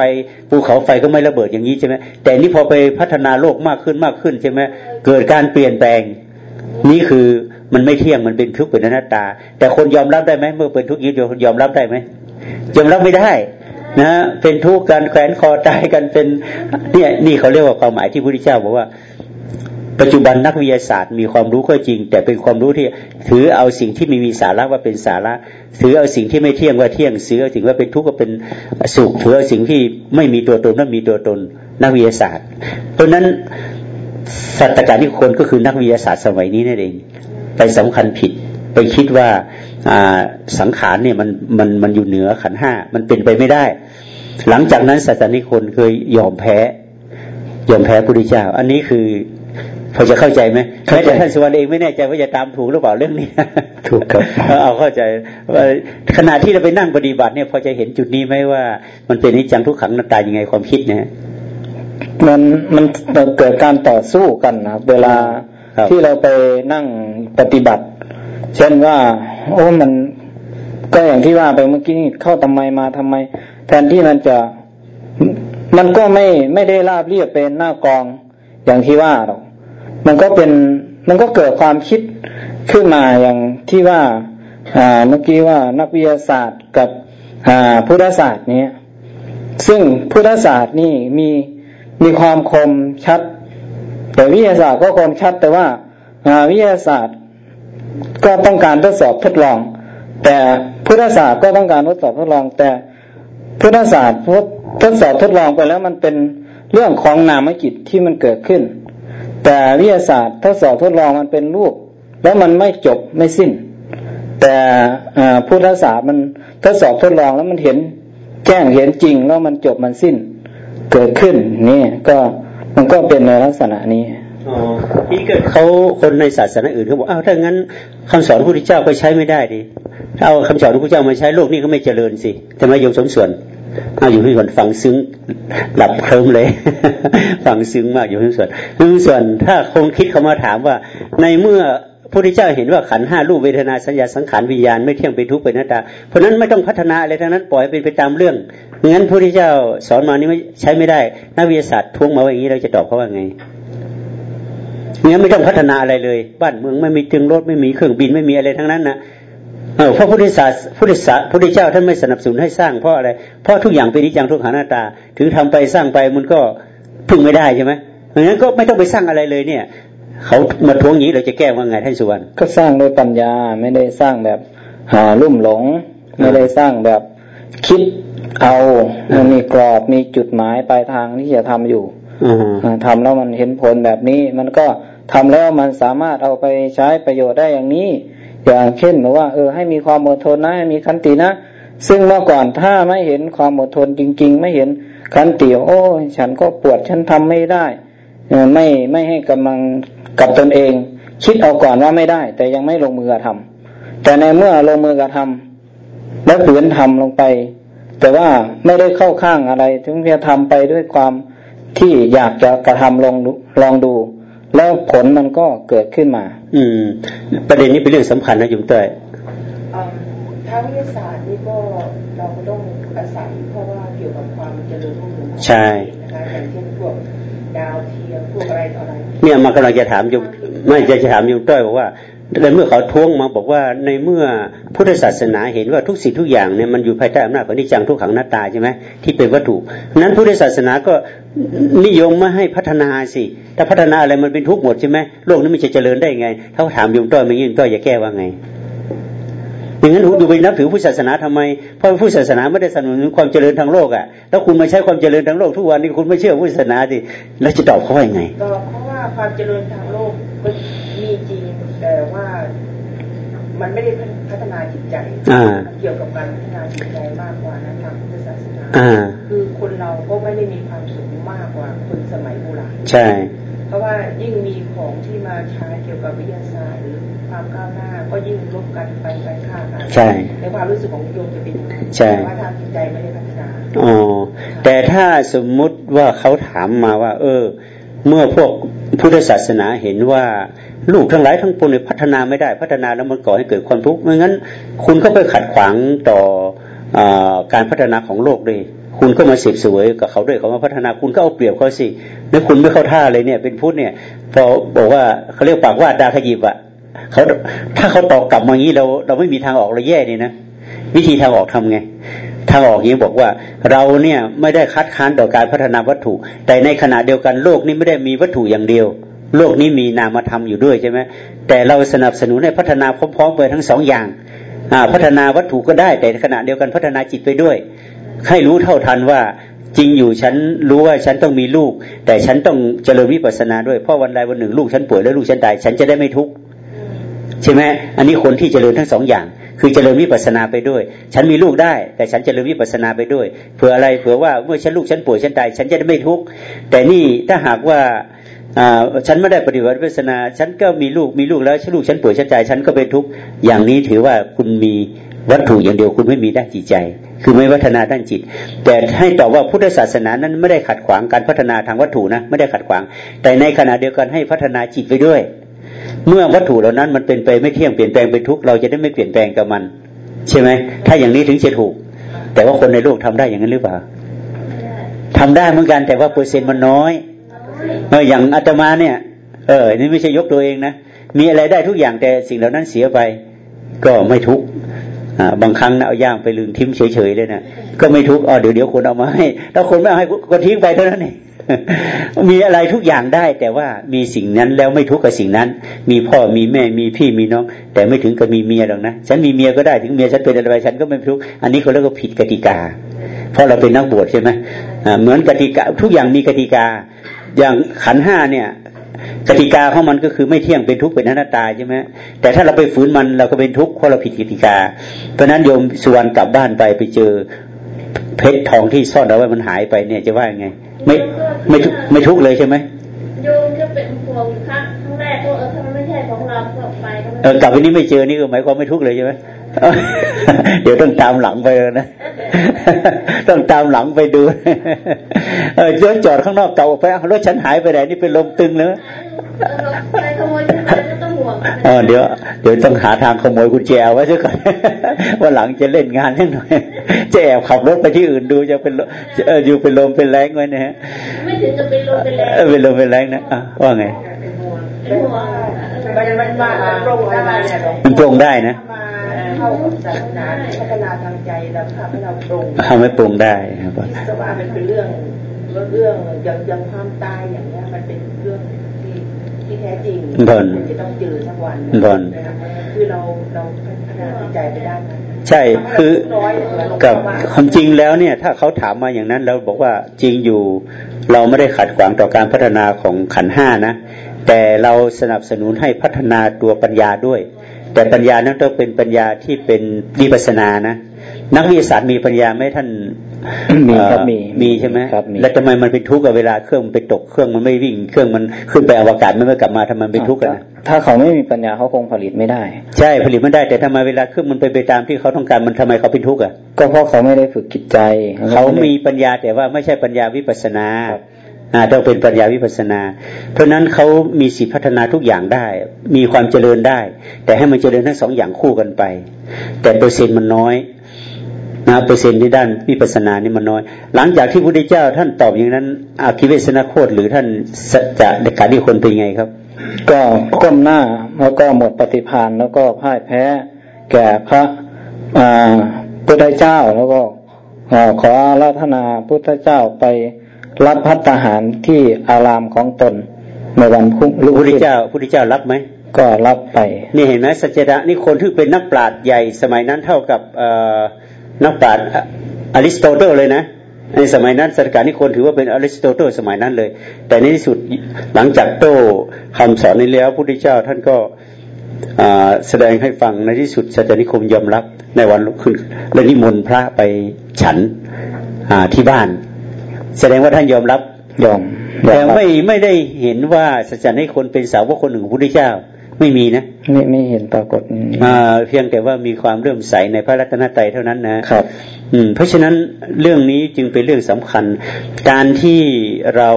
ภูเขาไฟก็ไม่ระเบิดอย่างนี้ใช่ไหมแต่นี่พอไปพัฒนาโลกมากขึ้นมากขึ้นใช่ไหมเกิดการเปลี่ยนแปลง นี่คือ มันไม่เที่ยงมันเป็นทุกข์เป็นหน้าตา แต่คนยอมรับได้ไหมเมื่อเป็นทุกข์ยึดยอมรับได้ไหมยอมรับไม่ได้นะเป็นทุกข์กันแขวนคอตายกันเป็นเนี่ยนี่เขาเรียกว่าความหมายที่พระพุทธเจ้าบอกว่า ปัจจุบันนักวิทยาศาสตร์มีความรู้ก็จริง แต่เป็นความรู้ที่ถือเอาสิ่งที่ไม่มีสาระว่าเป็นสาระ ถือเอาสิ่งที่ไม่เที่ยงว่าเที่ยงถือเอาสิ่งว่าเป็นทุกข์ก็เป็นสุขถือเอาสิ่งที่ไม่มีตัวตนว่ามีตัวตน นักวิทยาศาสตร์เพราะนั้นสัตตการนิคนก็คือนักวิทยาศาสตร์สมัยนี้นั่นเอง ไปสำคัญผิด ไปคิดว่าสังขารเนี่ยมันมันมันอยู่เหนือขันห้ามันเป็นไปไม่ได้ หลังจากนั้นสัตนิคนเคยยอมแพ้ ยอมแพ้พระพุทธเจ้า อันนี้คือพอจะเข้าใจไหมแม้แต่ท่านสุวรรณเองไม่แน่ใจว่าจะตามถูกหรือเปล่าเรื่องนี้ ถูกครับเอาเข้าใจว่าขณะที่เราไปนั่งปฏิบัติเนี่ยพอจะเห็นจุดนี้ไหมว่า มันเป็นนิจังทุกขังนัตตายังไงความคิดเนี่ยมันมันเกิดการต่อสู้กันนะเวลา ที่เราไปนั่งปฏิบัติ เช่นว่า โอ้มันก็อย่างที่ว่าไปเมื่อกี้นี่เข้าทำไมมาทำไม แทนที่มันจะมันก็ไม่ไม่ได้ราบเรียบเป็นหน้ากองอย่างที่ว่าหรอกมันก็เป็นมันก็เกิดความคิดขึ้นมาอย่างที่ว่าอ่าเมื่อกี้ว่านักวิทยาศาสตร์กับอ่าพุทธศาสตร์เนี้ยซึ่งพุทธศาสตร์นี่มีมีความคมชัด แต่วิทยาศาสตร์ก็คมชัดแต่ว่าวิทยาศาสตร์ก็ต้องการทดสอบทดลอง แต่พุทธศาสตร์ก็ต้องการทดสอบทดลอง แต่พุทธศาสตร์ทดสอบทดลองไปแล้วมันเป็นเรื่องของนามจิตที่มันเกิดขึ้น แต่วิทยาศาสตร์ทดสอบทดลองมันเป็นรูป แล้วมันไม่จบไม่สิ้น แต่พุทธศาสตร์มันทดสอบทดลองแล้วมันเห็นแจ้งเห็นจริงแล้วมันจบมันสิ้นเกิดขึ้นนี่ก็ มันก็เป็นในลักษณะนี้อ๋อที่เกิดเขาคนในศาสนาอื่นเขาบอกอ้าวถ้างั้นคำสอนพระพุทธเจ้าก็ใช้ไม่ได้ดิถ้าเอาคำสอนพระพุทธเจ้ามาใช้โลกนี้ก็ไม่เจริญสิทำไมโยมสมส่วนเอาอยู่ที่ส่วนฟังซึ้งหลับเคลิ้มเลยฟังซึ้งมากอยู่ที่ส่วนที่ส่วนถ้าคงคิดเขามาถามว่าในเมื่อ พระพุทธเจ้าเห็นว่าขันห้ารูปเวทนาสัญญาสังขารวิญญาณไม่เที่ยงเป็นทุกข์เป็นหน้าตา เพราะนั้นไม่ต้องพัฒนาอะไรทั้งนั้นปล่อยเป็นไปตามเรื่องงั้นพระพุทธเจ้าสอนมานี่ไม่ใช้ไม่ได้นักวิทยาศาสตร์ทวงมาว่าอย่างนี้เราจะตอบเขาว่าไงงั้นไม่ต้องพัฒนาอะไรเลย บ้านเมืองไม่มีตึงรถไม่มีเครื่องบินไม่มีอะไรทั้งนั้นนะเออพราะพุทธศาสพุทธศาสตร์พุทธเจ้าท่านไม่สนับสนุนให้สร้างเพราะอะไร เพราะทุกอย่างเป็นนิจังทุกขังหน้าตา ถึงทำไปสร้างไปมันก็พึ่งไม่ได้ใช่ไหมงั้นก็ไม่ต้องไปสร้างอะไรเลยเนี่ย เขามาทวงอย่างนี้เราจะแก้ว่าไงท่านสุวรรณก็สร้างด้วยปัญญาไม่ได้สร้างแบบหาลุ่มหลง ไม่ได้สร้างแบบคิดเอามันมีกรอบมีจุดหมายปลายทางที่จะทำอยู่ทำแล้วมันเห็นผลแบบนี้ มันก็ทำแล้วมันสามารถเอาไปใช้ประโยชน์ได้อย่างนี้ อย่างเช่นบอกว่า เออ ให้มีความอดทนนะให้มีขันตินะ ซึ่งเมื่อก่อนถ้าไม่เห็นความอดทนจริง ๆ ไม่เห็นขันติโอ้ ฉันก็ปวดฉันทำไม่ได้ ไม่ไม่ให้กำลังกับตนเอง คิดเอาก่อนว่าไม่ได้ แต่ยังไม่ลงมือกระทำแต่ในเมื่อลงมือกระทำแล้วฝืนทำลงไป แต่ว่าไม่ได้เข้าข้างอะไร ถึงจะทำไปด้วยความที่อยากจะกระทำลองลองดู แล้วผลมันก็เกิดขึ้นมา อืม ประเด็นนี้เป็นเรื่องสำคัญนะยุมเต้ยทางวิทยาศาสตร์นี่ก็เราก็ต้องอาศัยเพราะว่าเกี่ยวกับความเจริญรุ่งเรืองใช่นะคะอย่างเช่นพวก ดาวเทียมพวกอะไรต่ออะไรเนี่ยมากำลังจะถามโยมไม่จะจะถามโยมต้อยบอกว่าในเมื่อเขาท้วงมาบอกว่าในเมื่อพุทธศาสนาเห็นว่าทุกสิ่งทุกอย่างเนี่ยมันอยู่ภายใต้อำนาจของนิจังทุกขังหน้าตาใช่ไหมที่เป็นวัตถุนั้นพุทธศาสนาก็นิยมไม่ให้พัฒนาสิถ้าพัฒนาอะไรมันเป็นทุกข์หมดใช่ไหมโลกนี้มันจะเจริญได้ไง ถ้าถามโยมต้อยไม่ยิ่งต้อยจะแก้ว่าไง อย่างนั้นอยู่ไปนับถือพุทธศาสนาทำไม เพราะพุทธศาสนาไม่ได้สนับสนุนความเจริญทางโลกอะ แล้วคุณมาใช้ความเจริญทางโลกทุกวันนี้คุณไม่เชื่อพุทธศาสนาดิแล้วจะตอบเขาว่ายังไงก็เพราะว่าความเจริญทางโลกก็มีจริงแต่ว่ามันไม่ได้พัฒนาจิตใจอ่าเกี่ยวกับการพัฒนาจิตใจมากกว่านะทางพุทธศาสนาอ่าคือคนเราก็ไม่ได้มีความสุขมากกว่าคนสมัยโบราณใช่ เพราะว่ายิ่งมีของที่มาใช้เกี่ยวกับวิทยาศาสตร์หรือความก้าวหน้า ก็ยิ่งลบกันไปกันฆ่ากันใช่ในความรู้สึกของโยมจะเป็นอย่างนั้นใช่แต่ว่าทางจิตใจไม่ได้พัฒนาอ๋อแต่ถ้าสมมุติว่าเขาถามมาว่า เออ เมื่อพวกพุทธศาสนาเห็นว่าลูกทั้งหลายทั้งปวงเนี่ยพัฒนาไม่ได้พัฒนาแล้วมันก่อให้เกิดความทุกข์ไม่งั้น คุณก็ไปขัดขวางต่ออาการพัฒนาของโลกด้วยคุณก็มาเสพเสวยกับเขาด้วยเขามาพัฒนาคุณก็เอาเปรียบเขาสิแล้วคุณไม่เข้าท่าเลยเนี่ย เป็นพุทธเนี่ยพอบอกว่าเขาเรียกปากว่าดาขยิบอะ เขาถ้าเขาตอบกลับมาอย่างนี้เราเราไม่มีทางออกเราแย่นี่นะวิธีทางออกทำไงทางออกนี้บอกว่าเราเนี่ยไม่ได้คัดค้านต่อการพัฒนาวัตถุ แต่ในขณะเดียวกันโลกนี้ไม่ได้มีวัตถุอย่างเดียว โลกนี้มีนามธรรมอยู่ด้วยใช่ไหมแต่เราสนับสนุนให้พัฒนาพร้อมๆไปทั้งสองอย่างพัฒนาวัตถุก็ได้ แต่ขณะเดียวกันพัฒนาจิตไปด้วย ให้รู้เท่าทันว่าจริงอยู่ฉันรู้ว่าฉันต้องมีลูก แต่ฉันต้องเจริญวิปัสสนาด้วยเพราะวันใดวันหนึ่งลูกฉันป่วยแล้วลูกฉันตายฉันจะได้ไม่ทุกข์ ใช่ไหมอันนี้คนที่เจริญทั้งสองอย่าง คือเจริญวิปัสนาไปด้วย ฉันมีลูกได้ แต่ฉันเจริญวิปัสนาไปด้วย เผื่ออะไรเผื่อว่าเมื่อฉันลูกฉันป่วยฉันตายฉันจะได้ไม่ทุกข์แต่นี่ถ้าหากว่าฉันไม่ได้ปฏิบัติวิปัสสนา ฉันก็มีลูกมีลูกแล้วฉันลูกฉันป่วยฉันตายฉันก็เป็นทุกข์อย่างนี้ถือว่าคุณมีวัตถุอย่างเดียวคุณไม่มีด้านจิตใจ คือไม่พัฒนาด้านจิต แต่ให้ตอบว่าพุทธศาสนานั้นไม่ได้ขัดขวางการพัฒนาทางวัตถุนะไม่ได้ขัดขวาง แต่ในขณะเดียวกันให้พัฒนาจิตไปด้วย เมื่อวัตถุเหล่านั้นมันเป็นไปไม่เที่ยงเปลี่ยนแปลงเป็นทุกข์เราจะได้ไม่เปลี่ยนแปลงกับมัน ใช่ไหมถ้าอย่างนี้ถึงจะถูก แต่ว่าคนในโลกทำได้อย่างนั้นหรือเปล่าทำได้เหมือนกันแต่ว่าเปอร์เซ็นต์มันน้อยเอออย่างอาตมาเนี่ย เออนี่ไม่ใช่ยกตัวเองนะมีอะไรได้ทุกอย่างแต่สิ่งเหล่านั้นเสียไป ก็ไม่ทุกข์อ่าบางครั้งนะเอาย่างไปลืมทิ้มเฉยๆเลยนะก็ไม่ทุกข์อ๋อเดี๋ยวเดี๋ยวคนเอามาให้ถ้าคนไม่เอาให้ก็ทิ้งไปเท่านั้นเอง มีอะไรทุกอย่างได้ แต่ว่ามีสิ่งนั้นแล้วไม่ทุกข์กับสิ่งนั้น มีพ่อมีแม่มีพี่มีน้อง แต่ไม่ถึงกับมีเมียหรอกนะฉันมีเมียก็ได้ถึงเมียฉันเป็นอะไรฉันก็ไม่ทุกข์อันนี้เขาเรียกว่าผิดกติกา เพราะเราเป็นนักบวชใช่ไหมเหมือนกติกาทุกอย่างมีกติกา อย่างขันห้าเนี่ยกติกาของมันก็คือไม่เที่ยงเป็นทุกข์เป็นอนัตตาใช่ไหมแต่ถ้าเราไปฝืนมันเราก็เป็นทุกข์เพราะเราผิดกติกา เพราะฉะนั้นโยมสุวรรณกลับบ้านไปไปเจอเพชรทองที่ซ่อนเอาไว้มันหายไปเนี่ยจะว่ายังไง ไม่ไม่ทุกไม่ทุกข์เลยใช่ไหมโยมจะเป็นห่วงอยู่ครั้งครั้งแรกว่าเออถ้ามันไม่ใช่ของเราก็ไปก็ไม่เออกลับไปนี้ไม่เจอนี่ก็หมายความไม่ทุกข์เลยใช่ไหมเดี๋ยวต้องตามหลังไปเลยนะต้องตามหลังไปดูเออรถจอดข้างนอกเก่าออกไปอ้าวรถฉันหายไปไหนนี่เป็นลมตึงเลยเออใครขโมย เออเดี๋ยวเดี๋ยวต้องหาทางขโมยกุญแจเอาไว้ซะก่อนว่าหลังจะเล่นงานให้หน่อยจะแอบขับรถไปที่อื่นดูจะเป็นลมเอออยู่เป็นลมเป็นแรงไว้นะฮะไม่ถึงจะเป็นลมเป็นแรงเออเป็นลมเป็นแรงนะอะว่าไงเป็นห่วงเป็นห่วงมันมันมาโปร่งได้เนี่ยมันโปร่งได้นะมาเข้ากับศาสนาพัฒนาทางใจแล้วทำให้เราตรงทำให้ปรุงได้ครับคิดซะว่ามันเป็นเรื่องเรื่องอย่างอย่างความตายอย่างเนี้ยมันเป็นเรื่องที่ ที่แท้จริงบอลมันจะต้องเจอสักวันบอลนะครับคือเราเราพัฒนาจิตใจไปได้านนั้นใช่คือน้อยเนี่ยเรากับว่าความจริงแล้วเนี่ย ถ้าเขาถามมาอย่างนั้นเราบอกว่าจริงอยู่ เราไม่ได้ขัดขวางต่อการพัฒนาของขันธ์ห้านะ แต่เราสนับสนุนให้พัฒนาตัวปัญญาด้วย แต่ปัญญานั้นต้องเป็นปัญญาที่เป็นวิปัสสนานะ นักวิทยาศาสตร์มีปัญญาไหมท่านมีครับเอ่อมีมีใช่ไหมครับมีแล้วทำไมมันเป็นทุกข์กับเวลาเครื่องมันไปตกเครื่องมันไม่วิ่ง เครื่องมันขึ้นไปอวกาศมันไม่กลับมาทำไมมันเป็นทุกข์กันนะถ้าเขาไม่มีปัญญาเขาคงผลิตไม่ได้ ใช่ผลิตมันได้ แต่ทำไมเวลาเครื่องมันไปไปตามที่เขาต้องการมันทำไมเขาเป็นทุกข์อะก็เพราะเขาไม่ได้ฝึกจิตใจ เขามีปัญญาแต่ว่าไม่ใช่ปัญญาวิปัสสนาครับอ่าต้องเป็นปัญญาวิปัสสนา เพราะฉะนั้นเขามีสิทธิพัฒนาทุกอย่างได้ มีความเจริญได้ แต่ให้มันเจริญทั้งสองอย่างคู่กันไป แต่เปอร์เซ็นต์มันน้อย นะเปอร์เซ็นต์ในด้านวิปัสสนานี่มันน้อย หลังจากที่พระพุทธเจ้าท่านตอบอย่างนั้นอาคิเวสนาโคตหรือท่านสัจจะเด็กขาดีคนเป็นไงครับ ก็ก้มหน้าแล้วก็หมดปฏิพานแล้วก็พ่ายแพ้ แก่พระพุทธเจ้าแล้วก็ขอรัตนาพุทธเจ้าไปรับพัฒหารที่อารามของตนในวันพุ่งพระพุทธเจ้าพระพุทธเจ้ารับไหมก็รับไป นี่เห็นไหมสัจจะนี่คนที่เป็นนักปราชญ์ใหญ่สมัยนั้นเท่ากับ นักปราชญ์อริสโตเติลเลยนะในสมัยนั้นสัจการนี่คนถือว่าเป็นอริสโตเติลสมัยนั้นเลย แต่ในที่สุดหลังจากโต้คำสอนนี้แล้วพระพุทธเจ้าท่านก็แสดงให้ฟังในที่สุดสัจนิคมยอมรับในวันขึ้นและนิมนต์พระไปฉันที่บ้าน แสดงว่าท่านยอมรับยอมแต่ไม่ไม่ได้เห็นว่าสัจจให้คนเป็นสาวกคนหนึ่งพระพุทธเจ้า ไม่มีนะไม่ไม่เห็นปรากฏมาเพียงแต่ว่ามีความเรื่มใสในพระรัตนตรัยเท่านั้นนะครับ อืม เพราะฉะนั้นเรื่องนี้จึงเป็นเรื่องสำคัญ การที่เรา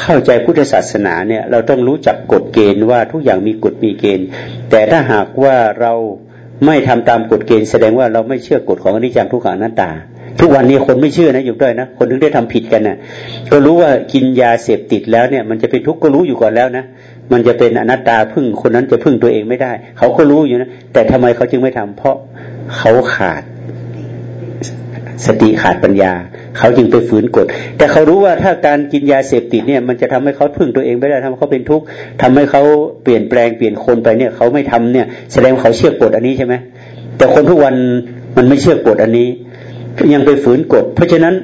เข้าใจพุทธศาสนาเนี่ย เราต้องรู้จักกฎเกณฑ์ว่าทุกอย่างมีกฎมีเกณฑ์ แต่ถ้าหากว่าเราไม่ทำตามกฎเกณฑ์แสดงว่าเราไม่เชื่อกฎของอนิจจังทุกขังนัตตาทุกวันนี้คนไม่เชื่อนะอยู่ด้วยนะคนถึงได้ทำผิดกันนะ่ะ ก็รู้ว่ากินยาเสพติดแล้วเนี่ย มันจะเป็นทุกข์ก็รู้อยู่ก่อนแล้วนะ มันจะเป็นอนัตตาพึ่งคนนั้นจะพึ่งตัวเองไม่ได้ เขาก็รู้อยู่นะ แต่ทำไมเขาจึงไม่ทำเพราะเขาขาดสติขาดปัญญา เขาจึงไปฝืนกฎ แต่เขารู้ว่าถ้าการกินยาเสพติดเนี่ย มันจะทำให้เขาพึ่งตัวเองไม่ได้ทำให้เขาเป็นทุกข์ทำให้เขาเปลี่ยนแปลงเปลี่ยนคนไปเนี่ย เขาไม่ทำเนี่ย แสดงเขาเชื่อกฎอันนี้ใช่ไหมแต่คนทุกวันมันไม่เชื่อกฎอันนี้ยังไปฝืนกฎ เพราะฉะนั้น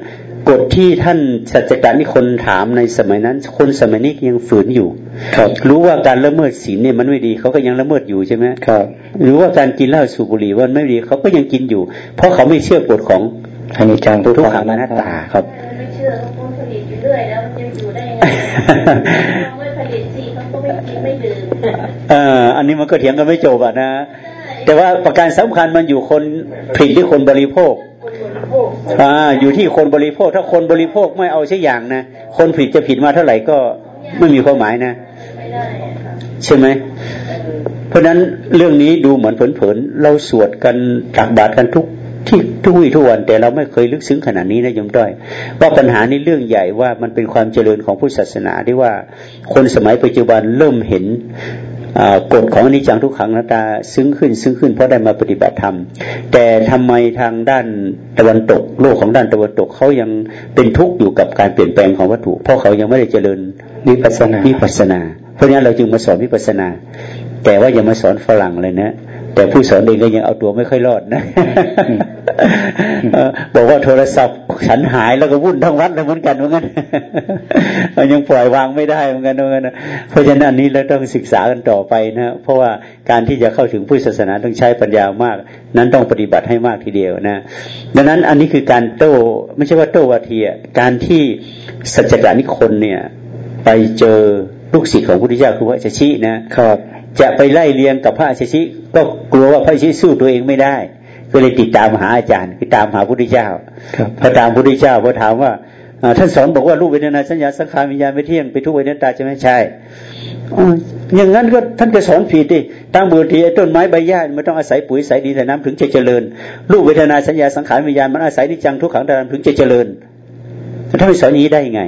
กฎที่ท่านสัจจการนิคนถามในสมัยนั้น คนสมัยนี้ยังฝืนอยู่ครับรู้ว่าการละเมิดศีลเนี่ยมันไม่ดีเขาก็ยังละเมิดอยู่ใช่ไหมครับรู้ว่าการกินเหล้าสูบบุหรี่ว่าไม่ดีเขาก็ยังกินอยู่ เพราะเขาไม่เชื่อกฎของอนิจจังทุกขังอนัตตาครับไม่เชื่อเขาผลิตอยู่เรื่อยแล้วมันจะอยู่ได้ยังไงไม่ผลิตสิเขาก็ไม่กินไม่ดื่มเอออันนี้มันก็เถียงกันไม่จบอะนะ แต่ว่าประการสำคัญมันอยู่คนผลิตหรือคนบริโภค อ่าอยู่ที่คนบริโภค ถ้าคนบริโภคไม่เอาใช่อย่างนะคนผิดจะผิดมาเท่าไหร่ก็ไม่มีความหมายนะใช่ไหมเพราะนั้นเรื่องนี้ดูเหมือนเผินๆเราสวดกันตักบาตรกันทุกที่ทุกวี่ทุกวัน แต่เราไม่เคยลึกซึ้งขนาดนี้นะยมด้อยว่าปัญหานี้เรื่องใหญ่ว่ามันเป็นความเจริญของพุทธศาสนาที่ว่าคนสมัยปัจจุบันเริ่มเห็น กฎของอนิจจังทุกขังนาตา ซึ้งขึ้น ซึ้งขึ้นเพราะได้มาปฏิบัติธรรม แต่ทำไมทางด้านตะวันตก โลกของด้านตะวันตกเขายังเป็นทุกข์อยู่กับการเปลี่ยนแปลงของวัตถุ เพราะเขายังไม่ได้เจริญวิปัสนาวิปัสนา เพราะฉะนั้นเราจึงมาสอนวิปัสนา แต่ว่าอย่ามาสอนฝรั่งเลยนะ แต่ผู้สอนเองก็ยังเอาตัวไม่ค่อยรอดนะบอกว่าโทรศัพท์ฉันหายแล้วก็วุ่นทั้งวัดเลยเหมือนกันเหมือนกันยังปล่อยวางไม่ได้เหมือนกันเหมือนกันเพราะฉะนั้นนี้เราต้องศึกษากันต่อไปนะเพราะว่าการที่จะเข้าถึงพุทธศาสนาต้องใช้ปัญญามาก นั้นต้องปฏิบัติให้มากทีเดียวนะดังนั้นอันนี้คือการโต้ไม่ใช่ว่าโต้วาทีการที่สัจจานิคนเนี่ย ไปเจอลูกศิษย์ของพระพุทธเจ้าคือพระเจชีนะครับ จะไปไล่เรียงกับพระอาชิก็กลัวว่าพระอาชิสู้ตัวเองไม่ได้ ก็เลยติดตามหาอาจารย์ติดตามหาพระพุทธเจ้าพอตามพระพุทธเจ้าพอถามว่าท่านสอนบอกว่ารูปเวทนาสัญญาสังขารวิญญาณไม่เที่ยงไปทุกเวทนาใช่ไหมใช่อย่างนั้นก็ท่านก็สอนผิดดิตั้งบุตรีไอ้ต้นไม้ใบหญ้ามันต้องอาศัยปุ๋ยใส่ดินใส่น้ำถึงจะเจริญ รูปเวทนาสัญญาสังขารวิญญาณมันอาศัยนิจังทุกขังดารถึงจะเจริญท่านไม่สอนนี้ได้ยังไง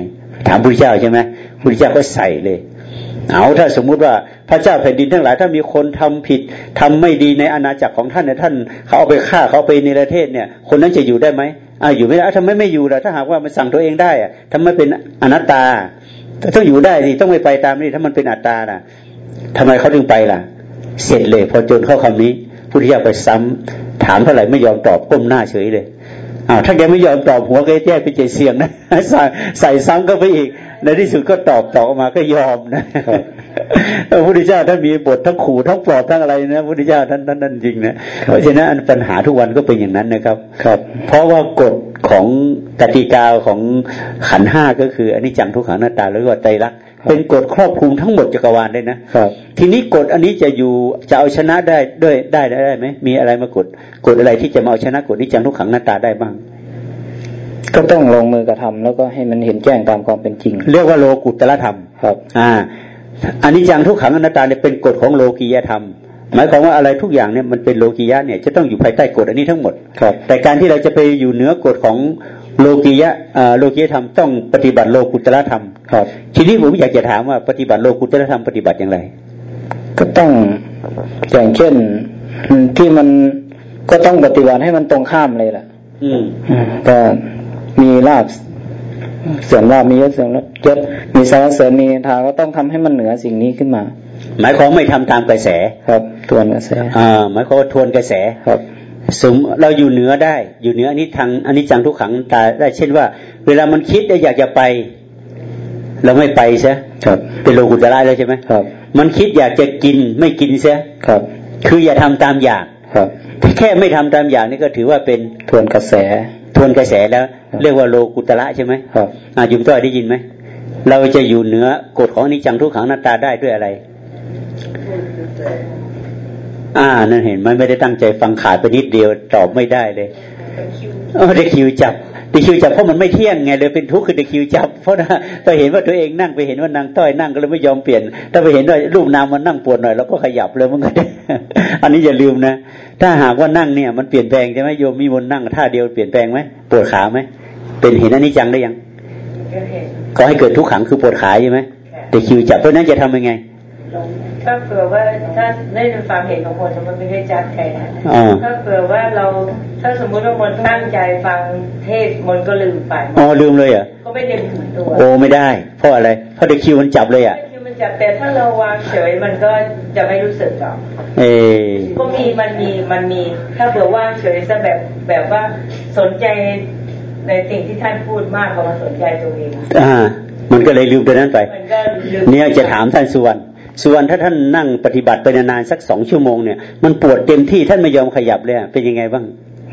ถามพระเจ้าใช่ไหมพระเจ้าก็ใส่เลย เอาถ้าสมมุติว่าพระเจ้าแผ่นดินทั้งหลายถ้ามีคนทำผิดทำไม่ดีในอาณาจักรของท่านเนี่ยท่านเขาเอาไปฆ่าเขาไปในประเทศเนี่ย คนนั้นจะอยู่ได้ไหมอ่าอยู่ไม่ได้ทำไมไม่อยู่ล่ะถ้าหากว่ามันสั่งตัวเองได้อะทำไมเป็นอนัตตาต้องอยู่ได้สิต้องไม่ไปตามนี่ถ้ามันเป็นอัตตาล่ะทำไมเขาถึงไปล่ะ เสร็จเลยพอจนเข้าคำนี้พุทธิยาไปซ้ำถามเท่าไหร่ไม่ยอมตอบก้มหน้าเฉยเลยอ้าวถ้าแกไม่ยอมตอบหัวแกแย่ไปเจเสียงนะใส่ใส่ซ้ำก็ไปอีก ในที่สุดก็ตอบตอบออกมาก็ยอมนะพระพุทธเจ้าท่านมีบททั้งขู่ทั้งปลอบทั้งอะไรนะพระพุทธเจ้าท่านท่านนั่นจริงนะเพราะฉะนั้นปัญหาทุกวันก็เป็นอย่างนั้นนะครับครับ เพราะว่ากฎของกติกาของขันห้าก็คืออันนี้จังทุกขังหน้าตาแล้วก็ใจรักเป็นกฎครอบคลุมทั้งหมดจักรวาลเลยนะครับ ทีนี้กฎอันนี้จะอยู่จะเอาชนะได้ด้วยได้ได้ไหมมีอะไรมากฎกฎอะไรที่จะมาเอาชนะกฎนี้จังทุกขังหน้าตาได้บ้าง ก็ต้องลงมือกระทำแล้วก็ให้มันเห็นแจ้งตามความเป็นจริง เรียกว่าโลกุตละธรรมครับ อ่าอันนี้จังทุกขังอนัตตาเนี่ยเป็นกฎของโลกียธรรม หมายความว่าอะไรทุกอย่างเนี่ยมันเป็นโลกิยะเนี่ยจะต้องอยู่ภายใต้กฎอันนี้ทั้งหมดครับแต่การที่เราจะไปอยู่เหนือกฎของโลกิยะโลกิยธรรมต้องปฏิบัติโลกุตละธรรมครับทีนี้ผมอยากจะถามว่าปฏิบัติโลกุตละธรรมปฏิบัติอย่างไร ก็ต้องอย่างเช่นที่มันก็ต้องปฏิบัติให้มันตรงข้ามเลยแหละอืมก็ มีลาบเสื่อมลาบมียศเสื่อมยศมีสารเสริญมีทาก็ต้องทำให้มันเหนือสิ่งนี้ขึ้นมา หมายความไม่ทำตามกระแสครับ ทวนกระแสอ่าหมายความว่าทวนกระแสครับสมเราอยู่เหนือได้อยู่เหนืออันนี้ทางอันนี้จังทุกขังตาได้เช่นว่า เวลามันคิดได้อยากจะไป เราไม่ไปใช่ครับเป็นโลกุตละแล้วใช่ไหมครับ มันคิดอยากจะกินไม่กินเสียครับ คืออย่าทำตามอยากครับแค่ไม่ทำตามอย่างนี่ก็ถือว่าเป็นทวนกระแส ทวนกระแสแล้วครับเรียกว่าโลกุตละใช่ไหมครับอ่ายุมต้อยได้ยินไหมเราจะอยู่เหนือกฎของอนิจจังทุกขังหน้าตาได้ด้วยอะไร อ่านั่นเห็นไหมไม่ได้ตั้งใจฟังขาดไปนิดเดียวตอบไม่ได้เลยเออเด็กคิวจับ เด็กคิวจับเพราะมันไม่เที่ยงไงเลยเป็นทุกข์คือเด็กคิวจับ เพราะไปเห็นว่าตัวเองนั่งไปเห็นว่านางต้อยนั่งก็เลยไม่ยอมเปลี่ยน ถ้าไปเห็นว่ารูปนามมันนั่งปวดหน่อยเราก็ขยับเลยมันก็อันนี้อย่าลืมนะ ถ้าหากว่านั่งเนี่ย มันเปลี่ยนแปลงใช่ไหมโยมมีมนต์นั่งท่าเดียวเปลี่ยนแปลงไหมปวดขาไหมเป็นเห็นอนิจจังได้ยังก็เห็นก็ให้เกิดทุกขังคือปวดขาใช่ไหมแต่คิวจับเพราะฉะนั้นจะทำยังไง ถ้าเผื่อว่าถ้าได้ในความเห็นของคนมันไม่ได้จัดใครนะอ่าถ้าเผื่อว่าเราถ้าสมมุติว่ามนต์ตั้งใจฟังเทศน์มนต์ก็ลืมไปอ๋อลืมเลยเหรอก็ไม่ได้ถึงตัวโอ้ไม่ได้ เพราะอะไรเพราะเด็กคิวมันจับเลยอะคือมันจับแต่ถ้าเราวางเฉยมันก็จะไม่รู้สึกหรอกเออก็มีมันมีมันมี ถ้าเผื่อว่างเฉยซะแบบแบบว่าสนใจในสิ่งที่ท่านพูดมากกว่ามาสนใจตัวเองอ่ามันก็เลยลืมตัวนั้นไปมันก็ลืมเนี่ยจะถามท่านสุวรรณ สุวรรณถ้าท่านนั่งปฏิบัติไปนานๆสักสองชั่วโมงเนี่ยมันปวดเต็มที่ท่านไม่ยอมขยับเลยอะเป็นยังไงบ้าง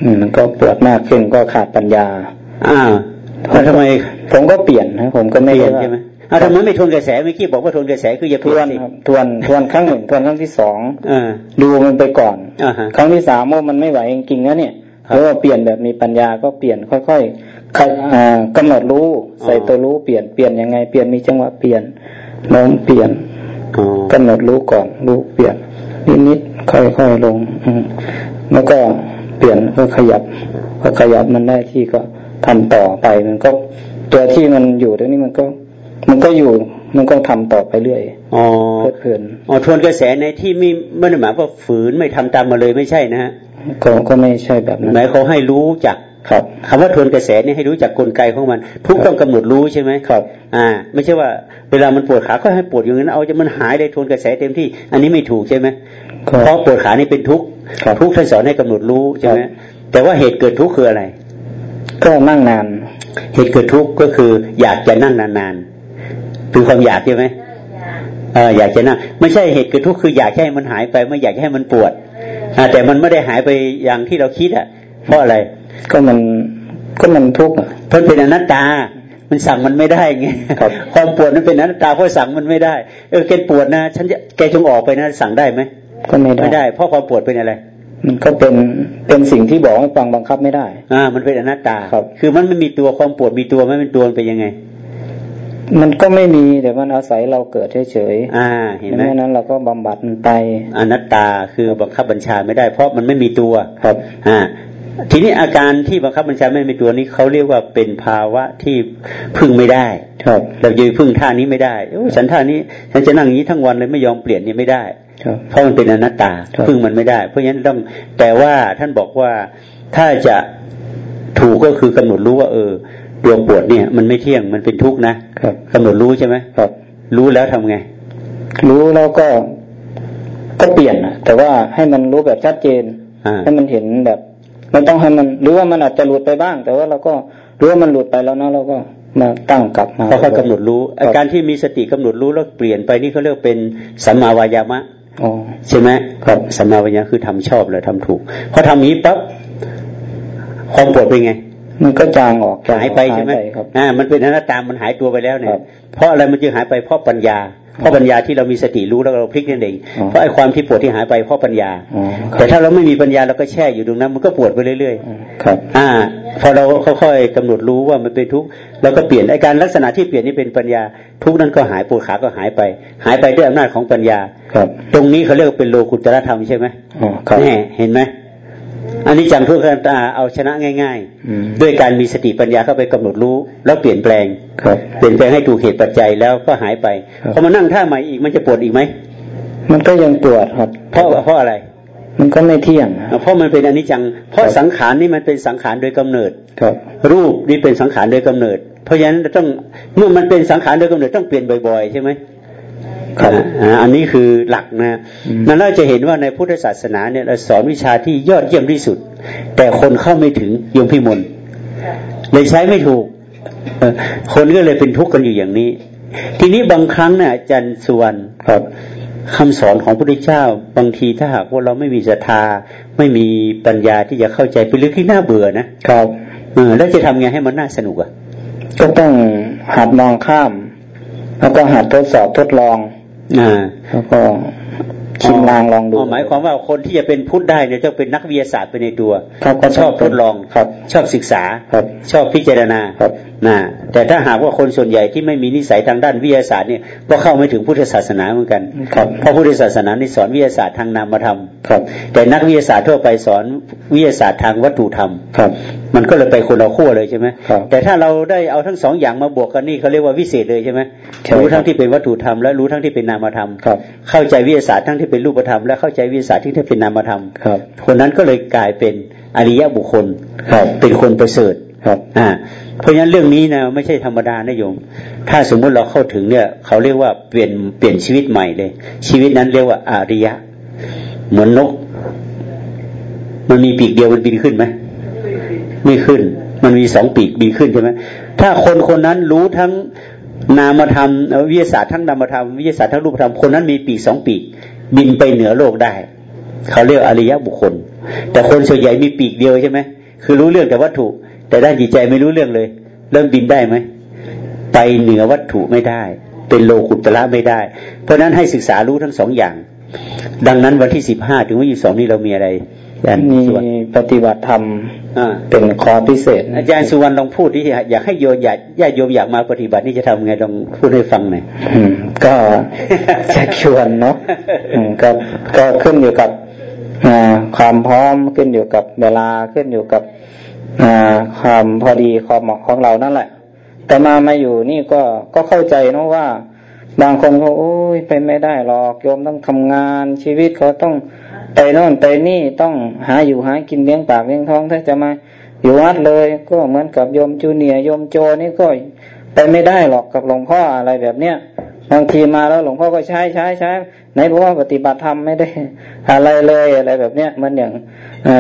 อืมมันก็ปวดมากขึ้นก็ขาดปัญญาอ้าวแล้วทำไม ผมก็เปลี่ยนนะผมก็เปไม่ลี่ยนว่าใช่ไหมอ้าวทำไมไม่ทวนกระแสเมื่อกี้บอกว่าทวนกระแสคืออย่าทเปลี่วยนนสิครับทวนทวนครั้งหนึ่งทวนครั้งที่สองอ่าดูมันไปก่อนอ่าฮะครั้งที่สามว่ามันไม่ไหวจริงๆแล้วเนี่ยครับแล้วก็เปลี่ยนแบบมีปัญญาก็เปลี่ยนค่อยๆค่อยอ่ากำหนดรู้ใส่อ๋อตัวรู้เปลี่ยนเปลี่ยนยังไงเปลี่ยนมีจังหวะเปลี่ยนโน้มเปลี่ยนอ๋อ กำหนดรู้ก่อนรู้เปลี่ยนนิดๆค่อยๆลง อืมแล้วก็เปลี่ยนก็ขยับพอขยับมันได้ที่ก็ทำต่อไปมันก็ตัวที่มันอยู่ตรงนี้มันก็ มันก็อยู่มันก็ทำต่อไปเรื่อยอ๋อเพลิดเพลินอ๋อทวนกระแสในที่ไม่ไม่ได้หมายว่าฝืนไม่ทำตามมาเลยไม่ใช่นะฮะก็ก็ไม่ใช่แบบนั้นหมายเขาให้รู้จักครับคำว่าทวนกระแสเนี่ยให้รู้จักกลไกของมัน ทุกต้องกำหนดรู้ใช่ไหมครับ อ่า ไม่ใช่ว่า เวลามันปวดขาก็ให้ปวดอย่างนั้นเอาจะมันหายเลยทวนกระแสเต็มที่ อันนี้ไม่ถูกใช่ไหมก็เพราะปวดขานี่เป็นทุกข์ครับทุกข์ท่านสอนให้กำหนดรู้ใช่ไหมครับแต่ว่าเหตุเกิดทุกข์คืออะไร ก็นั่งนาน เหตุเกิดทุกข์ก็คือ อยากจะนั่งนานๆคือความอยากใช่ไหมเอออยากจะนั่งไม่ใช่เหตุเกิดทุกข์คืออยากให้มันหายไป ไม่อยากให้มันปวดอ่าแต่มันไม่ได้หายไปอย่างที่เราคิดอะ เพราะอะไร ก็มันก็มันทุกข์อะเพราะเป็นอนัตตา มันสั่งมันไม่ได้ไงครับความปวดนั้นเป็นอนัตตาเพราะสั่งมันไม่ได้ เออแกปวดนะฉันจะแกจงออกไปนะสั่งได้ไหมก็ไม่ได้ไม่ได้เพราะความปวดเป็นอะไร มันก็เป็นเป็นสิ่งที่บอกให้ฟังบังคับไม่ได้ อ่า มันเป็นอนัตตาครับคือมันไม่มีตัวความปวดมีตัวไม่เป็นตัวมันเป็นยังไง มันก็ไม่มีแต่มันอาศัยเราเกิดเฉยอ่าๆเห็นไหมดังนั้นเราก็บำบัดมันไปอนัตตาคือบังคับบัญชาไม่ได้ เพราะมันไม่มีตัวครับ อ่า ทีนี้อาการที่บังคับบัญชาไม่มีตัวนี้เขาเรียกว่าเป็นภาวะที่พึ่งไม่ได้ครับเราจะไปพึ่งท่านี้ไม่ได้โอ้ฉันท่านี้ฉันจะนั่งอย่างนี้ทั้งวันเลยไม่ยอมเปลี่ยนนี่ไม่ได้ครับเพราะมันเป็นอนัตตาครับพึ่งมันไม่ได้ เพราะฉะนั้นต้องแต่ว่าท่านบอกว่าถ้าจะถูกก็คือกำหนดรู้ว่า เออดวงปวดเนี่ย มันไม่เที่ยงมันเป็นทุกข์นะครับกำหนดรู้ใช่ไหมครับ รู้แล้วทำไง รู้แล้วก็ก็เปลี่ยนนะแต่ว่าให้มันรู้แบบชัดเจนอ่าให้มันเห็นแบบ ไม่ต้องให้มันหรือว่ามันอาจจะหลุดไปบ้าง แต่ว่าเราก็รู้ว่ามันหลุดไปแล้วนะเราก็มาตั้งกลับมาเพราะเขากำหนดรู้คอารับการที่มีสติกำหนดรู้แล้วเปลี่ยนไปนี่เขาเรียกเป็นสัมมาวายามะอ๋อใช่ไหมครับสัมมาวายามะคือทำชอบเลยทำถูกพอทำนี้ปั๊บความปวดเป็นไง มันก็จางออกหายไปใช่ไหมครับอ่ามันเป็นอนัตตามันหายตัวไปแล้วเนี่ยเพราะอะไรมันจึงหายไปเพราะปัญญา เพราะปัญญาที่เรามีสติรู้แล้วเราพลิกนั่นเองเพราะไอ้ความที่ปวดที่หายไปเพราะปัญญา แต่ถ้าเราไม่มีปัญญาเราก็แช่อยู่ตรงนั้น มันก็ปวดไปเรื่อยๆครับ อ่า พอเราค่อยๆกำหนดรู้ว่ามันเป็นทุกข์เราก็เปลี่ยนไอ้การลักษณะที่เปลี่ยนนี่เป็นปัญญา ทุกนั้นก็หายปวดขาก็หายไป หายไปด้วยอำนาจของปัญญาครับ ตรงนี้เขาเรียกว่าเป็นโลกุตรธรรมใช่ไหมอ๋อครับเห็นไหม อันนี้จังทุกขันตาเอาชนะง่าย ๆ ด้วยการมีสติปัญญาเข้าไปกำหนดรู้ แล้วเปลี่ยนแปลงครับเปลี่ยนแปลงให้ถูกเหตุปัจจัยแล้วก็หายไปพอมานั่งท่าใหม่อีกมันจะปวดอีกไหมมันก็ยังปวดครับ เพราะเพราะอะไร มันก็ไม่เที่ยง เพราะมันเป็นอนิจจัง เพราะสังขารนี่มันเป็นสังขารโดยกำเนิดครับ รูปนี่เป็นสังขารโดยกำเนิด เพราะฉะนั้นต้องเมื่อมันเป็นสังขารโดยกำเนิดต้องเปลี่ยนบ่อยๆใช่ไหมครับ อันนี้คือหลักนะนั่นเราจะเห็นว่าในพุทธศาสนาเนี่ยเราสอนวิชาที่ยอดเยี่ยมที่สุด แต่คนเข้าไม่ถึงยมพิมลเลยใช้ไม่ถูก คนก็เลยเป็นทุกข์กันอยู่อย่างนี้ ทีนี้บางครั้งเนี่ยจันส่วนครับคำสอนของพระพุทธเจ้า บางทีถ้าหากว่าเราไม่มีศรัทธา ไม่มีปัญญาที่จะเข้าใจเป็นเรื่องที่น่าเบื่อนะครับเออแล้วจะทำไงให้มันน่าสนุกอะก็ต้องหัดมองข้าม แล้วก็หัดทดสอบทดลองอ่า แล้วก็ชิมลางลองดูหมายความว่าคนที่จะเป็นพุทธได้เนี่ยต้องเป็นนักวิทยาศาสตร์ไปในตัวครับชอบทดลองครับชอบศึกษาครับชอบพิจารณาครับ นะแต่ถ้าหากว่าคนส่วนใหญ่ที่ไม่มีนิสัยทางด้านวิทยาศาสตร์เนี่ยก็เข้าไม่ถึงพุทธศาสนาเหมือนกันครับเพราะพุทธศาสนานี่สอนวิทยาศาสตร์ทางนามธรรมครับ แต่นักวิทยาศาสตร์ทั่วไปสอนวิทยาศาสตร์ทางวัตถุธรรมครับ มันก็เลยไปคนละขั้วเลยใช่ไหมครับแต่ถ้าเราได้เอาทั้งสองอย่างมาบวกกันนี่เขาเรียกว่าวิเศษเลยใช่ไหมรู้ทั้งที่เป็นวัตถุธรรมและรู้ทั้งที่เป็นนามธรรมครับ เข้าใจวิทยาศาสตร์ทั้งที่เป็นรูปธรรมและเข้าใจวิทยาศาสตร์ที่เป็นนามธรรมครับคนนั้นก็เลยกลายเป็นอริยบุคคลครับเป็นคนประเสริฐครับอ่า เพราะฉะนั้นเรื่องนี้นะไม่ใช่ธรรมดานะโยม ถ้าสมมุติเราเข้าถึงเนี่ย เขาเรียกว่าเปลี่ยนเปลี่ยนชีวิตใหม่เลย ชีวิตนั้นเรียกว่าอาริยะ เหมือนนก มันมีปีกเดียวมันบินขึ้นไหมไม่ขึ้น มันมีสองปีกบินขึ้นใช่ไหมถ้าคนคนนั้นรู้ทั้งนามธรรมวิทยาศาสตร์ทั้งนามธรรมวิทยาศาสตร์ทั้งรูปธรรมคนนั้นมีปีกสองปีก บินไปเหนือโลกได้ เขาเรียกอริยะบุคคล แต่คนส่วนใหญ่มีปีกเดียวใช่ไหมคือรู้เรื่องแต่วัตถุ แต่ด้านจิตใจไม่รู้เรื่องเลย เริ่มบินได้ไหมไปเหนือวัตถุไม่ได้ เป็นโลกุตละไม่ได้ เพราะนั้นให้ศึกษารู้ทั้งสองอย่าง ดังนั้นวันที่สิบห้าถึงวันที่สองนี้เรามีอะไรมีปฏิบัติธรรมเป็นคอพิเศษ อาจารย์สุวรรณลองพูดที่อยากให้โยมอยากญาติโยมอยากมาปฏิบัตินี่จะทำไงลองพูดให้ฟังหน่อยก็จะชวนเนาะก็ก็ขึ้นอยู่กับความพร้อมขึ้นอยู่กับเวลาขึ้นอยู่กับ ความพอดีความเหมาะของเรานั่นแหละ แต่มามาอยู่นี่ก็ก็เข้าใจนะว่า บางคนก็โอ้ยไปไม่ได้หรอกโยมต้องทำงานชีวิตเขาต้องไปโน่นไปนี่ต้องหาอยู่หากินเลี้ยงปากเลี้ยงท้องถ้าจะมาอยู่วัดเลยก็เหมือนกับโยมจูเนียโยมโจนี่ก็ไปไม่ได้หรอกกับหลวงพ่ออะไรแบบเนี้ย บางทีมาแล้วหลวงพ่อก็ใช้ใช้ใช้ไหนบอกว่าปฏิบัติธรรมไม่ได้ อะไรเลยอะไรแบบเนี้ยมันอย่าง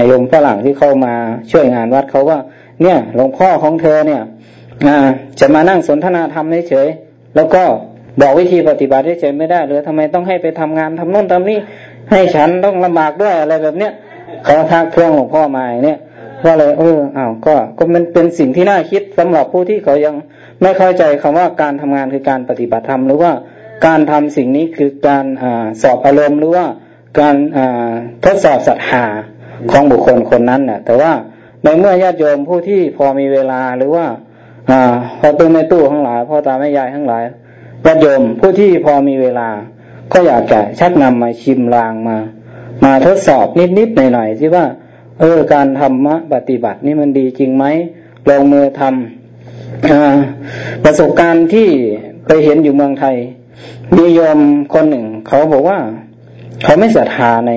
โยมฝรั่งที่เข้ามาช่วยงานวัดเขาว่า เนี่ย หลวงพ่อของเธอเนี่ยจะมานั่งสนทนาธรรมเฉยแล้วก็บอกวิธีปฏิบัติเฉยไม่ได้เลยทำไมต้องให้ไปทำงานทำโน่นทำนี่ให้ฉันต้องลำบากด้วยอะไรแบบเนี้ยเขาทักเพื่องหลวงพ่อมาเนี่ยก็เลยเอออ้าวก็ก็มันเป็นสิ่งที่น่าคิดสำหรับผู้ที่เขายัง ไม่เข้าใจคำว่าการทำงานคือการปฏิบัติธรรมหรือว่าการทำสิ่งนี้คือการอสอบอารมณ์หรือว่าการทดสอบศรัทธาของบุคคลคนนั้นน่ะ แต่ว่าในเมื่อญาติโยมผู้ที่พอมีเวลาหรือว่าอพอตื่นในตู้ทั้งหลายพ่อตาแม่ยายทั้งหลายญาติโยมผู้ที่พอมีเวลา ก็อยากจะชักนำมาชิมลางมา มาทดสอบนิดๆหน่อยๆที่ว่า เออการธรรมะปฏิบัตินี่มันดีจริงไหมลงมือทำ ประสบการณ์ที่ไปเห็นอยู่เมืองไทย มีโยมคนหนึ่ง เขาบอกว่า เขาไม่ศรัทธาใน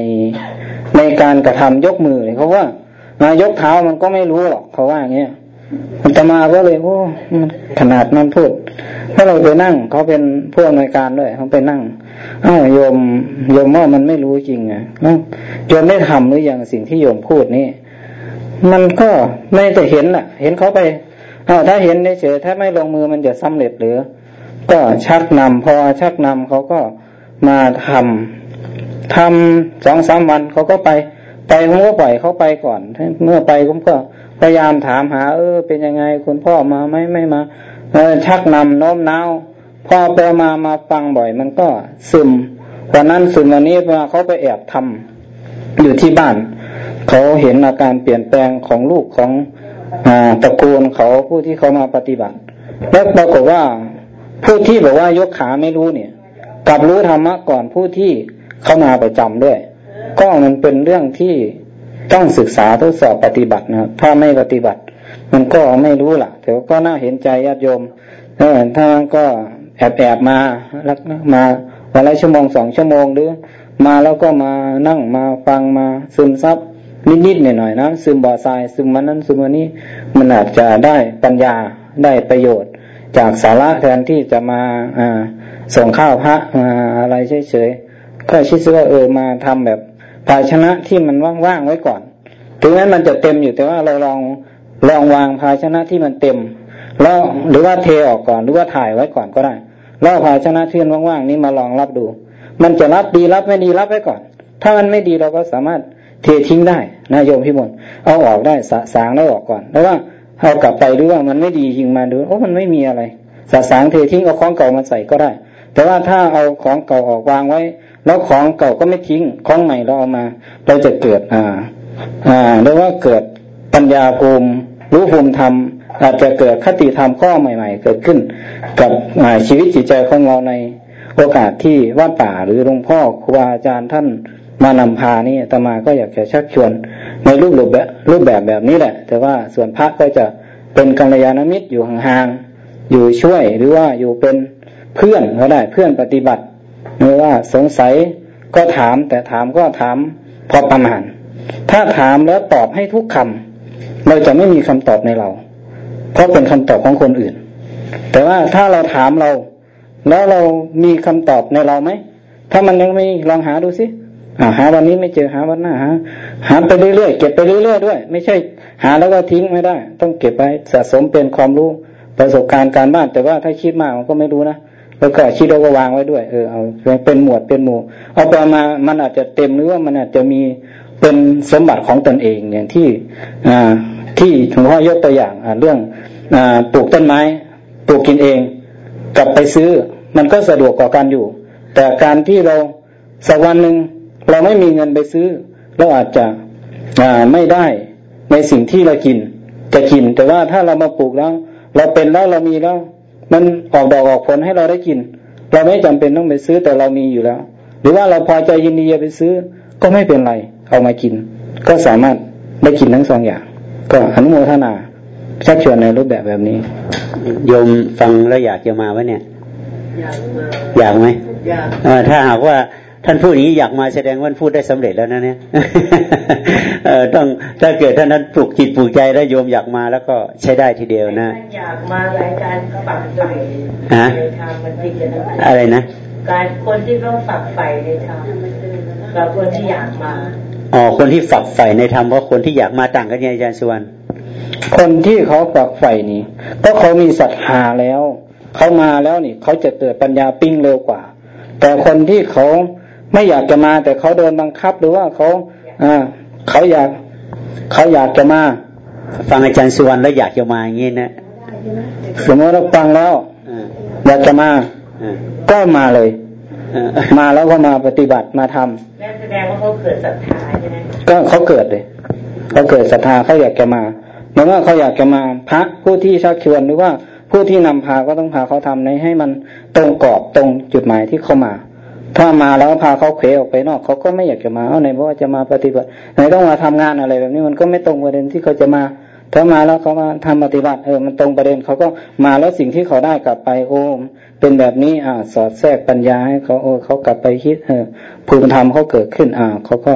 ในการกระทำยกมือเลยเขาว่ามายกเท้ามันก็ไม่รู้หรอกเขาว่าอย่างเงี้ยมันจะมาก็เลยโอ้ขนาดนั้นพูดถ้าเราไปนั่งเขาเป็นผู้อำนวยการด้วยเขาไปนั่งอ้าวโยมโยมว่ามันไม่รู้จริงไงโยมได้ทำหรือยังสิ่งที่โยมพูดนี่มันก็ไม่แต่เห็นแหละเห็นเขาไป อ้าถ้าเห็นเฉยถ้าไม่ลงมือมันจะสำเร็จหรือ ก็ชักนำพอชักนำเขาก็มาทำทำสองสามวันเขาก็ไป ไปผมก็ปล่อยเขาไปก่อน เมื่อไปผมก็พยายามถามหา เออ เป็นยังไงคุณพ่อมาไหมไม่มาเออชักนำโน้มน้าวพอไปมามาฟังบ่อย มันก็ซึมวันนั้นซึมวันนี้มาเขาไปแอบทำอยู่ที่บ้าน เขาเห็นอาการเปลี่ยนแปลงของลูกของ ตระกูลเขาผู้ที่เขามาปฏิบัติ แล้วปรากฏว่าผู้ที่บอกว่ายกขาไม่รู้เนี่ยกลับรู้ธรรมะก่อนผู้ที่เข้ามาประจำด้วย ก็มันเป็นเรื่องที่ต้องศึกษาทดสอบปฏิบัตินะถ้าไม่ปฏิบัติ มันก็ไม่รู้ล่ะแต่ก็น่าเห็นใจญาติโยมเออถ้าก็แอบแอบมาแล้วมาวันละชั่วโมงสองชั่วโมงหรือ มาแล้วก็มานั่งมาฟังมาซึมซับ นิดๆหน่อยๆนะซึมบ่อทรายซึมมันนั้นซึมวันนี้ มันอาจจะได้ปัญญาได้ประโยชน์ จากสาระแทนที่จะมาอ่าส่งข้าวพระมาอะไรเฉยๆก็คิดว่าเออมาทำแบบภาชนะที่มันว่างๆไว้ก่อน ถึงแม้มันจะเต็มอยู่แต่ว่าเราลองลองวางภาชนะที่มันเต็ม แล้วหรือว่าเทออกก่อนหรือว่าถ่ายไว้ก่อนก็ได้แล้วภาชนะที่มันว่างๆนี้มาลองรับดู มันจะรับดีรับไม่ดีรับไว้ก่อน ถ้ามันไม่ดีเราก็สามารถ เททิ้งได้นะโยมพี่มนเอาออกได้สะสางแล้วออกก่อนแล้วว่าเอากลับไปหรือว่ามันไม่ดีจริงมาดูโอ้มันไม่มีอะไรสะสางเททิ้งเอาของเก่ามาใส่ก็ได้ แต่ว่าถ้าเอาของเก่าออกวางไว้ แล้วของเก่าก็ไม่ทิ้งของใหม่เราเอามา เราจะเกิดอ่า อ่าเรียกว่าเกิดปัญญาภูมิรู้ภูมิธรรมอาจจะเกิดคติธรรมข้อใหม่ ๆ เกิดขึ้น กับชีวิตจิตใจของเราในโอกาสที่ว่าป่าหรือหลวงพ่อครูบาอาจารย์ท่าน มานำพานี่ตมาก็อยากจะชักชวนในรูปแบบรูปแบบแบบนี้แหละ แต่ว่าส่วนพระก็จะเป็นกัลยาณมิตรอยู่ห่างๆอยู่ช่วยหรือว่าอยู่เป็นเพื่อนก็ได้เพื่อนปฏิบัติหรือว่าสงสัยก็ถามแต่ถามก็ถามพอประมาณ ถ้าถามแล้วตอบให้ทุกคำเราจะไม่มีคำตอบในเรา เพราะเป็นคำตอบของคนอื่น แต่ว่าถ้าเราถามเรา แล้วเรามีคำตอบในเราไหม ถ้ามันยังไม่ลองหาดูสิ หาวันนี้ไม่เจอหาวันหน้าหาหาไปเรื่อยๆเก็บไปเรื่อยๆด้วย ไม่ใช่หาแล้วก็ทิ้งไม่ได้ ต้องเก็บไว้สะสมเป็นความรู้ประสบการณ์การบ้าน แต่ว่าถ้าคิดมากมันก็ไม่รู้นะแล้วก็คิดเราก็วางไว้ด้วย เออเอาเป็นหมวดเป็นหมู่เอาไปมามันอาจจะเต็มหรือว่ามันอาจจะมีเป็นสมบัติของตนเองอย่างที่อ่าที่หลวงพ่อยกตัวอย่างอ่าเรื่องอ่าปลูกต้นไม้ปลูกกินเองกลับไปซื้อ มันก็สะดวกกว่าการอยู่ แต่การที่เราสักวันหนึ่ง เราไม่มีเงินไปซื้อ เราอาจจะอ่าไม่ได้ในสิ่งที่เรากินจะกิน แต่ว่าถ้าเรามาปลูกแล้ว เราเป็นแล้วเรามีแล้ว มันออกดอกออกผลให้เราได้กิน เราไม่จำเป็นต้องไปซื้อแต่เรามีอยู่แล้ว หรือว่าเราพอใจยินดีจะไปซื้อ ก็ไม่เป็นไร เอามากิน ก็สามารถได้กินทั้งสองอย่าง ก็อนุโมทนาชักชวนในรูปแบบแบบนี้โยมฟังแล้วอยากจะมาไหมเนี่ย อยากมาอยากไหมอยากถ้าหากว่า ท่านพูดอย่างนี้อยากมาแสดงว่าพูดได้สำเร็จแล้วนะเนี่ยเออต้องถ้าเกิดท่านนั้นปลุกจิตปลุกใจแล้วโยมอยากมาแล้วก็ใช้ได้ทีเดียวนะอยากมารายการฝักใฝ่ในธรรมมันติดกันอะไรนะการคนที่ต้องฝักใฝ่ในธรรมกับคนที่อยากมาอ๋อคนที่ฝักใฝ่ในธรรมเพราะคนที่อยากมาต่างกันยังอาจารย์สุวรรณคนที่เขาฝักใฝ่นี่ก็เขามีศรัทธาแล้วเขามาแล้วนี่เขาจะเกิดปัญญาปิ้งเร็วกว่า แต่คนที่เขา ไม่อยากจะมา แต่เขาโดนบังคับหรือว่าเขาอ่าเขาอยากเขาอยากจะมา ฟังอาจารย์สุวรรณแล้วอยากจะมาอย่างนี้นะสมมติเราฟังแล้วอยากจะมาก็มาเลยมาแล้วก็มาปฏิบัติมาทำแสดงว่าเขาเกิดศรัทธาใช่ไหมก็เขาเกิดเลยเขาเกิดศรัทธาเขาอยากจะมาเมื่อว่าเขาอยากจะมาพระผู้ที่ชักชวนหรือว่าผู้ที่นำพาก็ต้องพาเขาทำในให้มันตรงกรอบตรงจุดหมายที่เขามา ถ้ามาแล้วพาเขาเขวออกไปนอกเขาก็ไม่อยากจะมาเอาไหนเพราะว่าจะมาปฏิบัติไหนต้องมาทำงานอะไรแบบนี้มันก็ไม่ตรงประเด็นที่เขาจะมาถ้ามาแล้วเขามาทำปฏิบัติเออมันตรงประเด็นเขาก็มาแล้วสิ่งที่เขาได้กลับไปโอ้เป็นแบบนี้อ่าสอดแทรกปัญญาให้เขาโอ้เขากลับไปคิดเออภูมิธรรมเขาเกิดขึ้นอ่าเขาก็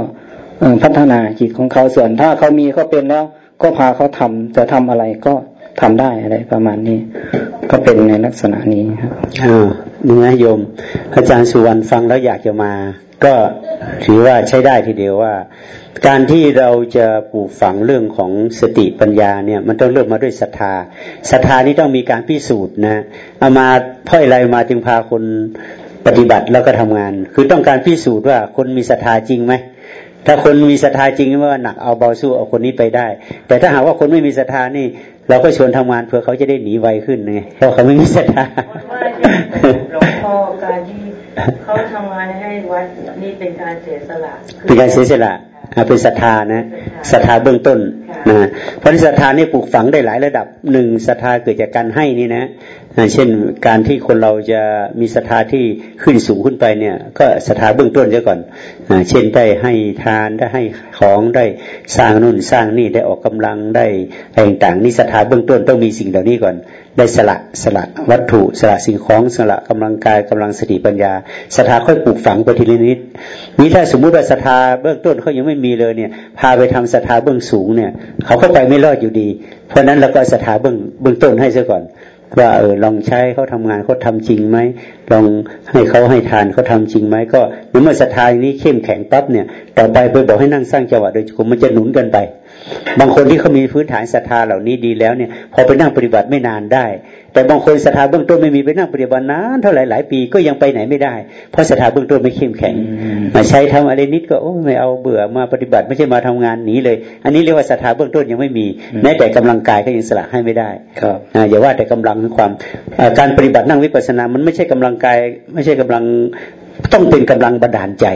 พัฒนาจิตของเขาส่วนถ้าเขามีเขาเป็นแล้ว ก็พาเขาทำจะทำอะไรก็ทำได้อะไรประมาณนี้ ก็เป็นในลักษณะนี้ครับ นี่นะโยม อาจารย์สุวรรณฟังแล้วอยากจะมา ก็ถือว่าใช้ได้ทีเดียวว่า การที่เราจะปลูกฝังเรื่องของสติปัญญาเนี่ย มันต้องเริ่มมาด้วยศรัทธาศรัทธานี้ต้องมีการพิสูจน์นะเอามาพ่อยอะไรมาจึงพาคนปฏิบัติแล้วก็ทำงาน คือต้องการพิสูจน์ว่าคนมีศรัทธาจริงไหมถ้าคนมีศรัทธาจริงว่าหนักเอาเบาสู้เอาคนนี้ไปได้ แต่ถ้าหากว่าคนไม่มีศรัทธานี่ เราก็ชวนทำงานเพื่อเขาจะได้หนีไวขึ้นไงเพราะเขาไม่มีศรัทธาหลวงพ่อการที่เขาทำงานให้วัดนี่เป็นการเสียสละเป็นการเสียสละเป็นศรัทธานะศรัทธาเบื้องต้นนะเพราะที่ศรัทธานี่ปลูกฝังได้หลายระดับหนึ่งศรัทธาเกิดจากการให้นี่นะ เช่นการที่คนเราจะมีศรัทธาที่ขึ้นสูงขึ้นไปเนี่ย ก็ศรัทธาเบื้องต้นเสียก่อนเช่นได้ให้ทานได้ให้ของได้สร้างนู่นสร้างนี่ได้ออกกำลังได้อะไรต่างๆนี่ศรัทธาเบื้องต้นต้องมีสิ่งเหล่านี้ก่อน ได้สละสละวัตถุสละสิ่งของสละกำลังกายกำลังสติปัญญาศรัทธาค่อยปลูกฝังไปทีละนิดนี้ถ้าสมมุติว่าศรัทธาเบื้องต้นเขายังไม่มีเลยเนี่ยพาไปทำศรัทธาเบื้องสูงเนี่ย เขาก็ไปไม่รอดอยู่ดี เพราะนั้นเราก็ศรัทธาเบื้องเบื้องต้นให้ซะก่อน ว่าเออลองใช้เขาทำงานเขาทาจริงไหมลองให้เขาให้ทานเขาทาจริงไหมก็เมื่อศรัทธานี้เข้มแข็งปั๊บเนี่ย ต่อไปไปบอกให้นั่งสร้างจังหวะโดยจุมันจะหนุนกันไป บางคนที่เขามีพื้นฐานศรัทธาเหล่านี้ดีแล้วเนี่ยพอไปนั่งปฏิบัติไม่นานได้ แต่บางคนศรัทธาเบื้องต้นไม่มีไปนั่งปฏิบัตินานเท่าไหร่หลายปีก็ยังไปไหนไม่ได้ เพราะศรัทธาเบื้องต้นไม่เข้มแข็งมาใช้ทำอะไรนิดก็โอ้ไม่เอาเบื่อมาปฏิบัติไม่ใช่มาทำงานหนีเลย อันนี้เรียกว่าศรัทธาเบื้องต้นยังไม่มีแม้แต่กำลังกายก็ยังสละให้ไม่ได้ครับอย่าว่าแต่กำลังความการปฏิบัตินั่งวิปัสสนา มันไม่ใช่กำลังกาย ไม่ใช่กำลังต้องเป็นกำลังบันดาลใจ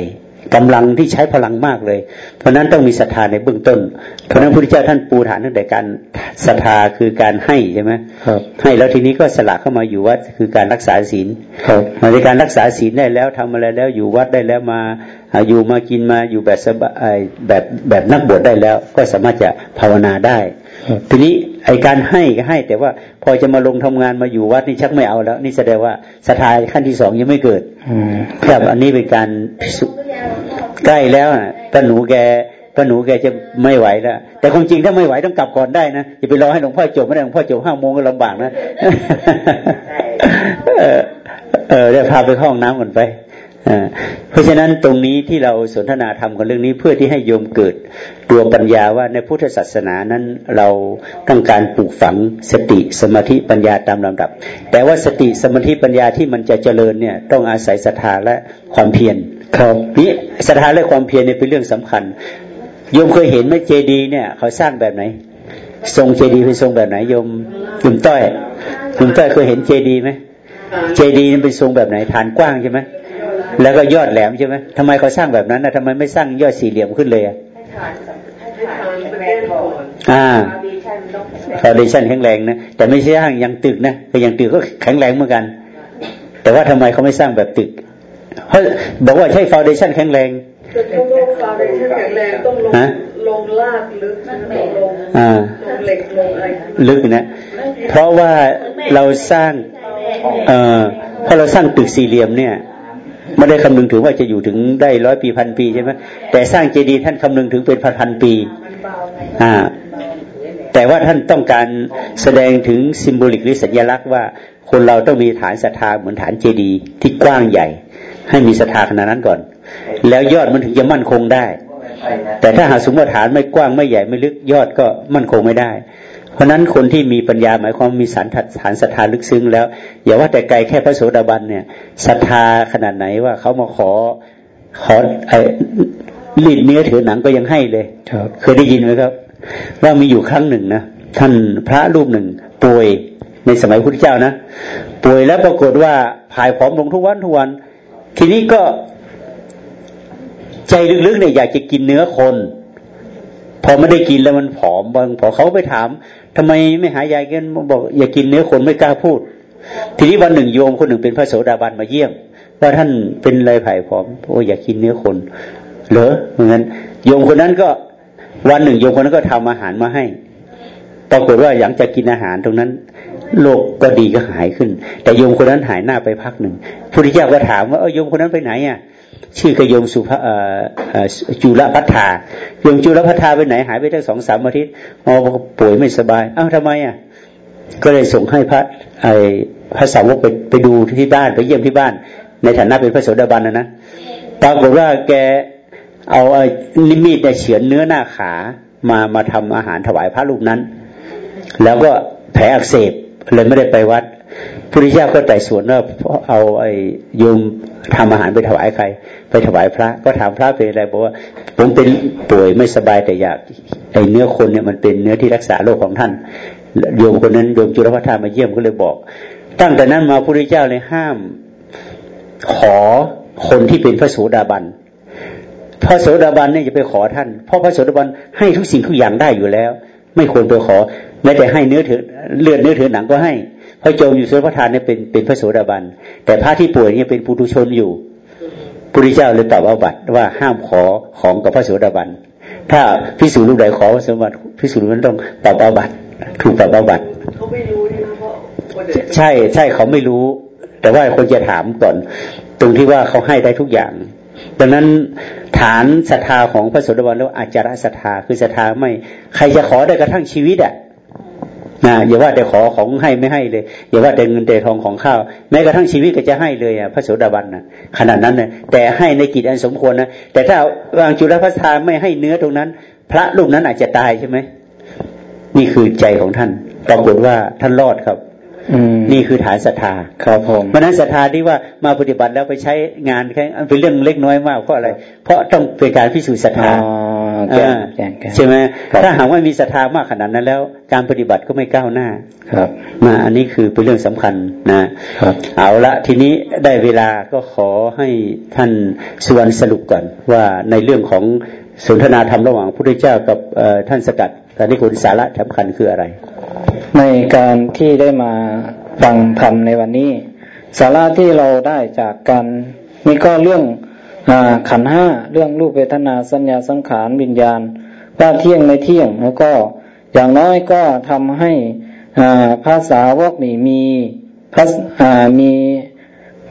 กำลังที่ใช้พลังมากเลย เพราะนั้นต้องมีศรัทธาในเบื้องต้น เพราะนั้นพระพุทธเจ้าท่านปูฐานตั้งแต่การศรัทธาคือการให้ใช่ไหมครับให้แล้วทีนี้ก็สละเข้ามาอยู่วัดคือการรักษาศีลครับในการรักษาศีลได้แล้วทำอะไรแล้วอยู่วัดได้แล้วมาอยู่มากินมาอยู่แบบสบายแบบแบบนักบวชได้แล้ว ก็สามารถจะภาวนาได้ ทีนี้ ไอการให้ก็ให้ แต่ว่าพอจะมาลงทำงานมาอยู่วัดนี่ชักไม่เอาแล้ว นี่แสดงว่าศรัทธาขั้นที่สองยังไม่เกิดครับอันนี้เป็นการใกล้แล้วอะป้าหนูแกป้าหนูแกจะไม่ไหวแล้วแต่ความจริงถ้าไม่ไหวต้องกลับก่อนได้นะอย่าไปรอให้หลวงพ่อจบไม่ได้หลวงพ่อจบห้าโมงก็ลำบากนะเออเออเดี๋ยวพาไปห้องน้ำก่อนไป เพราะฉะนั้นตรงนี้ที่เราสนทนาธรรมกันเรื่องนี้เพื่อที่ให้โยมเกิดตัวปัญญาว่าในพุทธศาสนานั้นเราต้องการปลูกฝังสติสมาธิปัญญาตามลำดับ แต่ว่าสติสมาธิปัญญาที่มันจะเจริญเนี่ยต้องอาศัยศรัทธาและความเพียรครับนี้ศรัทธาและความเพียรเนี่ยเป็นเรื่องสำคัญโยมเคยเห็นไหมเจดีเนี่ยเขาสร้างแบบไหน ทรงเจดีย์เป็นทรงแบบไหนโยมโยมต้อยโยมต้อยเคยเห็นเจดีย์ไหมเจดีย์เป็นทรงแบบไหนฐานกว้างใช่ไหม แล้วก็ยอดแหลมใช่ไหมทำไมเขาสร้างแบบนั้นนะทำไมไม่สร้างยอดสี่เหลี่ยมขึ้นเลยอะอ่า foundation แข็งแรงนะแต่ไม่ใช่สร้างยังตึกนะแต่ยังตึกก็แข็งแรงเหมือนกัน แต่ว่าทำไมเขาไม่สร้างแบบตึกเพราะบอกว่าใช่ foundation แข็งแรงต้องลง foundation แข็งแรงต้องลงลงลากลึกลงอ่าเหล็กลงอะไรลึกนะเพราะว่าเราสร้างเอ่อพอเราสร้างตึกสี่เหลี่ยมเนี่ย ไม่ได้คำนึงถึงว่าจะอยู่ถึงได้ร้อยปีพันปีใช่ไหมแต่สร้างเจดีย์ท่านคำนึงถึงเป็นพันพันปีอ่าแต่ว่าท่านต้องการแสดงถึงซิมโบลิกหรือสัญลักษณ์ว่าคนเราต้องมีฐานศรัทธาเหมือนฐานเจดีย์ที่กว้างใหญ่ ให้มีศรัทธาขนาดนั้นก่อน แล้วยอดมันถึงจะมั่นคงได้ แต่ถ้าหาสมมติฐานไม่กว้างไม่ใหญ่ไม่ลึกยอดก็มั่นคงไม่ได้ เพราะนั้นคนที่มีปัญญาหมายความมีสารฐานศรัทธาลึกซึ้งแล้ว อย่าว่าแต่ไกลแค่พระโสดาบันเนี่ยศรัทธาขนาดไหนว่าเขามาขอขอไอ้ลีดเนื้อถือหนังก็ยังให้เลยเคยได้ยินไหมครับ ว่ามีอยู่ครั้งหนึ่งนะท่านพระรูปหนึ่งป่วยในสมัยพุทธเจ้านะป่วยแล้วปรากฏว่าผายผอมลงทุกวันทุกวัน ทีนี้ก็ ใจลึกๆเนี่ยอยากจะกินเนื้อคน พอไม่ได้กินแล้วมันผอมบางพอเขาไปถาม ทำไมไม่หายายกันบอก อย่ากินเนื้อคนไม่กล้าพูด ทีนี้วันหนึ่งโยมคนหนึ่งเป็นพระโสดาบันมาเยี่ยมว่าท่านเป็นไรไผ่ผอมโอ้อย่ากกินเนื้อคน เหรอเหมือนกันโยมคนนั้นก็วันหนึ่งโยมคนนั้นก็ทำอาหารมาให้ ปรากฏว่าอยากจะกินอาหารตรงนั้นโรคกก็ดีก็หายขึ้น แต่โยมคนนั้นหายหน้าไปพักหนึ่งพระพุทธเจ้าก็ถามว่าเออโยมคนนั้นไปไหนอะ ชื่อกยมสุภจุลพัฒธายมจุลพัฒาไปไหนหายไปตั้งสองสามอาทิตย์อ๋อป่วยไม่สบายอ้าวทำไมอะก็เลยส่งให้พระไอพระสาวกไปไปดูที่บ้านไปเยี่ยมที่บ้าน ในฐานะเป็นพระโสดาบันนะนะปรากฏว่าแกเอาไอ้นิมิตเนี่ยเฉือนเนื้อหน้าขามามาทำอาหารถวายพระรูปนั้น แล้วก็แผลอักเสบเลยไม่ได้ไปวัด พุทธเจ้าก็ไต่สวนว่าเอาไอ้โยมทำอาหารไปถวายใคร ไปถวายพระ ก็ถามพระเป็นอะไรบอกว่าผมเป็นป่วยไม่สบายแต่อยากไอ้เนื้อคนเนี่ยมันเป็นเนื้อที่รักษาโรคของท่านโยมคนนั้นโยมจุลพัทธามาเยี่ยมก็เลยบอก ตั้งแต่นั้นมาพระพุทธเจ้าเลยห้าม ขอคนที่เป็นพระโสดาบันพระโสดาบันเนี่ยจะไปขอท่าน เพราะพระโสดาบันให้ทุกสิ่งทุกอย่างได้อยู่แล้ว ไม่ควรไปขอแม้แต่ให้เนื้อเถือเลือดเนื้อเถือหนังก็ให้ พระโจมอยู่สุรพทานเนี่ยเป็นเป็นพระโสดาบัน แต่พระที่ป่วยเนี่ยเป็นปุถุชนอยู่พุทธเจ้าเลยตอบอาบัตว่าห้ามขอของกับพระโสดาบัน ถ้าพิสูจน์รูปใดขอสมบัติพิสูจน์นั้นต้องตอบอาบัตถูกตอบอาบัตเขาไม่รู้นะเพราะใช่ใช่เขาไม่รู้ แต่ว่าคนจะถามก่อน ตรงที่ว่าเขาให้ได้ทุกอย่าง ดังนั้นฐานศรัทธาของพระโสดาบันแล้วอาจารศรัทธาคือศรัทธาไม่ใครจะขอได้กระทั่งชีวิตอะ นะอย่าว่าแต่ขอของให้ไม่ให้เลย อย่าว่าแต่เงินแต่ทองของข้าว แม้กระทั่งชีวิตก็จะให้เลยอะพระโสดาบันนะขนาดนั้นนะแต่ให้ในกิจอันสมควรนะแต่ถ้าวางจุลพัทธาไม่ให้เนื้อตรงนั้น พระรูปนั้นอาจจะตายใช่ไหมนี่คือใจของท่านปรากฏว่าท่านรอดครับ นี่คือฐานศรัทธาครับผมเพราะนั้นศรัทธาที่ว่ามาปฏิบัติแล้วไปใช้งานแค่เป็นเรื่องเล็กน้อยมากเพราะอะไร เพราะต้องเป็นการพิสูจน์ศรัทธาใช่ไหมถ้าหากว่ามีศรัทธามากขนาดนั้นแล้ว การปฏิบัติก็ไม่ก้าวหน้าครับมาอันนี้คือเป็นเรื่องสำคัญนะครับเอาละทีนี้ได้เวลาก็ขอให้ท่านสุวรรณสรุปก่อนว่าในเรื่องของสนทนาธรรมระหว่างพระพุทธเจ้ากับท่านสกัดตอนนี้คุณสาระสำคัญคืออะไร ในการที่ได้มาฟังธรรมในวันนี้ สาระที่เราได้จากการนี่ก็เรื่องขันห้าเรื่องรูปเวทนาสัญญาสังขารวิญญาณว่าเที่ยงไม่เที่ยง แล้วก็อย่างน้อยก็ทำให้ภาษาวกนี่มีพระมี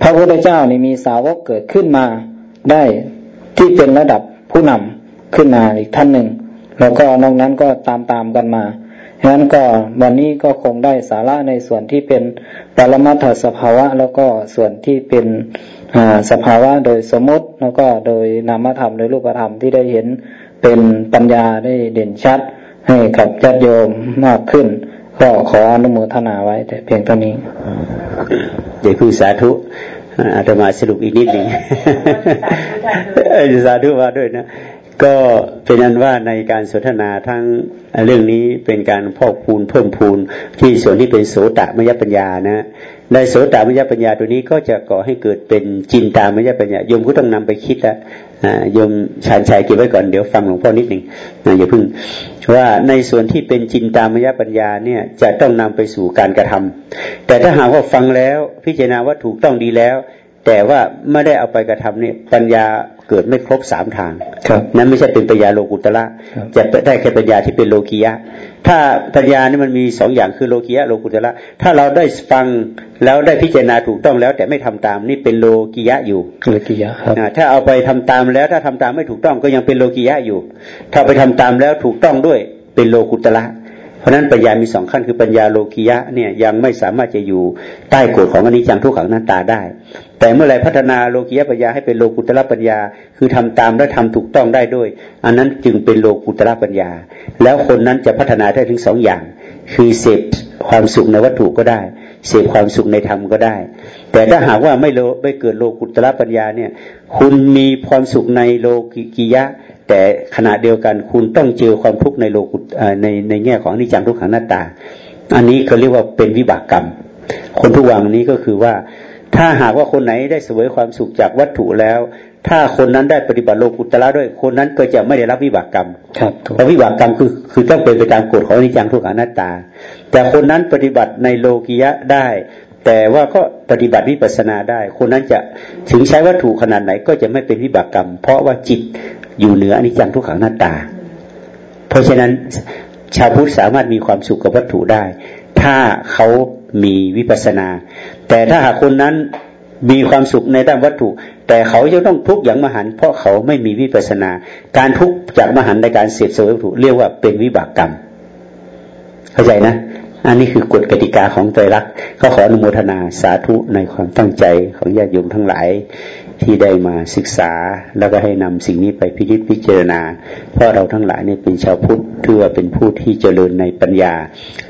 พระพุทธเจ้านี่มีสาวกเกิดขึ้นมาได้ที่เป็นระดับผู้นำขึ้นมาอีกท่านหนึ่ง แล้วก็นอกนั้นก็ตามตามกันมา ฉะนั้นก็วันนี้ก็คงได้สาระในส่วนที่เป็นปรมัตถสภาวะ แล้วก็ส่วนที่เป็นสภาวะโดยสมมติแล้วก็โดยนามธรรมโดยรูปธรรมที่ได้เห็นเป็นปัญญาได้เด่นชัด ให้กับญาติโยมมากขึ้น ก็ขออนุโมทนาไว้ แต่เพียงเท่านี้เดี๋ยวคือสาธุอาตมาสรุปอีกนิดหนึ่งสาธุมาด้วยนะ ก็เป็นนั้นว่าในการสนทนาทั้งเรื่องนี้เป็นการพอกพูนเพิ่มพูนที่ส่วนที่เป็นโสตมยปัญญานะในโสตมยปัญญาตัวนี้ก็จะก่อให้เกิดเป็นจินตามยปัญญาโยมก็ต้องนำไปคิดละโยมชานชัยเก็บไว้ก่อนเดี๋ยวฟังหลวงพ่อนิดหนึ่งอย่าพึ่งว่าในส่วนที่เป็นจินตามยปัญญาเนี่ยจะต้องนำไปสู่การกระทำแต่ถ้าหากว่าฟังแล้วพิจารณาว่าถูกต้องดีแล้ว แต่ว่าไม่ได้เอาไปกระทำเนี่ยปัญญา เกิดไม่ครบสามทางนั้นไม่ใช่เป็นปัญญาโลกุตละจะได้แค่ปัญญาที่เป็นโลกียะ ถ้าปัญญานี่มันมีสองอย่างคือโลกียะโลกุตละถ้าเราได้ฟังแล้วได้พิจารณาถูกต้องแล้ว แต่ไม่ทำตามนี่เป็นโลกียะอยู่โลกียะครับถ้าเอาไปทำตามแล้วถ้าทำตามไม่ถูกต้องก็ยังเป็นโลกียะอยู่ ถ้าไปทำตามแล้วถูกต้องด้วยเป็นโลกุตละ เพราะนั้นปัญญามีสองขั้นคือปัญญาโลกิยะเนี่ยยังไม่สามารถจะอยู่ใต้กฎของอนิจจังทุกขังนันตาได้ แต่เมื่อไรพัฒนาโลกิยะปัญญาให้เป็นโลกุตระปัญญา คือทำตามและทำถูกต้องได้ด้วย อันนั้นจึงเป็นโลกุตระปัญญา แล้วคนนั้นจะพัฒนาได้ถึงสองอย่าง คือเสพความสุขในวัตถุก็ได้เสพความสุขในธรรมก็ได้ แต่ถ้าหากว่าไม่โลไม่เกิดโลกุตระปัญญาเนี่ย คุณมีความสุขในโลกิยะ แต่ขณะเดียวกันคุณต้องเจอความทุกข์ในโลกุในในแง่ของนิจังทุกขังหน้าตา อันนี้เขาเรียกว่าเป็นวิบากกรรม คนทุกวังนี้ก็คือว่าถ้าหากว่าคนไหนได้เสวยความสุขจากวัตถุแล้ว ถ้าคนนั้นได้ปฏิบัติโลกุตละด้วย คนนั้นก็จะไม่ได้รับวิบากกรรมเพราะวิบากกรรมคือคือต้องเป็นไปตามกฎของนิจังทุกขังหน้าตา แต่คนนั้นปฏิบัติในโลกิยะได้ แต่ว่าก็ปฏิบัติวิปัสนาได้ คนนั้นจะถึงใช้วัตถุขนาดไหนก็จะไม่เป็นวิบากกรรม เพราะว่าจิต อยู่เหนืออนิจจังทุกขังหน้าตา เพราะฉะนั้นชาวพุทธสามารถมีความสุขกับวัตถุได้ ถ้าเขามีวิปัสนา แต่ถ้าหากคนนั้นมีความสุขในด้านวัตถุ แต่เขาจะต้องทุกข์อย่างมหัน เพราะเขาไม่มีวิปัสนา การทุกข์จากมหันในการเสพสวยวัตถุเรียกว่าเป็นวิบากกรรม เข้าใจนะ อันนี้คือกฎกติกาของใจรักก็ขออนุโมทนาสาธุในความตั้งใจของญาติโยมทั้งหลาย ที่ได้มาศึกษา แล้วก็ให้นำสิ่งนี้ไปพิจิตพิจารณา เพราะเราทั้งหลายเนี่ยเป็นชาวพุทธถือว่าเป็นผู้ที่เจริญในปัญญา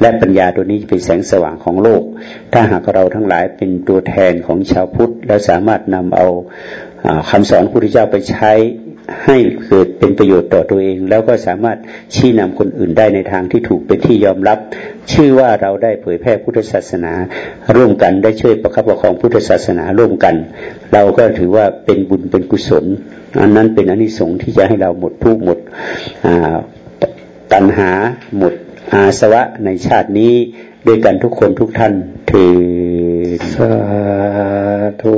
และปัญญาตัวนี้เป็นแสงสว่างของโลก ถ้าหากเราทั้งหลายเป็นตัวแทนของชาวพุทธ แล้วสามารถนำเอาคำสอนพระพุทธเจ้าไปใช้ ให้เกิดเป็นประโยชน์ต่อตัวเอง แล้วก็สามารถชี้นำคนอื่นได้ในทางที่ถูกเป็นที่ยอมรับ ชื่อว่าเราได้เผยแพร่พุทธศาสนา ร่วมกันได้ช่วยประคับประคองพุทธศาสนาร่วมกัน เราก็ถือว่าเป็นบุญเป็นกุศล อันนั้นเป็นอนิสงส์ที่จะให้เราหมดทุกข์หมดตัณหาหมดอาสวะในชาตินี้ด้วยกันทุกคนทุกท่านถือสาธุ